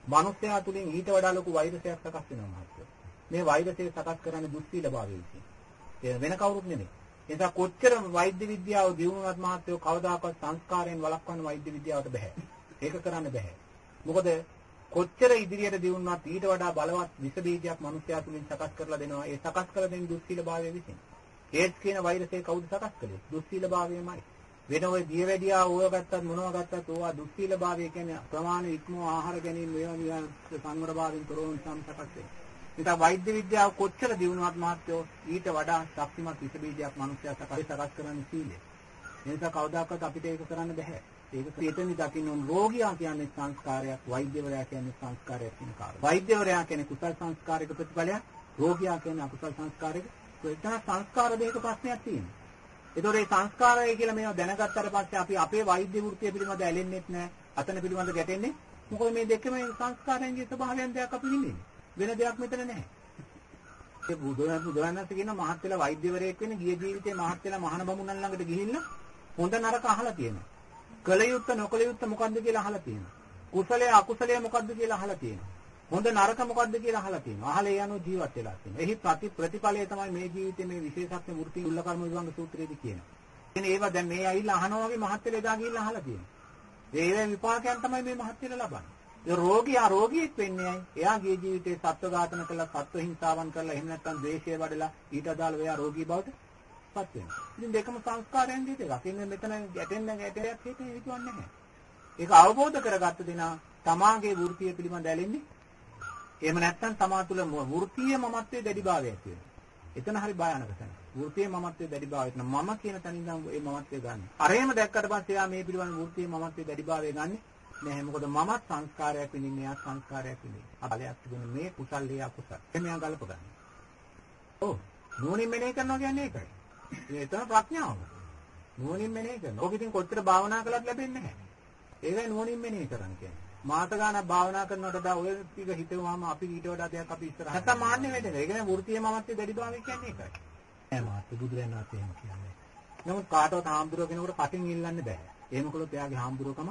මිනිස්යා තුලින් ඊට වඩා ලොකු වෛරසයක් සකස් වෙනවා මහත්යෝ. මේ වෛරසය සකස් කරන්නේ දුස්සීලභාවය විසින්. ඒ වෙන කවුරුත් නෙමෙයි. එතන කොච්චර වෛද්‍ය විද්‍යාව දියුණුවත් මහත්යෝ කවදාකවත් සංස්කාරයෙන් වළක්වන්න වෛද්‍ය විද්‍යාවට බෑ. ඒක කරන්න බෑ. මොකද කොච්චර ඉදිරියට දියුණුවත් ඊට වඩා බලවත් විස බීජයක් මිනිස්යා තුලින් සකස් කරලා දෙනවා. ඒ සකස් කර දෙන දුස්සීලභාවය විසින්. ඒඩ්ස් කියන වෛරසය කවුද සකස් කළේ? දුස්සීලභාවයමයි. වෙන ඔය දියවැඩියා ඕව ගත්තත් මොනවා ගත්තත් ඕවා දුස්සීලභාවය කියන්නේ ප්‍රමාණ ඉක්මව ආහාර ගැනීම මේවා නිකන් සංවරභාවයෙන් තොරව සම් සකස් වෙනවා. ඉතින් වෛද්‍ය විද්‍යාව කොච්චර දියුණුවත් මහත්යෝ ඊට වඩා ශක්තිමත් විස බීජයක් මිනිස්යා සකස් සකස් කරන්න සීලය. ඒ නිසා කවදාකවත් අපිට ඒක කරන්න බෑ. ඒක පිටින් දකින්න ඕන රෝගියා කියන්නේ සංස්කාරයක්, වෛද්‍යවරයා කියන්නේ සංස්කාරයක් කියන කාරණා. වෛද්‍යවරයා කියන්නේ කුසල සංස්කාරයක ප්‍රතිඵලයක්, රෝගියා කියන්නේ අකුසල සංස්කාරයක. ඒක සංස්කාර දෙක ප්‍රශ්නයක් තියෙනවා. ඒතකොට මේ සංස්කාරය කියලා මේවා දැනගත්තට පස්සේ අපි අපේ වෛද්‍ය වෘත්තිය පිළිබඳ ඇලෙන්නෙත් නැහැ. අතන පිළිබඳ ගැටෙන්නේ මොකද මේ දෙකම සංස්කාරයන්ගේ ස්වභාවයෙන් දෙයක් අපි විඳින්නේ. වෙන දෙයක් මෙතන නැහැ. ඒ බුදුරජාණන් බුදුරජාණන්ස කියන මහත් වෙලා වෛද්‍යවරයෙක් වෙන ගිය ජීවිතේ මහත් වෙලා මහාන බමුණන් ළඟට ගිහිල්ලා හොඳ නරක අහලා තියෙනවා. කල යුත්ත නොකල යුත්ත මොකද්ද කියලා අහලා තියෙනවා. කුසලයේ අකුසලයේ මොකද්ද කියලා අහලා තියෙනවා. හොඳ නරක මොකද්ද කියලා අහලා තියෙනවා. අහලා යano ජීවත් වෙලා තියෙනවා. එහි ප්‍රති ප්‍රතිඵලය තමයි මේ ජීවිතේ මේ විශේෂඥ වෘත්ති උල්ලකර්ම විභංග සූත්‍රයේදී කියනවා. ඉතින් ඒවා දැන් මේ ඇවිල්ලා අහනවා වගේ මහත් වෙලා එදා ගිහිල්ලා අහලා තියෙනවා. ඒ විපාකයන් තමයි මේ මහත් වෙලා ලබන්නේ. ඒ රෝගියා රෝගියෙක් වෙන්නේ ඇයි? එයා ගිය ජීවිතේ සත්ව ඝාතන කළා, සත්ව හිංසාවන් කළා, එහෙම නැත්නම් ද්වේෂය වඩලා ඊට අදාළව එයා රෝගී බවට පත් වෙනවා. ඉතින් දෙකම සංස්කාරයන් දෙකක්. ඉතින් මෙතන ගැටෙන්න ගැටයක් හිතේ හිතවන්නේ නැහැ. ඒක අවබෝධ කරගත්ත දෙනා තමාගේ වෘත්තිය පිළිබඳ ඇලෙන්නේ. එහෙම නැත්නම් තමා තුළ වෘත්තිය මමත්වයේ දැඩිභාවය ඇති වෙනවා. එතන හරි භයානක තැන. වෘත්තියේ මමත්වයේ දැඩිභාවය එතන මම කියන තැනින් ඉඳන් මේ මමත්වය ගන්න. අරේම දැක්කට පස්සේ යා මේ පිළිබඳ වෘත්තියේ මමත්වයේ දැඩිභාවය ගන්නෙ නැහැ. මොකද මමත් සංස්කාරයක් විඳින්නේ යා සංස්කාරයක් විඳින්නේ. අපලයක් තිබුණ මේ කුසල් හේ අකුසල්. එමෙයා ගලප ගන්න. ඔව්. නුවණින් මෙනෙහි කරනවා කියන්නේ ඒකයි. එතන ප්‍රඥාව. නුවණින් මෙනෙහි කරනවා. ඔක ඉතින් කොච්චර භාවනා කළත් ලැබෙන්නේ නැහැ. ඒකයි නුවණින් මෙනෙහි කරන්න කියන්නේ. මාත ගානක් භාවනා කරනකොට දා ඔය ටික හිතුවාම අපි ඊට වඩා දෙයක් අපි ඉස්සරහ නැත්තම් මාන්නේ වෙන්නේ. ඒ කියන්නේ වෘත්තීය මමත්වයේ දැඩිභාවය කියන්නේ ඒකයි. නෑ මාත් බුදුරජාණන් වහන්සේ එහෙම කියන්නේ. නමුත් කාටවත් හාමුදුරුවෝ කෙනෙකුට කටින් ඉල්ලන්න බෑ. එහෙම කළොත් එයාගේ හාමුදුරුවකම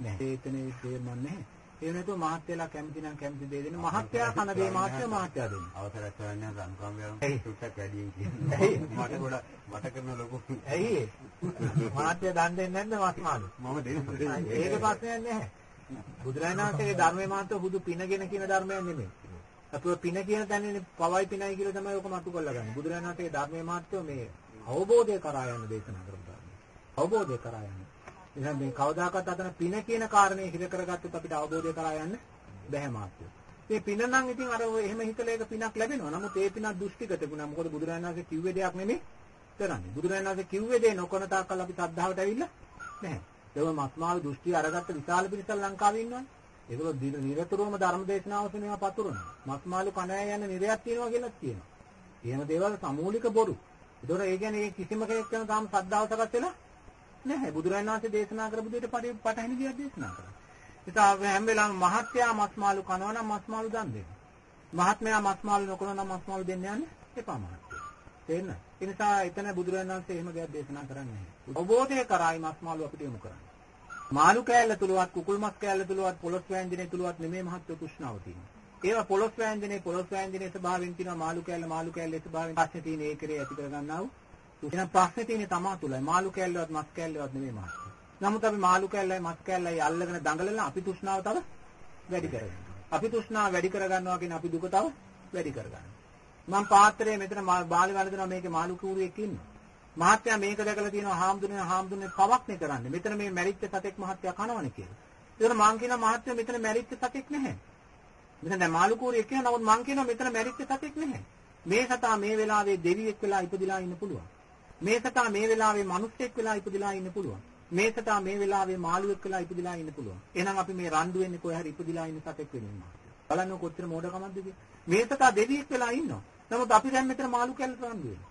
නෑ. ඒතනේ තේරුම් නැහැ. ඒ වෙනතු මහත්යලා කැමති නම් කැමති දේ දෙන්න. මහත්යා කන දේ මහත්යා මහත්යා දෙන්න. අවසරයි සරණ සංකම්බයන් සුට්ටක් වැඩි කියන්නේ. මට ගොඩ මට කරන ලොකු. ඇයි? මහත්යා දන් දෙන්නේ නැද්ද මස්මාලු? මම දෙනවා. ඒක ප්‍රශ්නයක් නැහැ. බුදුරජාණන් වහන්සේගේ ධර්මයේ මාත්‍ර හුදු පිනගෙන කියන ධර්මයක් නෙමෙයි. අපේ පින කියන තැනනේ පවයි පිනයි කියලා තමයි ඔක මතු කරලා ගන්න. බුදුරජාණන් වහන්සේගේ ධර්මයේ මාත්‍ර මේ අවබෝධය කරා යන දේශනා කරපු ධර්මය. අවබෝධය කරා යන. එහෙනම් මේ කවදාකවත් අතන පින කියන කාරණේ හිත කරගත්තොත් අපිට අවබෝධය කරා යන්න බැහැ මාත්‍ය. මේ පින නම් ඉතින් අර එහෙම හිතලා ඒක පිනක් ලැබෙනවා. නමුත් ඒ පිනක් දෘෂ්ටිගත ගුණා. මොකද බුදුරජාණන් වහන්සේ කිව්වේ දෙයක් නෙමෙයි කරන්නේ. බුදුරජාණන් වහන්සේ කිව්වේ දේ නොකරන තාක්කල් අපි සද්ධාවට ඇවිල්ලා නැහැ. ඒක මස්මාල් දෘෂ්ටි අරගත්ත විශාල පිරිසක් ලංකාවේ ඉන්නවනේ. ඒගොල්ලෝ නිරතුරුවම ධර්ම දේශනාවස මේවා පතුරනවා. මස්මාලු කණෑ යන නිරයක් තියෙනවා කියලා කියනවා. එහෙම දේවල් සමූලික බොරු. ඒතොර ඒ කියන්නේ කිසිම කෙනෙක් කරන තාම සද්ධාව සකස් වෙලා නැහැ. බුදුරජාණන් වහන්සේ දේශනා කරපු දෙයට පටහැනි දෙයක් දේශනා කරා. ඒත් හැම වෙලාවෙම මහත්යා මස්මාලු කනවා නම් මස්මාලු දන් දෙන්න. මහත්මයා මස්මාලු නොකනවා නම් මස්මාලු දෙන්න යන්නේ එපා මහත්යා. තේරෙනවද? ඒ නිසා එතන බුදුරජාණන් වහන්සේ එහෙම දෙයක් දේශනා කරන්නේ නැහැ. අවබෝධය කරායි මස්මාලු අපිට යොමු කරන්නේ. මාළු කෑල්ල තුලවත් කුකුල් මස් කෑල්ල තුලවත් පොළොස් වෑංජනේ තුලවත් නෙමෙයි මහත්ව කුෂ්ණාව තියෙන්නේ. ඒවා පොළොස් වෑංජනේ පොළොස් වෑංජනේ ස්වභාවයෙන් තියෙනවා මාළු කෑල්ල මාළු කෑල්ල ස්වභාවයෙන් පස්සේ තියෙන ඒකේ ඇති කරගන්නා වූ එහෙනම් ප්‍රශ්නේ තියෙන්නේ තමා තුලයි. මාළු කැල්ලවත් මස් කැල්ලවත් නෙමෙයි මහත්තයා. නමුත් අපි මාළු කැල්ලයි මස් කැල්ලයි අල්ලගෙන දඟලලා අපි තෘෂ්ණාව තව වැඩි කරගන්නවා. අපි තෘෂ්ණාව වැඩි කරගන්නවා කියන්නේ අපි දුක තව වැඩි කරගන්නවා. මම පාත්‍රයේ මෙතන බාලි වලදනවා මේකේ මාළු කූරියෙක් ඉන්නවා. මහත්තයා මේක දැකලා තියෙනවා හාමුදුරනේ හාමුදුරනේ පවක් නේ කරන්නේ. මෙතන මේ මැරිච්ච සතෙක් මහත්තයා කනවනේ කියලා. ඒතර මං කියනවා මහත්තයා මෙතන මැරිච්ච සතෙක් නැහැ. මෙතන දැන් මාළු කූරියෙක් කියනවා නමුත් මං කියනවා මෙතන මැරිච්ච සතෙක් නැහැ. මේ සතා මේ වෙලාවේ දෙවියෙක් වෙලා ඉපදිලා ඉන්න පුළුවන්. මේ සතා මේ වෙලාවේ මිනිස්සෙක් වෙලා ඉපදිලා ඉන්න පුළුවන්. මේ සතා මේ වෙලාවේ මාළුවෙක් වෙලා ඉපදිලා ඉන්න පුළුවන්. එහෙනම් අපි මේ රණ්ඩු වෙන්නේ කොහේ හරි ඉපදිලා ඉන්න සතෙක් වෙනින්ම. බලන්න කොච්චර මෝඩකමක්ද මේ සතා දෙවියෙක් වෙලා ඉන්නවා. නමුත් අපි දැන් මෙතන මාළු කැල්ල රණ්ඩු වෙනවා.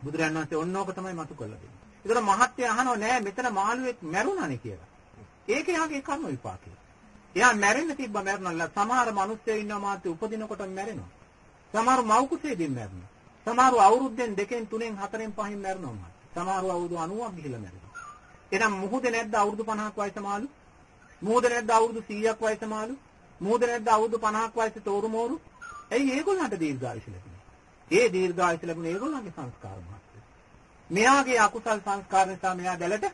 බුදුරජාණන් වහන්සේ ඔන්නෝක තමයි මතු කරලා දෙන්නේ. ඒතර මහත්ය අහනෝ නෑ මෙතන මාළුවෙක් මැරුණානේ කියලා. ඒක එයාගේ කර්ම විපාකය. එයා මැරෙන්න තිබ්බ මැරුණා. සමහර මිනිස්සු ඉන්නවා මාත් උපදිනකොට මැරෙනවා. සමහර මව් කුසේදීන් මැරෙනවා. සමහරව අවුරුද්දෙන් දෙකෙන් තුනෙන් හතරෙන් පහෙන් මැරෙනවා. සමහරව අවුරුදු 90ක් ගිහිල්ලා මැරෙනවා. එහෙනම් මුහුද නැද්ද අවුරුදු 50ක් වයස මාළු? මුහුද නැද්ද අවුරුදු 100ක් වයස මාළු? මුහුද නැද්ද අවුරුදු 50ක් වයස තෝරු මෝරු? ඇයි ඒගොල්ලන්ට දීර්ඝායුෂ ලැබුණේ? ඒ දීර්ඝායුෂ ලැබුණේ ඒගොල්ලන්ගේ සංස්කාර මහත්ය. මෙයාගේ අකුසල් සංස්කාර නිසා මෙයා දැලට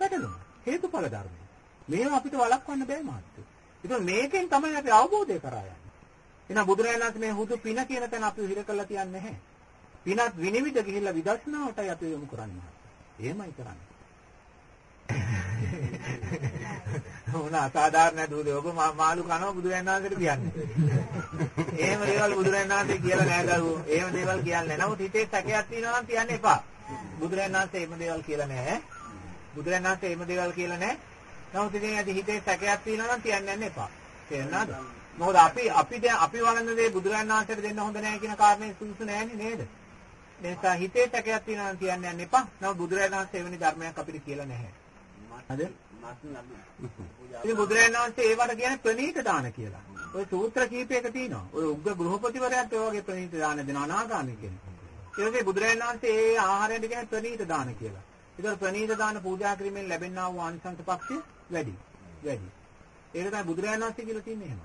වැටෙනවා. හේතුඵල ධර්මය. මේවා අපිට වළක්වන්න බෑ මහත්ය. ඒක මේකෙන් තමයි අපි අවබෝධය කරා යන්නේ. එහෙනම් බුදුරජාණන් වහන්සේ මේ හුදු පින කියන තැන අපි හිර කරලා තියන්නේ නැහැ. පිනත් විනිවිද ගිහිල්ලා විදර්ශනාවටයි අපි යොමු කරන්නේ. එහෙමයි කරන්නේ. මොන අසාධාරණ දුරේ ඔබ මාළු කනවා බුදුරජාණන් වහන්සේට කියන්නේ. එහෙම දේවල් බුදුරජාණන් වහන්සේ කියලා නෑ දරුවෝ. එහෙම දේවල් කියන්නේ නෑ. නමුත් හිතේ සැකයක් තියෙනවා නම් කියන්න එපා. බුදුරජාණන් වහන්සේ එහෙම දේවල් කියලා නෑ. බුදුරජාණන් වහන්සේ එහෙම දේවල් කියලා නෑ. නමුත් ඉතින් ඇති හිතේ සැකයක් තියෙනවා නම් කියන්න යන්න එපා. තේරුණාද? මොකද අපි අපි දැන් අපි වළඳන දේ බුදුරජාණන් වහන්සේට දෙන්න හොඳ නෑ කියන කාරණේ සුදුසු නෑනේ නේද? නිසා හිතේ සැකයක් තියෙනවා කියන්න යන්න එපා. නමුත් බුදුරජාණන් වහන්සේ එවැනි ධර්මයක් අපිට කියලා නැහැ. හරිද? ඉතින් බුදුරජාණන් වහන්සේ ඒවට කියන්නේ ප්‍රණීත දාන කියලා. ඔය සූත්‍ර කීපයක තියෙනවා. ඔය උග්ග ගෘහපතිවරයාත් ඒ වගේ ප්‍රණීත දාන දෙනවා අනාගාමී කෙනෙක්. ඒ වගේ බුදුරජාණන් වහන්සේ ඒ ආහාරයට කියන්නේ ප්‍රණීත දාන කියලා. ඒතර ප්‍රණීත දාන පූජා කිරීමෙන් ලැබෙනා වූ ආනිසංස පක්ෂය වැඩි. වැඩි. ඒක තමයි බුදුරජාණන් වහන්සේ කියලා තියන්නේ එහෙම.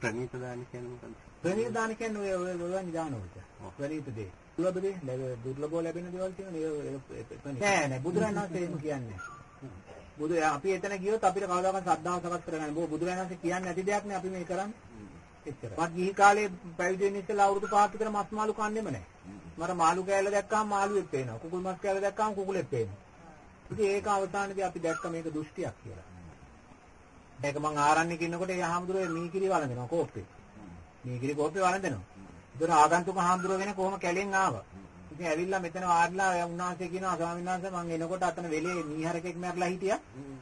ප්‍රණීත දාන කියන්නේ මොකක්ද? ප්‍රණීත දාන කියන්නේ ඔය ඔය නිදාන වලට. ප්‍රණීත දේ. දුර්ලභ දේ, ලැබ- දුර්ලභව ලැබෙන දේවල් තියෙනවා නෑ නෑ බුදුරජාණන් වහන්සේ එහෙම කියන්නේ. බුදු අපි එතන ගියොත් අපිට කවදාකවත් ශ්‍රද්ධාව සකස් කරගන්න බෑ. බුදුරජාණන් වහන්සේ කියන්නේ නැති දෙයක් නේ අපි මේ කරන්නේ. එච්චරයි. මම ගිහි කාලේ පැවිදි වෙන්න ඉස්සෙල්ලා අවුරුදු පහක් විතර මස් මාළු කන්නේම නැහැ. මට මාළු කෑල්ල දැක්කම මාළුවෙක් පේනවා. කුකුල් මස් කෑල්ල දැක්කම කුකුලෙක් පේනවා. ඉතින් ඒක අවසානයේදී අපි දැක්ක මේක දෘෂ්ටියක් කියලා. ඒක මං ආරණ්‍යක ඉන්නකොට ඒ හාමුදුරුවෝ මීකිරි වළඳනවා කෝප්පේ. මීකිරි කෝප්පේ වළඳනවා. ඒතර ආගන්තුක හාමුදුරුවෝගෙන කොහොම කැලෙන් ආවා. ඉතින් ඇවිල්ලා මෙතන වාඩිලා උන්වහන්සේ කියනවා ස්වාමීන් වහන්සේ මං එනකොට අතන වෙලේ මීහරකෙක් මැරලා හිටියා.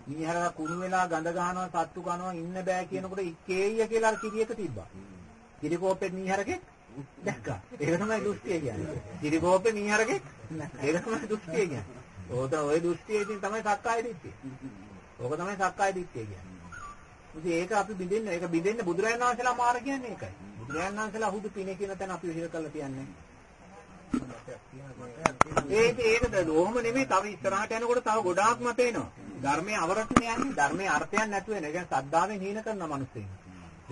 මීහරක කුණු වෙලා ගඳ ගහනවා සත්තු කනවා ඉන්න බෑ කියනකොට ඉක්කේය කියලා අර කිරියක තිබ්බා. කිරි කෝප්පේ මීහරකෙක් දැක්කා. ඒක තමයි දෘෂ්ටිය කියන්නේ. කිරි කෝප්පේ මීහරකෙක් ඒක තමයි දෘෂ්ටිය කියන්නේ. ඕක ඔය දෘෂ්ටියේ ඉතින් තමයි සක්කාය දිට්ඨිය. ඕක තමයි සක්කාය දිට්ඨිය කියන්නේ. ඉතින් ඒක අපි බින්දෙන්න ඒක බින්දෙන්න බුදුරජාණන් වහන්සේලා මාර කියන්නේ ඒකයි. බුදුරජාණන් වහන්සේලා අහුදු පිනේ කියන තැන අපි විහිර කරලා තියන්නේ. ඒක ඒකද ඕම නෙමෙයි තව ඉස්සරහට යනකොට තව ගොඩාක්ම පේනවා. ධර්මයේ අවරක්ෂණය යන්නේ ධර්මයේ අර්ථයක් නැතුව වෙන. ඒ කියන්නේ සද්ධාවෙන් හීන කරන මිනිස්සු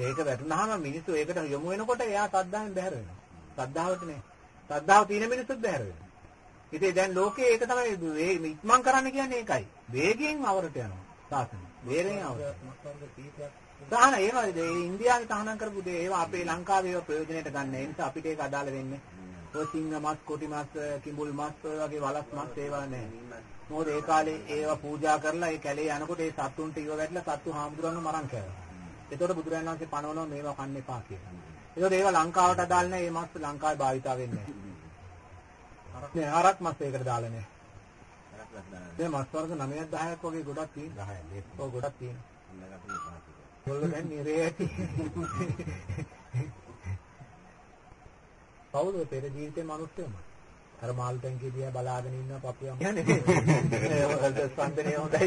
ඒක වැටුනහම මිනිස්සු ඒකට යොමු වෙනකොට එයා සද්ධාවෙන් බැහැර වෙනවා. සද්ධාවට නේ. සද්ධාව තියෙන මිනිස්සුත් බැහැර වෙනවා. ඉතින් දැන් ලෝකේ ඒක තමයි මේ ඉක්මන් කරන්න කියන්නේ ඒකයි. වේගයෙන් අවරට යනවා. සාසන. වේගයෙන් අවරට. දාන ඒවා ඒ ඉන්දියාවේ තහනම් කරපු දේ ඒවා අපේ ලංකාවේ ඒවා ප්‍රයෝජනෙට ගන්න. ඒ නිසා අපිට ඒක අදාළ වෙන්නේ. ඔය සිංහ මස්, කොටි මස්, කිඹුල් මස් වගේ වලස් මස් ඒවා නැහැ. මොකද ඒ කාලේ ඒවා පූජා කරලා ඒ කැලේ යනකොට ඒ සත්තුන්ට ඉව වැටලා සත්තු හාමුදුරන්ව මරන් කෑවා. ඒතකොට බුදුරජාණන් වහන්සේ පනවනවා මේවා කන්න එපා කියලා. ඒතකොට ඒවා ලංකාවට අදාළ නැහැ. මේ මස් ලංකාවේ භාවිතා වෙන්නේ නැහැ. නෑ හරක් මස් ඒකට දාලා නෑ. මේ මස් වර්ග 9ක් 10ක් වගේ ගොඩක් තියෙනවා. 10ක්. ඔව් ගොඩක් තියෙනවා. ඒගොල්ලෝ දැන් නිරේ ඇති. ඔය පෙර ජීවිතේ මිනිස්සුම? අර මාළු ටැංකිය දිහා බලාගෙන ඉන්න පපුවම. කියන්නේ ස්පන්දනය හොඳයි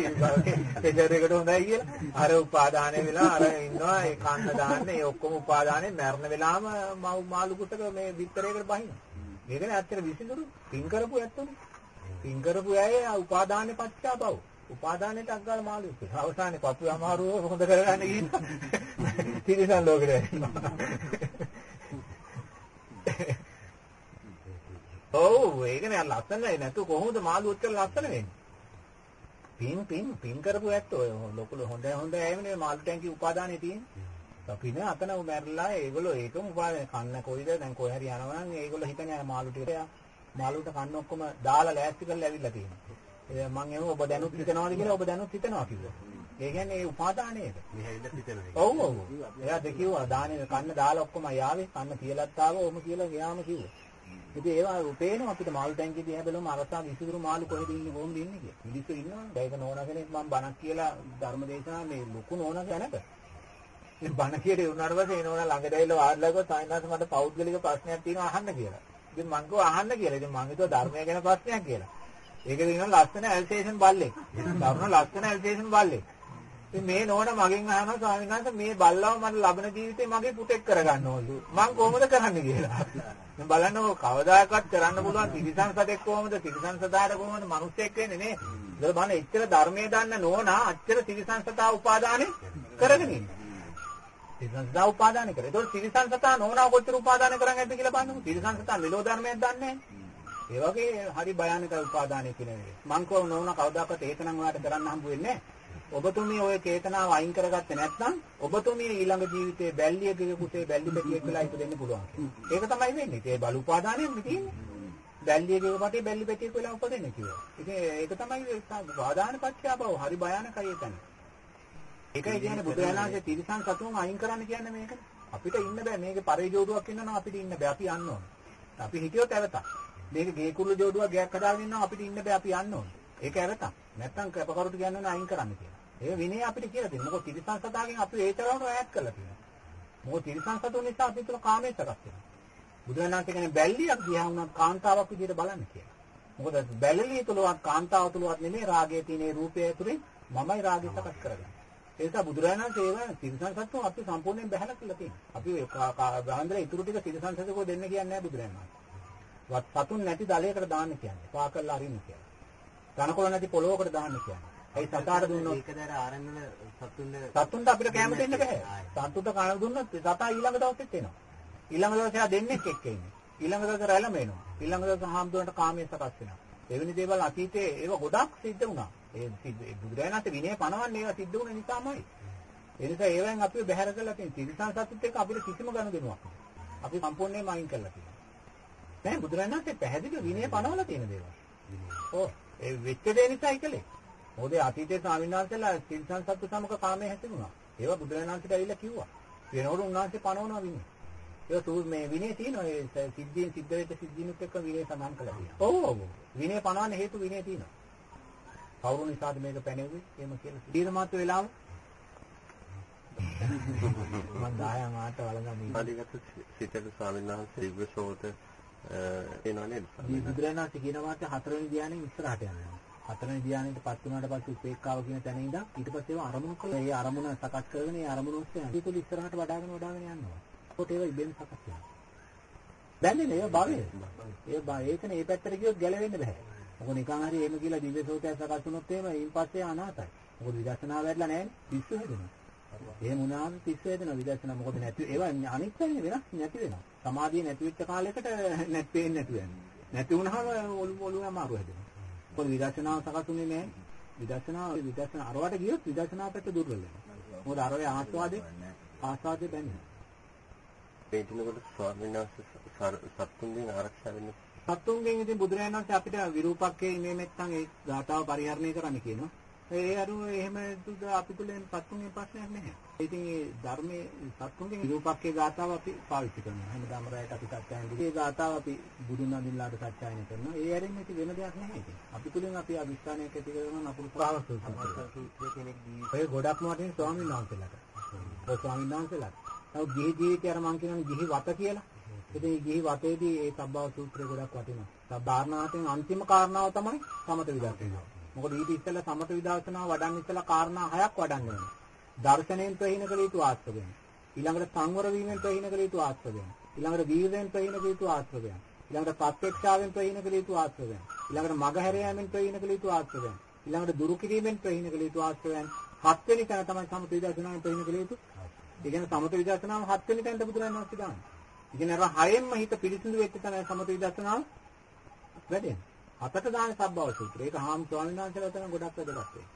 එදරේකට හොඳයි කියලා. අර උපාදානය වෙලා අර ඉන්නවා ඒ කන්න දාන්න ඒ ඔක්කොම උපාදානේ මරණ වෙලාම මාළු කුටක මේ විතරයකට බහිනවා. මේකනේ ඇත්තට විසිඳුරු පින් කරපු ඇත්තනේ. පින් කරපු අය උපාදානේ පච්චා බව උපාදානෙට අග්ගාල මාළු ඉස්සර අවසානයේ පපුව අමාරුව හොඳ කරගන්න ගිහින් තිරිසන් ලෝකෙට ඔව් ඒකනේ ලස්සනයි නැතු කොහොමද මාළු උත්තර ලස්සන වෙන්නේ? පින් පින් පින් කරපු ඇත්තෝ ලොකු හොඳ හොඳ ඇයිනේ මාළු ටැංකි උපාදානෙ තියෙන්නේ. අපි නේ අතන මැරලා ඒගොල්ලෝ ඒකම උපාදාන. කන්න කොයිද? දැන් කොයි හරි යනවා නම් ඒගොල්ලෝ හිතන්නේ අර මාළු ටික මාළුට කන්න ඔක්කොම දාලා ලෑස්ති කරලා ඇවිල්ලා තියෙනවා. මම එහෙම ඔබ දැනුත් හිතනවාද කියලා ඔබ දැනුත් හිතනවා කිව්වා ඒ කියන්නේ ඒ උපාදානයේද මෙහෙල්ල හිතනවා. ඔව් ඔව් එයාද කිව්වා දානේ කන්න දාලා ඔක්කොම යාවේ කන්න කියලාත් ආවා ඔම කියලා ගියාම කිව්වා ඉතින් ඒවා පේනවා අපිට මාළු ටැංකිය දිහා බලමු අරසා විසිතුරු මාළු කොහෙද ඉන්නේ කොහොමද ඉන්නේ කියලා. මිනිස්සු ඉන්නවනේ. ඒක නෝනා කෙනෙක් මම බණක් කියලා ධර්මදේශනා මේ ලොකු නෝනා කෙනෙක්. ඉතින් බණ කියලා උනාට පස්සේ ඒ නෝනා ළඟට ඇවිල්ලා වාඩිලා ගිහුවා සායනාස මට පෞද්ගලික ප්‍රශ්නයක් තියෙනවා අහන්න කියලා. ඉතින් මං කිව්වා අහන්න කියලා. ඉතින් මං හිතුවා ධර්මය ගැන ප්‍රශ්නයක් කියලා. ඒකද කියනවා ලස්සන ඇල්සේෂන් බල්ලෙක්. තරුණ ලස්සන ඇල්සේෂන් බල්ලෙක්. ඉතින් මේ නෝන මගෙන් අහනවා ස්වාමීන් වහන්සේ මේ බල්ලව මට ලබන ජීවිතේ මගේ පුතෙක් කරගන්න ඕනලු. මං කොහොමද කරන්නේ කියලා. දැන් බලන්නකො කවදාකවත් කරන්න පුළුවන් තිරිසන් සතෙක් කොහොමද තිරිසන් සතාට කොහොමද මිනිස්සෙක් වෙන්නේ නේ. ඒක බලන්න එච්චර ධර්මයේ දන්න නෝනා අච්චර තිරිසන් සතා උපාදානෙ කරගෙන ඉන්නේ. තිරිසන් සතා උපාදානෙ කරේ. ඒතකොට තිරිසන් සතා නෝනා කොච්චර උපාදාන කරන් ඇද්ද කියලා බලන්නකො. තිරිසන් සතා මෙලෝ ධර්මයක් දන්නේ නැහැ. ඒ වගේ හරි භයානක උපාදානය කියන එක. මං කව නෝනා කවදාකවත් ඒක නම් ඔයාලට කරන්න හම්බ වෙන්නේ නැහැ. ඔබතුමිය ওই චේතනාව අයින් කරගත්තේ නැත්නම් ඔබතුමිය ඊළඟ ජීවිතේ බැල්ලියගේ පුතේ බැල්ලි බැටියෙක් වෙලා ඉපදෙන්න පුළුවන්. ඒක තමයි වෙන්නේ. ඒ බලු උපාදානයෙන් තියෙන්නේ. බැල්ලියගේ පුතේ බැල්ලි බැටියෙක් වෙලා උපදින්න කිව්වා. ඉතින් ඒක තමයි උපාදාන පත්‍යා බව. හරි භයානකයි එතන. ඒකයි කියන්නේ බුදුරජාණන්සේ තිරිසන් සතුන් අයින් කරන්න කියන්නේ මේක. අපිට ඉන්න බෑ. මේකේ පරිජෝඩුවක් ඉන්නනම් අපිට ඉන්න බෑ. අපි යන්න ඕනේ. අපි හිටියොත් ඇවතක්. මේක ගේ කුරුළු ජෝඩුවක් ගයක් හදාගෙන ඉන්නවා අපිට ඉන්න බෑ. අපි යන්න ඕනේ. ඒක ඇවතක්. නැත්තම් කැපකරුට කියන්නේ අයින් කරන්න කියලා. ඒ විනය අපිට කියලා දෙනවා. මොකද තිරිසන් සතාගෙන් අපි ඒ තරමට ඈත් කරලා තියෙනවා. මොකද තිරිසන් සතුන් නිසා අපි තුල කාමයේ සකස් වෙනවා. බුදුරජාණන් කියන්නේ බැල්ලියක් දිහා වුණත් කාන්තාවක් විදිහට බලන්න කියලා. මොකද බැල්ලිය තුලවත් කාන්තාව තුලවත් නෙමෙයි රාගයේ තියෙන රූපය තුලින් මමයි රාගය සකස් කරගන්නේ. ඒ නිසා බුදුරජාණන් වහන්සේ ඒව තිරසන් සත්තු අපි සම්පූර්ණයෙන් බහැලා කියලා තියෙනවා. අපි ගහන්දර ඉතුරු ටික තිරසන් සත්තුකෝ දෙන්න කියන්නේ නැහැ බුදුරජාණන් වහන්සේ. වත් සතුන් නැති දලයකට දාන්න කියන්නේ. පා කරලා අරින්න කියන්නේ. තනකොළ නැති පොළොවකට දාන්න කියන්නේ. ඒ සතාට දුන්නොත් ඒකදර ආරම්භන සතුන් සතුන්ට අපිට කැම දෙන්න බෑ. සතුන්ට කන දුන්නොත් සතා ඊළඟ දවසෙත් එනවා. ඊළඟ දවසේ ආ දෙන්නෙක් එක්ක ඉන්නේ. ඊළඟ දවසේ රැළම එනවා. ඊළඟ දවසේ හාමුදුරන්ට කාමයේ සකස් වෙනවා. එවැනි දේවල් අතීතයේ ඒව ගොඩක් සිද්ධ වුණා. ඒ බුදුරජාණන්සේ විනය පනවන්නේ ඒවා සිද්ධ වුණ නිසාමයි. ඒ නිසා ඒවෙන් අපිව බැහැර කරලා තියෙන තිරිසන් සතුත් එක්ක අපිට කිසිම ගනුදෙනුවක් නැහැ. අපි සම්පූර්ණයෙන්ම අයින් කරලා තියෙනවා. දැන් බුදුරජාණන්සේ පැහැදිලිව විනය පනවලා තියෙන දේවල්. ඔව් ඒ වෙච්ච දේ නිසායි කළේ. මොකද අතීතයේ ස්වාමීන් වහන්සේලා තිරිසන් සතු සමග කාමයේ හැසිරුණා. ඒවා බුදුරජාණන්සේට ඇවිල්ලා කිව්වා. වෙනකොට උන්වහන්සේ පනවනවා විනය. ඒක තු මේ විනය තියෙනවා ඒ සිද්ධියෙන් සිද්ධ වෙච්ච සිද්ධිනුත් එක්ක විනය සමාන කරලා තියෙනවා. ඔව් ඔව්. විනය පනවන්න හේතු විනය තියෙනවා. කවුරු නිසාද මේක පැනෙන්නේ? එහෙම කියලා. දීර්ඝමාත්‍ර වෙලාව මම 10 මාට වළඳන්නේ. අධිගත සිතට ස්වාමීන් වහන්සේ දිව්‍යසෝත එනවා නේද? බුදුරජාණන් වහන්සේ කියන වාක්‍ය හතරවෙනි ධ්‍යානෙන් ඉස්සරහට යනවා. හතරවෙනි ධ්‍යානෙට පත් වුණාට පස්සේ උපේක්ඛාව කියන තැන ඉඳන් ඊට පස්සේ ඒවා අරමුණු කරලා ඒ අරමුණ සකස් කරගෙන ඒ අරමුණ ඔස්සේ අනිකුල ඉස්සරහට වඩාගෙන වඩාගෙන යනවා. ඒකට ඒවා ඉබෙන් සකස් වෙනවා. බැඳෙන්නේ ඒ භවය. ඒ භවය ඒකනේ මේ පැත්තට ගියොත් ගැලවෙන්න බෑ. මොකද නිකන් හරි එහෙම කියලා දිව්‍ය සෝතය සකස් වුණොත් එහෙම ඊන් පස්සේ අනාතයි. මොකද විදර්ශනා වැඩලා නැහැ පිස්සු හැදෙනවා. එහෙම වුණාම පිස්සු හැදෙනවා විදර්ශනා මොකද නැති ඒවා අනිත් පැන්නේ වෙනස් නැති වෙනවා. සමාධිය නැති වෙච්ච කාලයකට නැත් පේන්නේ නැතු වෙනවා. නැති වුණාම ඔලු ඔලු අමාරු හැදෙනවා. මොකද විදර්ශනාව සකස්ුනේ නැහැ. විදර්ශනාව විදර්ශනා අරවට ගියොත් විදර්ශනාව පැත්ත දුර්වල වෙනවා. මොකද අරවේ ආස්වාදේ ආස්වාදේ බැන්නේ. ඒ දිනකොට ස්වාමීන් වහන්සේ සත්තුන්ගෙන් ආරක්ෂා වෙන්නේ සත්තුන්ගෙන් ඉතින් බුදුරජාණන් වහන්සේ අපිට විරූපක්කේ ඉන්නේ නැත්නම් ඒ ගාතාව පරිහරණය කරන්න කියනවා. ඒ අරුව එහෙම දුද අපි තුලින් සත්තුන්ගේ ප්‍රශ්නයක් නැහැ. ඉතින් ඒ ධර්මයේ සත්තුන්ගේ විරූපක්කේ ගාතාව අපි පාවිච්චි කරනවා. හැමදාම රැයට අපි සත්‍යයන් දිගේ ගාතාව අපි බුදුන් වහන්සේලාට සත්‍යයන් කරනවා. ඒ ඇරෙන්න ඉතින් වෙන දෙයක් නැහැ ඉතින්. අපි තුලින් අපි අවිස්ථානයක් ඇති කරගන්න අපුරු ප්‍රාවස සූත්‍රය කෙනෙක් දී. ඔය ගොඩක්ම වටින ස්වාමීන් වහන්සේලාට. ඔය ස්වාමීන් වහන්සේලාට. තව ගිහි ජීවිතය අර මං කියනනේ ගිහි වත කියලා. ඉතින් ගිහි වතේදී ඒ සබ්බව සූත්‍රය ගොඩක් වටිනවා. සබ්බාරණාතෙන් අන්තිම කාරණාව තමයි සමත විදර්ශනාව. මොකද ඊට ඉස්සෙල්ලා සමත විදර්ශනාව වඩන්න ඉස්සෙල්ලා කාරණා හයක් වඩන්න වෙනවා. දර්ශනයෙන් ප්‍රහීන කළ යුතු ආස්තවයන්. ඊළඟට සංවර වීමෙන් ප්‍රහීන කළ යුතු ආස්තවයන්. ඊළඟට වීර්යෙන් ප්‍රහීන කළ යුතු ආස්තවයන්. ඊළඟට ප්‍රත්‍යක්ෂාවෙන් ප්‍රහීන කළ යුතු ආස්තවයන්. ඊළඟට මගහැර යාමෙන් ප්‍රහීන කළ යුතු ආස්තවයන්. ඊළඟට දුරු කිරීමෙන් ප්‍රහීන කළ යුතු ආස්තවයන්. හත්වෙනි තැන තමයි සමත විදර්ශනාවෙන් ප්‍රහීන කළ යුතු. ඒ කියන්නේ සමත විදර්ශනාව හත්වෙනි තැනට බුදුරජාණන් වහන්සේ දාන්නේ. ඉතින් අර හයෙන්ම හිත පිරිසිදු වෙච්ච තැන සමත විදර්ශනාව වැඩෙනවා. හතට දාන සබ්බව සූත්‍රය. ඒක හාම් ස්වාමීන් වහන්සේලා තමයි ගොඩක් වැදගත් වෙන්නේ.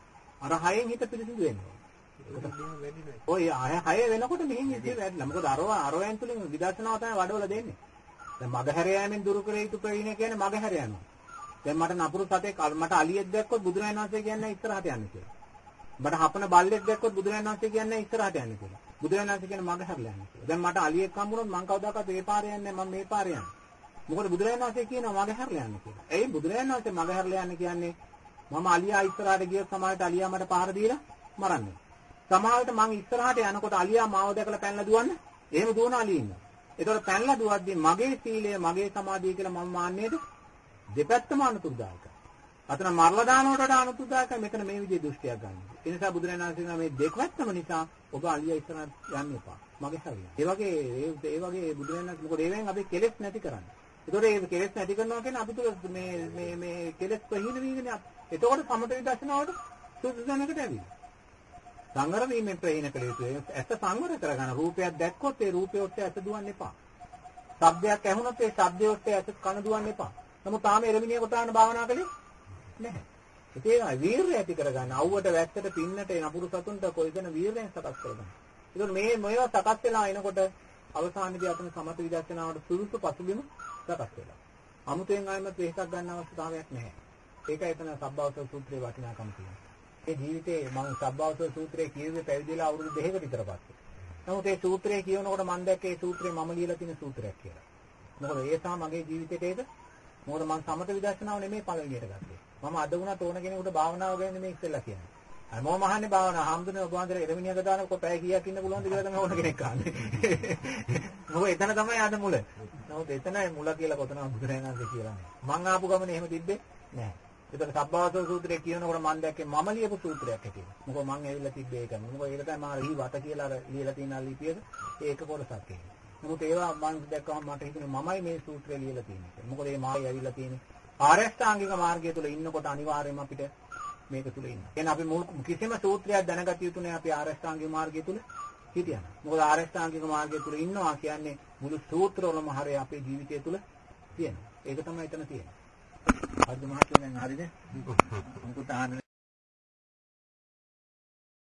අර හයෙන් හිත පිරිසිදු වෙනවා. ඔය හය වෙනකොට මෙහෙන් ඉතින් වැඩිලා. මොකද අරව අරවෙන් තුලින් විදර්ශනාව තමයි වඩවල දෙන්නේ. දැන් මගහැර යෑමෙන් දුරු කර යුතු ප්‍රවීණ කියන්නේ මගහැර යනවා. දැන් මට නපුරු සතෙක් මට අලියෙක් දැක්කොත් බුදුරජාණන් වහන්සේ කියන්නේ ඉස්සරහට යන්න කියලා. මට හපන බල්ලෙක් දැක්කොත් බුදුරජාණන් වහන්සේ කියන්නේ ඉස්සරහට යන්න කියලා. බුදුරජාණන් වහන්සේ කියන්නේ මගහැරලා යන්න කියලා. දැන් මට අලියෙක් හම්බුනොත් මං කවදාකවත් මේ පාරේ යන්නේ මම මේ පාරේ යන්නේ. මොකද බුදුරජාණන් වහන්සේ කියනවා මගහැරලා යන්න කියලා. ඒ බුදුරජාණන් වහන්සේ මගහැරලා යන්න කියන්නේ මම අලියා ඉස්සරහට ගියොත් සමාජයට අලියා මට පාර දීලා මරන්නේ. සමාජයට මං ඉස්සරහට යනකොට අලියා මාව දැකලා පැනලා දුවන්න. එහෙම දුවන අලිය ඉන්නවා. ඒතකොට පැනලා දුවද්දී මගේ සීලය මගේ සමාධිය කියලා මම මාන්නේද දෙපැත්තම අනුතුරුදායකයි. අතන මරලා දානකොට අනුතුරුදායකයි මෙතන මේ විදිහේ දෘෂ්ටියක් ගන්න. ඒ නිසා බුදුරජාණන් වහන්සේ මේ දෙකවත්තම නිසා ඔබ අලියා ඉස්සරහට යන්න එපා. මගේ හරිය. ඒ වගේ ඒ වගේ බුදුරජාණන් වහන්සේ මොකද ඒවෙන් අපි කෙලෙස් නැති කරන්නේ. ඒතකොට මේ කෙලෙස් නැති කරනවා කියන්නේ අපි තුල මේ මේ මේ කෙලෙස් ප්‍රහීන වීගෙන එතකොට සමත විදර්ශනාවට සුදුසුකමකට ඇවිල්ලා. සංවර වීමෙන් ප්‍රහීන කළ යුතුයි. ඇස සංවර කරගන්න රූපයක් දැක්කොත් ඒ රූපය ඔස්සේ ඇස දුවන්න එපා. ශබ්දයක් ඇහුනොත් ඒ ශබ්දය ඔස්සේ ඇස කන දුවන්න එපා. නමුත් තාම එළමිනිය කොටාන භාවනා කළේ නැහැ. ඒකයි වීරය ඇති කරගන්න. අවුවට වැස්සට පින්නට නපුරු සතුන්ට කොයිදෙන වීරයෙන් සකස් කරගන්න. ඒක මේ මේවා සකස් වෙලා එනකොට අවසානයේදී අපේ සමත විදර්ශනාවට සුදුසු පසුබිම සකස් වෙලා. අමුතෙන් ආයමත් වෙහසක් ගන්න අවශ්‍යතාවයක් නැහැ. ඒකයි එතන සබ්බවස සූත්‍රයේ වටිනාකම තියෙන්නේ. ඒ ජීවිතේ මම සබ්බවස සූත්‍රයේ කියුවේ පැවිදිලා අවුරුදු දෙකකට විතර පස්සේ. නමුත් ඒ සූත්‍රය කියනකොට මම දැක්කේ ඒ සූත්‍රය මම ලියලා තියෙන සූත්‍රයක් කියලා. මොකද ඒ සා මගේ ජීවිතේට ඒක මොකද මම සමත විදර්ශනාව නෙමෙයි පළවෙනියට ගත්තේ. මම අද වුණත් ඕන කෙනෙකුට භාවනාව ගැන නෙමෙයි ඉස්සෙල්ලා කියන්නේ. හැමෝම අහන්නේ භාවනාව. හම්දුනේ ඔබ වහන්සේලා එළමිනියක දාන කො පැය කීයක් ඉන්න පුළුවන්ද කියලා තමයි ඕන කෙනෙක් අහන්නේ. මොකද එතන තමයි අද මුල. නමුත් එතනයි මුල කියලා කොතනම බුදුරජාණන් වහන්සේ කියලා නෑ. මං ආපු ගමනේ එහෙම තිබ්බේ නෑ. ඒතර සබ්බාසව සූත්‍රයේ කියනකොට මම දැක්කේ මම ලියපු සූත්‍රයක් හැටියට. මොකද මම ඇවිල්ලා තිබ්බේ ඒක. මොකද ඒක තමයි මම ඊ වත කියලා අර ලියලා තියෙන ලිපියක ඒක කොටසක් ඒක. මොකද ඒවා මම දැක්කම මට හිතුනේ මමයි මේ සූත්‍රය ලියලා තියෙන්නේ කියලා. මොකද මේ මායි ඇවිල්ලා තියෙන්නේ ආරෂ්ඨාංගික මාර්ගය තුල ඉන්නකොට අනිවාර්යයෙන්ම අපිට මේක තුල ඉන්න. එහෙනම් අපි කිසිම සූත්‍රයක් දැනගත යුතු නෑ අපි ආරෂ්ඨාංගික මාර්ගය තුල හිටියන. මොකද ආරෂ්ඨාංගික මාර්ගය තුල ඉන්නවා කියන්නේ මුළු සූත්‍රවලම හරය අපේ ජීවිතය තුල තියෙනවා. ඒක තමයි එතන තියෙන්නේ. හරිද මහත්මයා හරිද? මුකුත් අහන්න